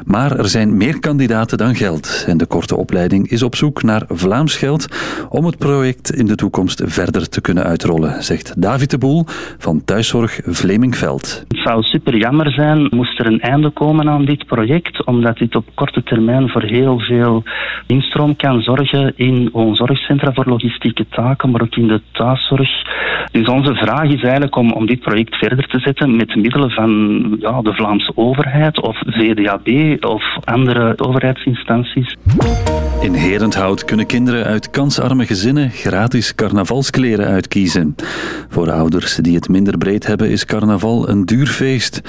Maar er zijn meer kandidaten dan geld. En de korte opleiding is op zoek naar Vlaams geld om het project in de toekomst verder te kunnen uitrollen, zegt David de Boel van Thuiszorg Vlemingveld. Het zou super jammer zijn moest er een einde komen aan dit project, omdat dit op korte termijn voor heel veel instroom kan zorgen in woonzorgcentra voor logistieke taken, maar ook in de thuiszorg. Dus onze vraag is eigenlijk om, om dit project verder te zetten met middelen van ja, de Vlaamse overheid of VDAB of andere overheidsinstanties. In Herenthout kunnen kinderen uit kansarme gezinnen gratis carnavalskleren uitkiezen. Voor ouders die het minder breed hebben is carnaval een duur feest.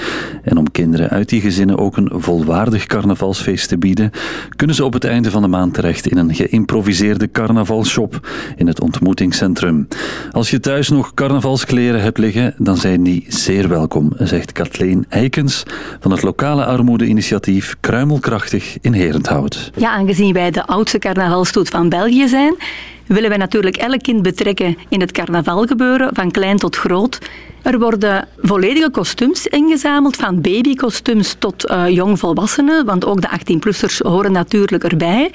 En om kinderen uit die gezinnen ook een volwaardig carnavalsfeest te bieden, kunnen ze op het einde van de maand terecht in een geïmproviseerde carnavalshop in het ontmoetingscentrum. Als je thuis nog carnavalskleren hebt liggen, dan zijn die zeer welkom, zegt Kathleen Eikens van het lokale armoedeinitiatief Kruimelkrachtig in Herenthout. Ja, aangezien wij de oudste carnavalstoet van België zijn, willen wij natuurlijk elk kind betrekken in het carnavalgebeuren, van klein tot groot. Er worden volledige kostuums ingezameld, van babykostuums tot eh, jongvolwassenen, want ook de 18-plussers horen natuurlijk erbij.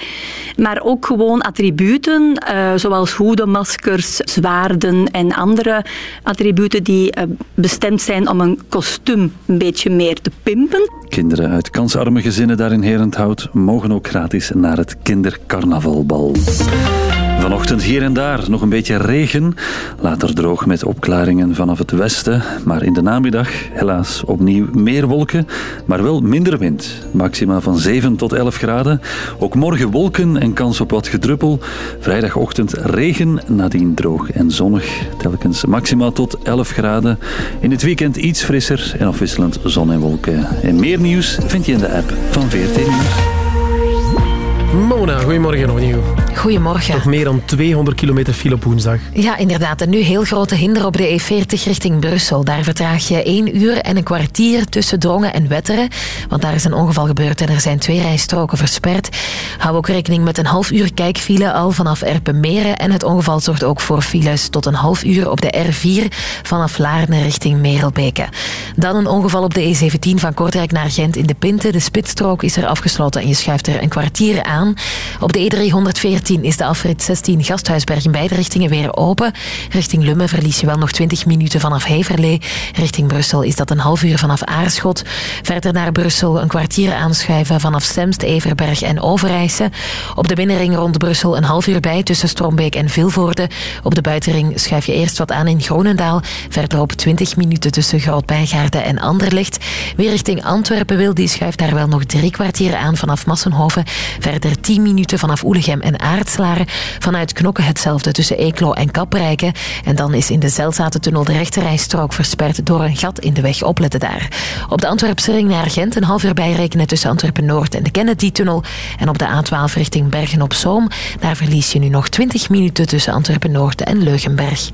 Maar ook gewoon attributen, eh, zoals hoeden, maskers, zwaarden en andere attributen die eh, bestemd zijn om een kostuum een beetje meer te pimpen. Kinderen uit kansarme gezinnen daar in Herenthout mogen ook gratis naar het kindercarnavalbal. Vanochtend hier en daar nog een beetje regen. Later droog met opklaringen vanaf het westen. Maar in de namiddag helaas opnieuw meer wolken, maar wel minder wind. Maxima van 7 tot 11 graden. Ook morgen wolken en kans op wat gedruppel. Vrijdagochtend regen, nadien droog en zonnig. Telkens maxima tot 11 graden. In het weekend iets frisser en afwisselend zon en wolken. En meer nieuws vind je in de app van VRT Nieuws. Mona, goedemorgen opnieuw. Goedemorgen. Nog meer dan 200 kilometer file op woensdag. Ja, inderdaad. Een nu heel grote hinder op de E40 richting Brussel. Daar vertraag je één uur en een kwartier tussen Drongen en Wetteren. Want daar is een ongeval gebeurd en er zijn twee rijstroken versperd. Hou ook rekening met een half uur kijkfile al vanaf Erpenmeren. En het ongeval zorgt ook voor files tot een half uur op de R4 vanaf Laarne richting Merelbeke. Dan een ongeval op de E17 van Kortrijk naar Gent in de Pinte. De spitsstrook is er afgesloten en je schuift er een kwartier aan. Op de E314 is de afrit 16 Gasthuisberg in beide richtingen weer open. Richting Lummen verlies je wel nog 20 minuten vanaf Heverlee. Richting Brussel is dat een half uur vanaf Aarschot. Verder naar Brussel een kwartier aanschuiven vanaf Semst, Everberg en Overijse. Op de binnenring rond Brussel een half uur bij tussen Strombeek en Vilvoorde. Op de buitenring schuif je eerst wat aan in Groenendaal. Verderop 20 minuten tussen Groot-Bijgaarden en Anderlecht. Weer richting Antwerpen wil, die schuift daar wel nog drie kwartier aan vanaf Massenhoven. Verder 10 minuten vanaf Oelegem en Vanuit Knokke hetzelfde tussen Eeklo en Kaprijke. En dan is in de Zelzatentunnel de rechterrijstrook versperd door een gat in de weg. Opletten daar. Op de Antwerpse ring naar Gent een half uur bijrekenen tussen Antwerpen-Noord en de Kennedy-tunnel. En op de A12 richting Bergen-op-Zoom. Daar verlies je nu nog 20 minuten tussen Antwerpen-Noord en Leugenberg.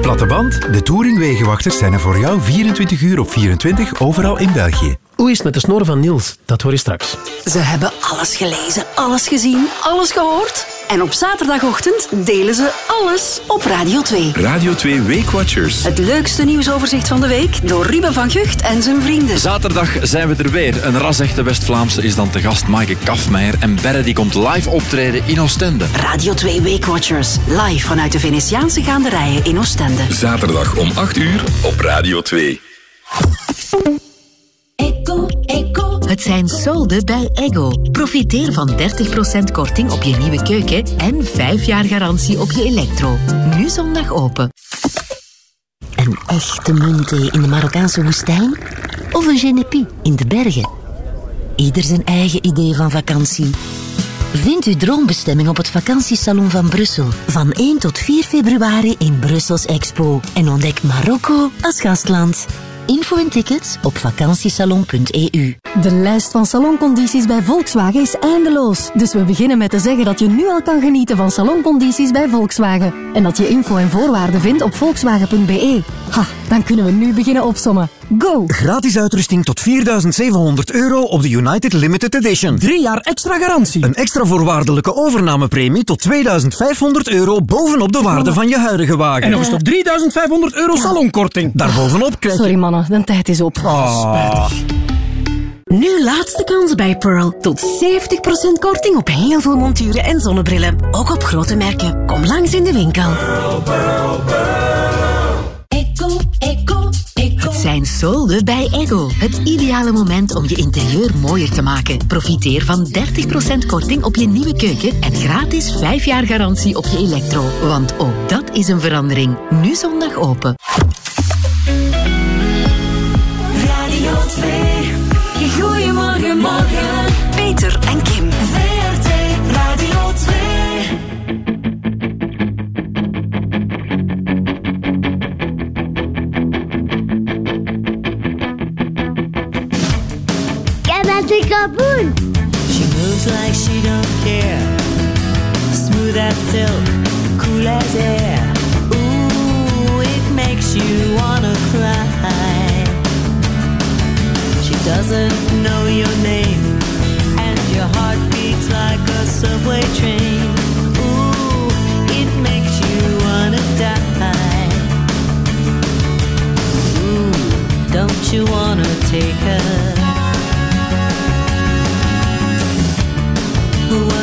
Platteband, de Touringwegenwachters zijn er voor jou 24 uur op 24 overal in België. Hoe is het met de snor van Niels? Dat hoor je straks. Ze hebben alles gelezen, alles gezien, alles gehoord. En op zaterdagochtend delen ze alles op Radio 2. Radio 2 Weekwatchers. Het leukste nieuwsoverzicht van de week door Ruben van Gucht en zijn vrienden. Zaterdag zijn we er weer. Een ras-echte West-Vlaamse is dan te gast Maaike Kafmeijer. En Berre die komt live optreden in Oostende. Radio 2 Weekwatchers, live vanuit de Venetiaanse gaanderijen in Oostende. Zaterdag om 8 uur op Radio 2. Het zijn solden bij Ego. Profiteer van 30% korting op je nieuwe keuken en 5 jaar garantie op je elektro. Nu zondag open. Een echte muntthee in de Marokkaanse woestijn? Of een genepi in de bergen? Ieder zijn eigen idee van vakantie. Vind uw droombestemming op het vakantiesalon van Brussel. Van 1 tot 4 februari in Brussels Expo. En ontdek Marokko als gastland. Info en tickets op vakantiesalon.eu. De lijst van saloncondities bij Volkswagen is eindeloos. Dus we beginnen met te zeggen dat je nu al kan genieten van saloncondities bij Volkswagen. En dat je info en voorwaarden vindt op volkswagen.be. Ha, dan kunnen we nu beginnen opsommen. Go! Gratis uitrusting tot 4700 euro op de United Limited Edition. Drie jaar extra garantie. Een extra voorwaardelijke overnamepremie tot 2500 euro bovenop de waarde van je huidige wagen. En nog eens tot 3500 euro salonkorting. Daarbovenop krijg je... Sorry mannen, de tijd is op. Ah. Nu laatste kans bij Pearl. Tot 70% korting op heel veel monturen en zonnebrillen. Ook op grote merken. Kom langs in de winkel. Eco, eco, eco. Het zijn solden bij Ego. Het ideale moment om je interieur mooier te maken. Profiteer van 30% korting op je nieuwe keuken en gratis 5 jaar garantie op je elektro. Want ook dat is een verandering. Nu zondag open. Radio 2. Goedemorgen, morgen. She moves like she don't care. Smooth as silk, cool as air. Ooh, it makes you wanna cry. She doesn't know your name, and your heart beats like a subway train. Ooh, it makes you wanna die. Ooh, don't you wanna take her? Who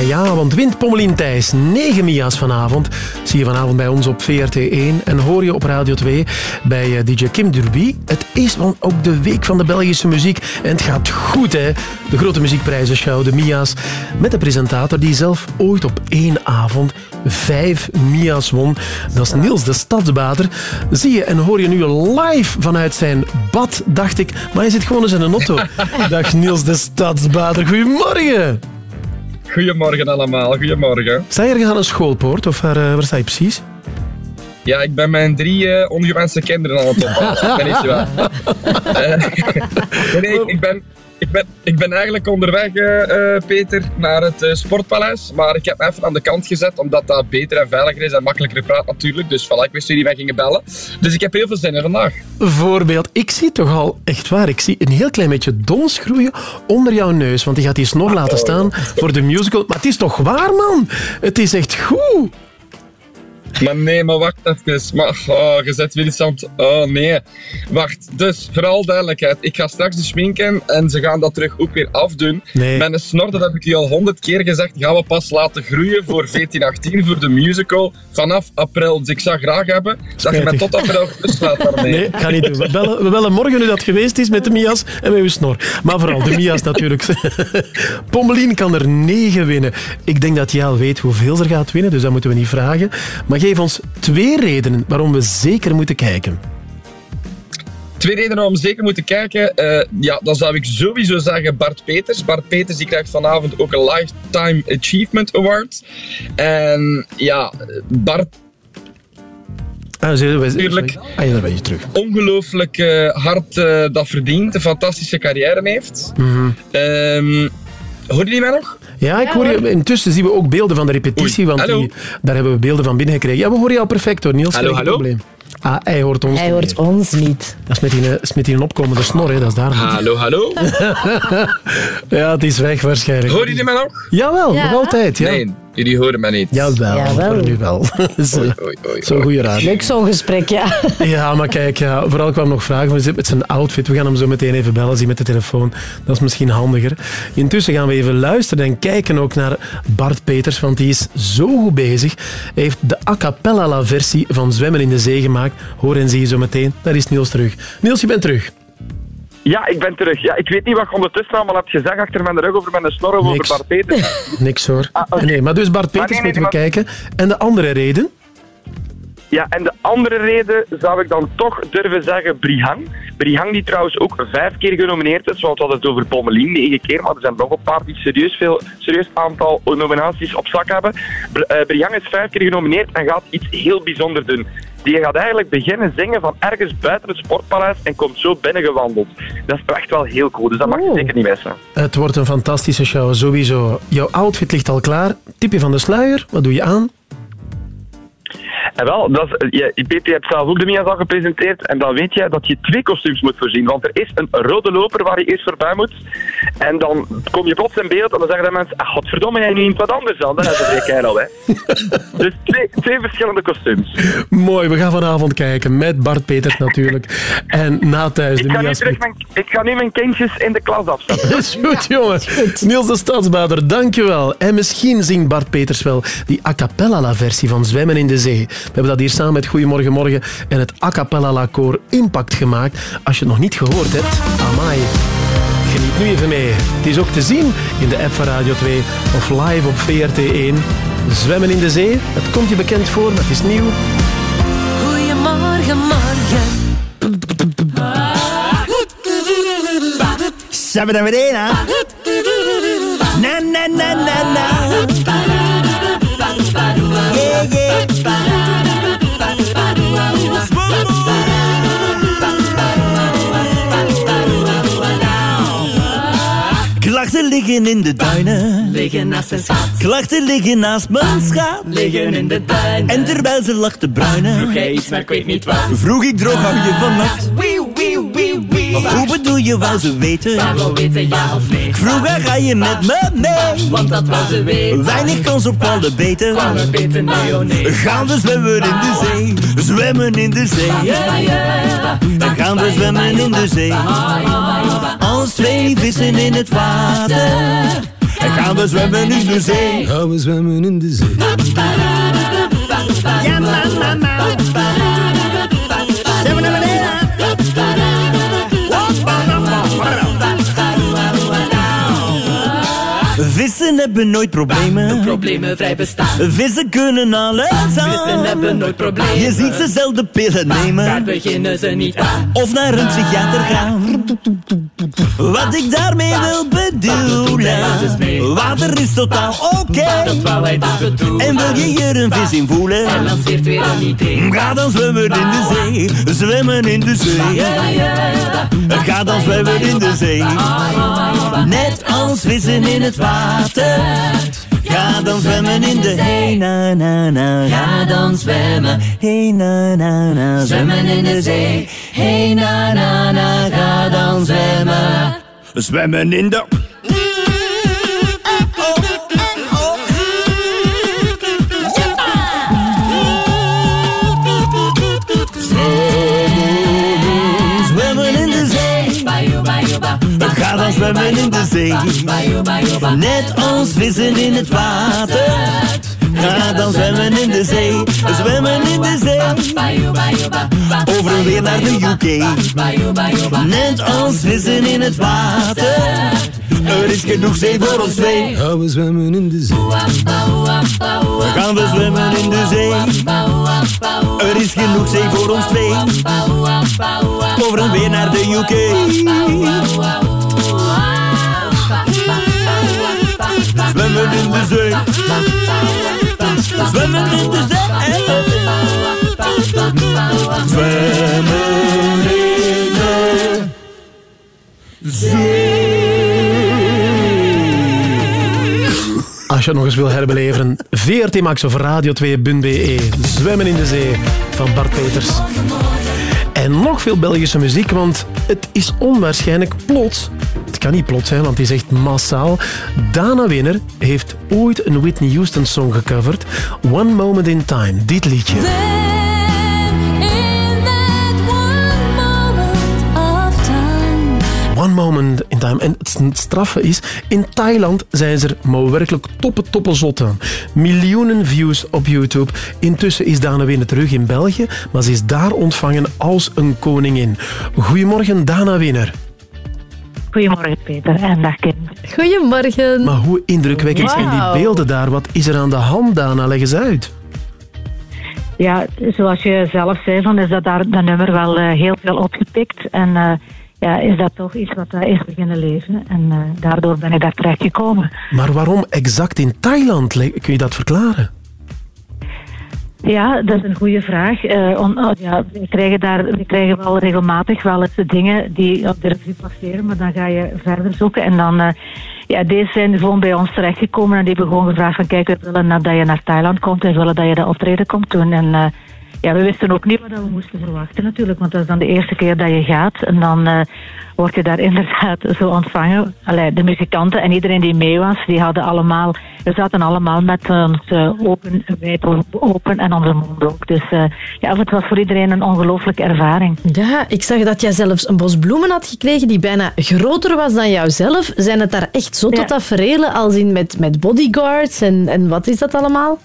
Maar ja, want wint Pommelien Thijs 9 Mia's vanavond. Zie je vanavond bij ons op VRT1 en hoor je op Radio 2 bij eh, DJ Kim Durby. Het is dan ook de week van de Belgische muziek en het gaat goed hè. De grote muziekprijzenshow, de Mia's, met de presentator die zelf ooit op één avond vijf Mia's won. Dat is Niels de Stadsbader. Zie je en hoor je nu live vanuit zijn bad, dacht ik. Maar hij zit gewoon eens in een auto. Dag Niels de Stadsbader, goedemorgen. Goedemorgen allemaal, goedemorgen. Sta je ergens aan een schoolpoort of waar, eh, waar sta je precies? Ja, ik ben mijn drie eh, ongewenste kinderen aan het oppassen. Ik ben niet waar. Eh, nee, nee, ik, ik ben, ik, ben, eigenlijk onderweg, eh, eh, Peter, naar het eh, Sportpaleis. Maar ik heb me even aan de kant gezet, omdat dat beter en veiliger is en makkelijker praat natuurlijk. Dus voilà, ik wist jullie mij gingen bellen. Dus ik heb heel veel zin in vandaag. Voorbeeld, ik zie toch al, echt waar, ik zie een heel klein beetje dons groeien onder jouw neus. Want die gaat die snor laten staan voor de musical. Maar het is toch waar, man? Het is echt goed. Maar nee, maar wacht even. Maar, oh, je zet weer iets aan het... Oh nee. Wacht, dus vooral duidelijkheid. Ik ga straks de schminken en ze gaan dat terug ook weer afdoen. Nee. Mijn snor, dat heb ik je al honderd keer gezegd, gaan we pas laten groeien voor 1418, voor de musical, vanaf april. Dus ik zou graag hebben dat je me tot april gerust laat daarmee. Nee, ga niet doen. We bellen, we bellen morgen nu dat geweest is met de Mia's en met uw snor. Maar vooral de Mia's natuurlijk. Pommelien kan er negen winnen. Ik denk dat jij al weet hoeveel ze gaat winnen, dus dat moeten we niet vragen. Maar geef ons twee redenen waarom we zeker moeten kijken. Twee redenen waarom we zeker moeten kijken. Eh, ja, dan zou ik sowieso zeggen Bart Peters. Bart Peters die krijgt vanavond ook een Lifetime Achievement Award. En ja, Bart Ah, ze- we- Tuurlijk. Ah, ja, ben je terug. ongelooflijk eh, hard eh, dat verdient. Een fantastische carrière heeft. Mhm. Ehm hoorde je mij nog? Ja, ik hoor je. Intussen zien we ook beelden van de repetitie, want die, daar hebben we beelden van binnengekregen. Ja, we horen jou perfect hoor, Niels. Hallo, geen hallo. probleem. Ah, hij hoort ons Hij niet hoort ons niet. Dat is met die, is met die een opkomende snor, hè. dat is daar. Hallo, hallo. ja, het is weg waarschijnlijk. Hoor je mij nog? Jawel, Ja. nog altijd. Ja. Nee, jullie horen mij niet. Jawel, Jawel. hoor nu wel. Zo- Oei, oei, Zo'n goede raad. Leuk zo'n gesprek, ja. Ja, maar kijk, ja, vooral kwam nog vragen van, met zijn outfit. We gaan hem zo meteen even bellen, zien met de telefoon. Dat is misschien handiger. Intussen gaan we even luisteren en kijken ook naar Bart Peters, want die is zo goed bezig. Hij heeft de a cappella versie van Zwemmen in de Zee gemaakt. Hoor en zie je zo meteen. Daar is Niels terug. Niels, je bent terug. Ja, ik ben terug. Ja, ik weet niet wat je ondertussen allemaal hebt gezegd achter mijn rug over mijn snor of over. Bart Peters. Niks hoor. Ah, oké. Nee, maar dus Bart Peters nee, nee, moeten we maar- kijken. En de andere reden? Ja, en de andere reden zou ik dan toch durven zeggen Brihang. Brihang die trouwens ook vijf keer genomineerd is, want we hadden het over Pommelien negen keer, maar er zijn nog een paar die serieus veel serieus aantal nominaties op zak hebben. Eh, Brihang is vijf keer genomineerd en gaat iets heel bijzonders doen. Die gaat eigenlijk beginnen zingen van ergens buiten het sportpaleis en komt zo binnengewandeld. Dat is echt wel heel cool, dus dat mag je zeker niet missen. Het wordt een fantastische show, sowieso. Jouw outfit ligt al klaar. Tipje van de sluier, wat doe je aan? En wel, dat is, je, Peter, je hebt zelf ook de Mia's al gepresenteerd. En dan weet je dat je twee kostuums moet voorzien. Want er is een rode loper waar je eerst voorbij moet. En dan kom je plots in beeld en dan zeggen de mensen... Ah, godverdomme, jij nu iets wat anders dan. Dat is een kerel, hè. Dus twee, twee verschillende kostuums. Mooi, we gaan vanavond kijken met Bart Peters natuurlijk. En na thuis de Ik ga, nu Mia's. terug mijn, ik ga nu mijn kindjes in de klas afzetten. Dat is goed, jongen. Niels de Stadsbader, dankjewel. En misschien zingt Bart Peters wel die a cappella-versie van Zwemmen in de Zee. We hebben dat hier samen met Goedemorgen Morgen en het a cappella-koor Impact gemaakt. Als je het nog niet gehoord hebt, amai. Geniet nu even mee. Het is ook te zien in de app van Radio 2 of live op VRT1. Zwemmen in de Zee, het komt je bekend voor, maar het is nieuw. Goedemorgen, morgen. We daar weer één, hè? Na na na na na. Klachten liggen in de duinen. Liggen naast een schat. Klachten liggen naast mijn schat. Liggen in de duinen. En terwijl ze lag te bruinen. Vroeg jij iets, maar ik weet niet wat. Vroeg ik droog hou je vannacht. Wee, wee, wee, Hoe bedoel je, wou ze weten? Maar wil weten ja of nee. Ik vroeg haar, ga je met me mee? Want dat wou ze weten. Weinig kans op alle beter. Kwallen beter, nee oh nee. Gaan we zwemmen in de zee? Zwemmen in de zee. Ja. Dan gaan we zwemmen in de zee. Als twee vissen in het water. En gaan we zwemmen in de zee. Gaan we zwemmen in de zee. Ja, mama, mama. Vissen hebben nooit problemen. Problemen vrij bestaan. Vissen kunnen alles aan. Vissen hebben nooit problemen. Je ziet ze zelden pillen nemen. Daar beginnen ze niet aan. Of naar een psychiater gaan. Wat ik daarmee wil bedoelen. Water is totaal oké. Dus. En wil je hier een vis in voelen? Hij lanceert weer een idee. Ga dan zwemmen in de zee. Zwemmen in de zee. Ga dan zwemmen in de zee. Net als vissen in het water. Ga dan zwemmen in de zee. Na, na, na. Ga dan zwemmen. Hey, na, na, na. Zwemmen in de zee. Hey na na na, ga dan zwemmen. Zwemmen in de... Ga dan zwemmen in de zee. Net als vissen in het water. Ga dan zwemmen in de zee. Zwemmen in de zee. Over weer naar de UK. Net als vissen in het water. Er is genoeg zee voor ons twee. Gaan we zwemmen in de zee. Gaan we zwemmen in de zee. Er is genoeg zee voor ons twee. Over en weer naar de UK. Zwemmen in de zee. Zwemmen in de zee. Zwemmen in de Als je het nog eens wil herbeleven, VRT Max of Radio2.be. Zwemmen in de zee van Bart Peters. En nog veel Belgische muziek, want het is onwaarschijnlijk plots. Het kan niet plots zijn, want het is echt massaal. Dana Winner heeft ooit een Whitney Houston song gecoverd. One Moment in Time, dit liedje. One Moment in Time. En het straffe is, in Thailand zijn ze er maar werkelijk toppen, toppen zot aan. Miljoenen views op YouTube. Intussen is Dana Winner terug in België, maar ze is daar ontvangen als een koningin. Goedemorgen, Dana Winner. Goedemorgen Peter en dag Kim. Goedemorgen. Maar hoe indrukwekkend zijn die beelden daar? Wat is er aan de hand, Dana? Leg eens uit. Ja, zoals je zelf zei, van, is dat daar dat nummer wel eh, heel veel opgepikt. En eh, ja, is dat toch iets wat daar is beginnen leven. En eh, daardoor ben ik daar terecht gekomen. Maar waarom exact in Thailand? Kun je dat verklaren? Ja, dat is een goede vraag. Eh, on- oh, ja, we, krijgen daar, we krijgen wel regelmatig wel eens dingen die op de revue passeren, maar dan ga je verder zoeken. En dan, eh, ja, deze zijn gewoon bij ons terechtgekomen en die hebben gewoon gevraagd van kijk, we willen dat je naar Thailand komt en we willen dat je dat optreden komt doen. En ja, we wisten ook niet wat we moesten verwachten natuurlijk, want dat is dan de eerste keer dat je gaat. En dan eh, word je daar inderdaad zo ontvangen. Allee, de muzikanten en iedereen die mee was, die hadden allemaal, we zaten allemaal met ons eh, open, wijd open en onze mond ook. Dus eh, ja, het was voor iedereen een ongelooflijke ervaring. Ja, ik zag dat jij zelfs een bos bloemen had gekregen die bijna groter was dan jouzelf. Zijn het daar echt zo tot als in met, met bodyguards en, en wat is dat allemaal?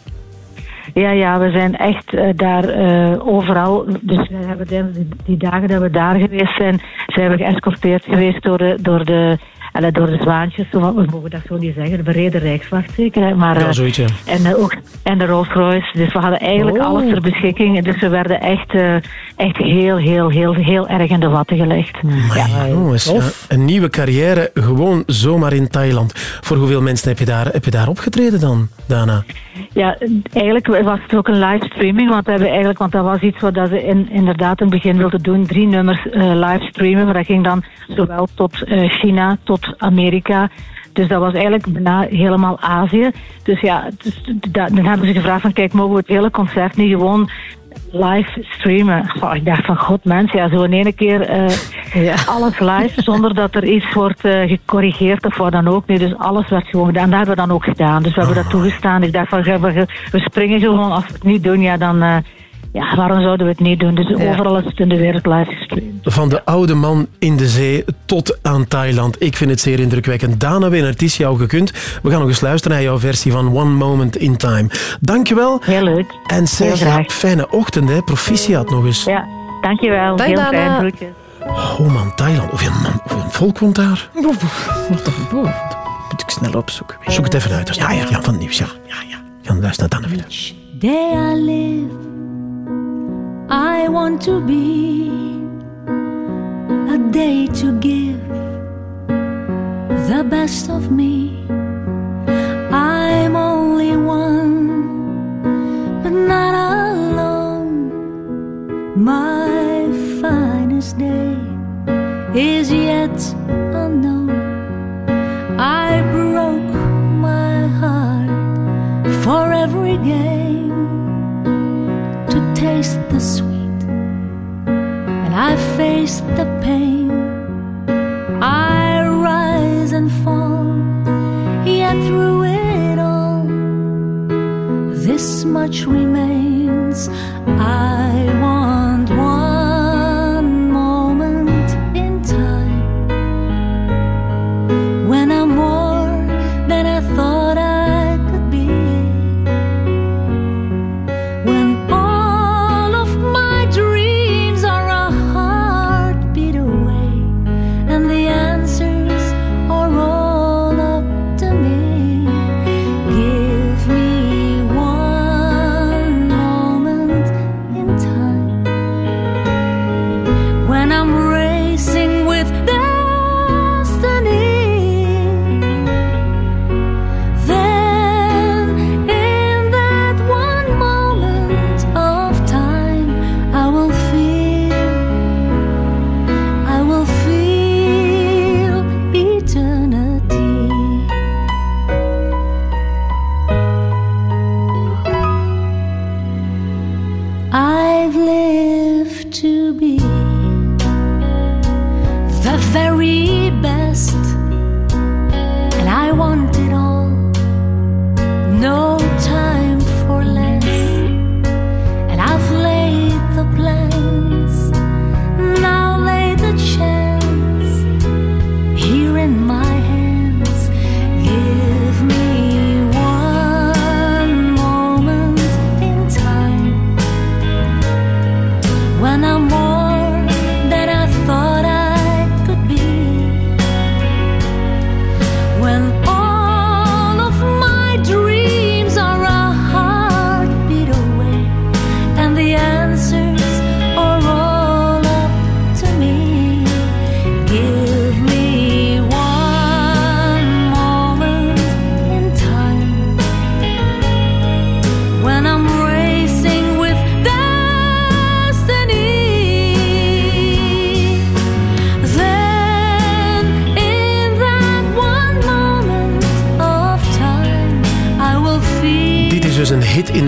Ja, ja, we zijn echt eh, daar eh, overal. Dus we hebben die, die dagen dat we daar geweest zijn, zijn we geëscorteerd geweest door de, door de allee, door de zwaantjes, zo, we mogen dat zo niet zeggen, de bereden Rijkswacht zeker. Hè, maar, Ja, eh, zoiets, ja. en, eh, ook, en de Rolls Royce. Dus we hadden eigenlijk Oh. alles ter beschikking. Dus we werden echt, eh, echt heel, heel, heel, heel erg in de watten gelegd. Ja. Jongens, ja, een nieuwe carrière gewoon zomaar in Thailand. Voor hoeveel mensen heb je daar, heb je daar opgetreden dan, Dana? Ja, eigenlijk was het ook een livestreaming, want, we hebben eigenlijk, want dat was iets wat dat ze in, inderdaad in het begin wilden doen. Drie nummers eh livestreamen, maar dat ging dan zowel tot eh, China, tot Amerika. Dus dat was eigenlijk bijna helemaal Azië. Dus ja, dus, da- dan hebben ze gevraagd van kijk, mogen we het hele concert niet gewoon live streamen? Goh, ik dacht van god mensen, ja, zo in één keer eh, alles live zonder dat er iets wordt eh, gecorrigeerd of wat dan ook. Nee, dus alles werd gewoon gedaan. Dat hebben we dan ook gedaan. Dus we hebben dat toegestaan. Ik dacht van we, we, we springen gewoon. Als we het niet doen, ja dan... eh, ja, waarom zouden we het niet doen? Dus Ja. overal is het in de wereld live gestreamd. Van de oude man in de zee tot aan Thailand. Ik vind het zeer indrukwekkend. Dana het is jou gekund. We gaan nog eens luisteren naar jouw versie van One Moment in Time. Dankjewel. Heel leuk. En zeg, Heel graag. ja, fijne ochtend, hè. Proficiat nog eens. Ja, dankjewel. Dag, Heel Dana. fijn. Groetjes. Oh man, Thailand. Hoeveel, man, hoeveel volk woont daar? Moet ik snel opzoeken. Zoek het even uit. Ja, ja, ja, van het nieuws. Ja, ja, ja. Gaan luisteren naar Dana Winner. day I live, I want to be a day to give the best of me. I'm only one, but not alone. My finest day is yet unknown. I broke my heart for every game taste the sweet, and I faced the pain. I rise and fall, yet through it all, this much remains. I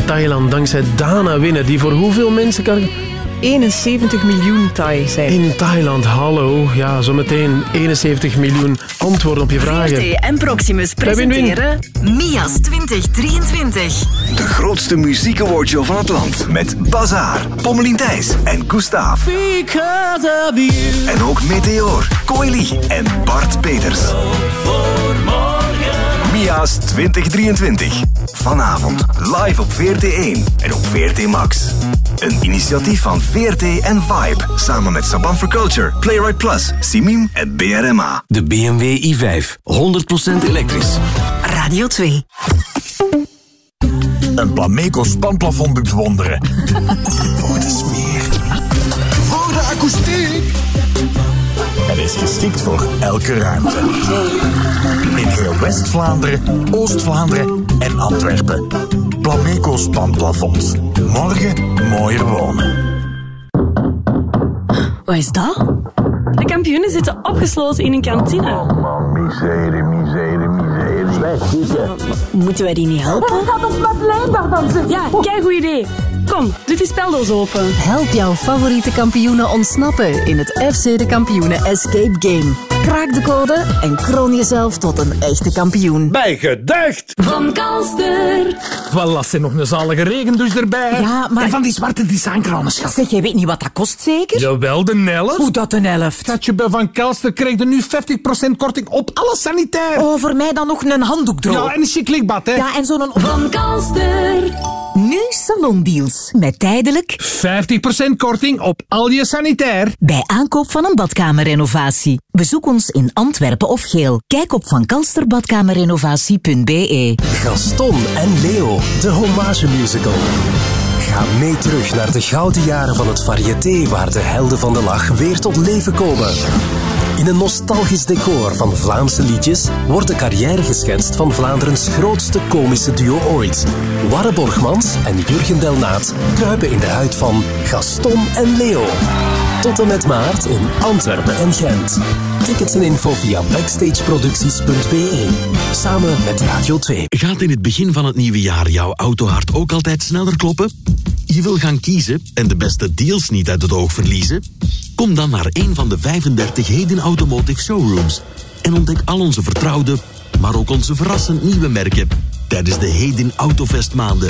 Thailand dankzij Dana Winner. Die voor hoeveel mensen kan... 71 miljoen Thai zijn. In Thailand, hallo. Ja, zometeen 71 miljoen antwoorden op je vragen. VRT en Proximus Bij Win Win. presenteren Mia's 2023. De grootste muziekawardshow van het land. Met Bazaar, Pommelien Thijs en Gustav. Because of you. En ook Meteor, Coeli en Bart Peters. India's 2023. Vanavond live op VRT1 en op VRT Max. Een initiatief van VRT en Vibe. Samen met Saban for Culture, Playwright Plus, Simim en BRMA. De BMW i5. 100% elektrisch. Radio 2. Een Plameco spanplafond doet wonderen. Voor de sfeer. Voor de akoestiek. En is geschikt voor elke ruimte. In heel West-Vlaanderen, Oost-Vlaanderen en Antwerpen. Plameco spanplafonds. Morgen mooier wonen. Wat is dat? De kampioenen zitten opgesloten in een kantine. Miserie, miserie, miserie. Zwijg, Moeten wij die niet helpen? Gaat ons Madeleine daar dan zitten? Ja, kijk goed idee. Kom, doe die speldoos open. Help jouw favoriete kampioenen ontsnappen in het FC de Kampioenen Escape Game. Kraak de code en kroon jezelf tot een echte kampioen. Bij gedacht! Van Kalster. Voilà, en nog een zalige regendouche erbij. Ja, maar- En van die zwarte designkranen, schat. Zeg, jij weet niet wat dat kost, zeker? Jawel, de elf. Hoe dat een helft? Schatje, bij Van Kelster krijg je nu 50% korting op alles sanitair. Oh, voor mij dan nog een handdoek droog. Ja, en een chic hè. Ja, en zo'n... Van Kalster. Nu salondeals. Met tijdelijk 50% korting op al je sanitair. bij aankoop van een badkamerrenovatie. Bezoek ons in Antwerpen of Geel. Kijk op vankalsterbadkamerrenovatie.be. Gaston en Leo, de hommage musical. Ga mee terug naar de gouden jaren van het variété waar de helden van de lach weer tot leven komen. In een nostalgisch decor van Vlaamse liedjes wordt de carrière geschetst van Vlaanderens grootste komische duo ooit. Warre Borgmans en Jurgen Delnaat kruipen in de huid van Gaston en Leo. Tot en met maart in Antwerpen en Gent. Tickets en info via backstageproducties.be. Samen met Radio 2. Gaat in het begin van het nieuwe jaar jouw autohart ook altijd sneller kloppen? Je wil gaan kiezen en de beste deals niet uit het oog verliezen? Kom dan naar een van de 35 Heden Automotive Showrooms en ontdek al onze vertrouwde, maar ook onze verrassend nieuwe merken tijdens de Heden Autofest maanden.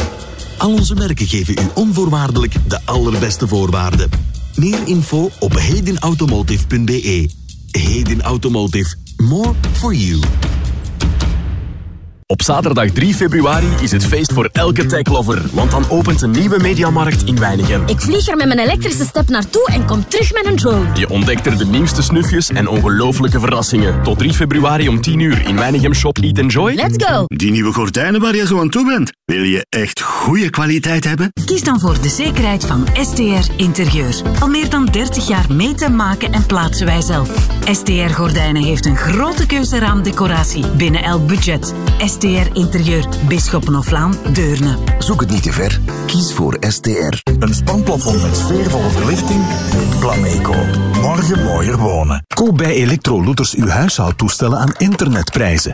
Al onze merken geven u onvoorwaardelijk de allerbeste voorwaarden. Meer info op hedenautomotive.be. Heden Automotive. More for you. Op zaterdag 3 februari is het feest voor elke techlover, want dan opent een nieuwe mediamarkt in Weinigem. Ik vlieg er met mijn elektrische step naartoe en kom terug met een drone. Je ontdekt er de nieuwste snufjes en ongelooflijke verrassingen. Tot 3 februari om 10 uur in Weinigem Shop Eat Enjoy. Let's go! Die nieuwe gordijnen waar je zo aan toe bent. Wil je echt goede kwaliteit hebben? Kies dan voor de zekerheid van STR Interieur. Al meer dan 30 jaar meten, maken en plaatsen wij zelf. STR Gordijnen heeft een grote keuze raamdecoratie binnen elk budget. STR Interieur, Bisschoppenhoflaan, Deurne. Zoek het niet te ver. Kies voor STR. Een spanplafond met sfeervolle verlichting? Plameco. Morgen mooier wonen. Koop bij Electro Looters uw huishoudtoestellen aan internetprijzen.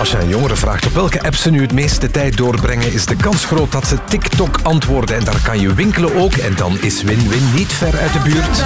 Als je aan jongeren vraagt op welke app ze nu het meeste tijd doorbrengen, is de kans groot dat ze TikTok antwoorden. En daar kan je winkelen ook. En dan is win-win niet ver uit de buurt.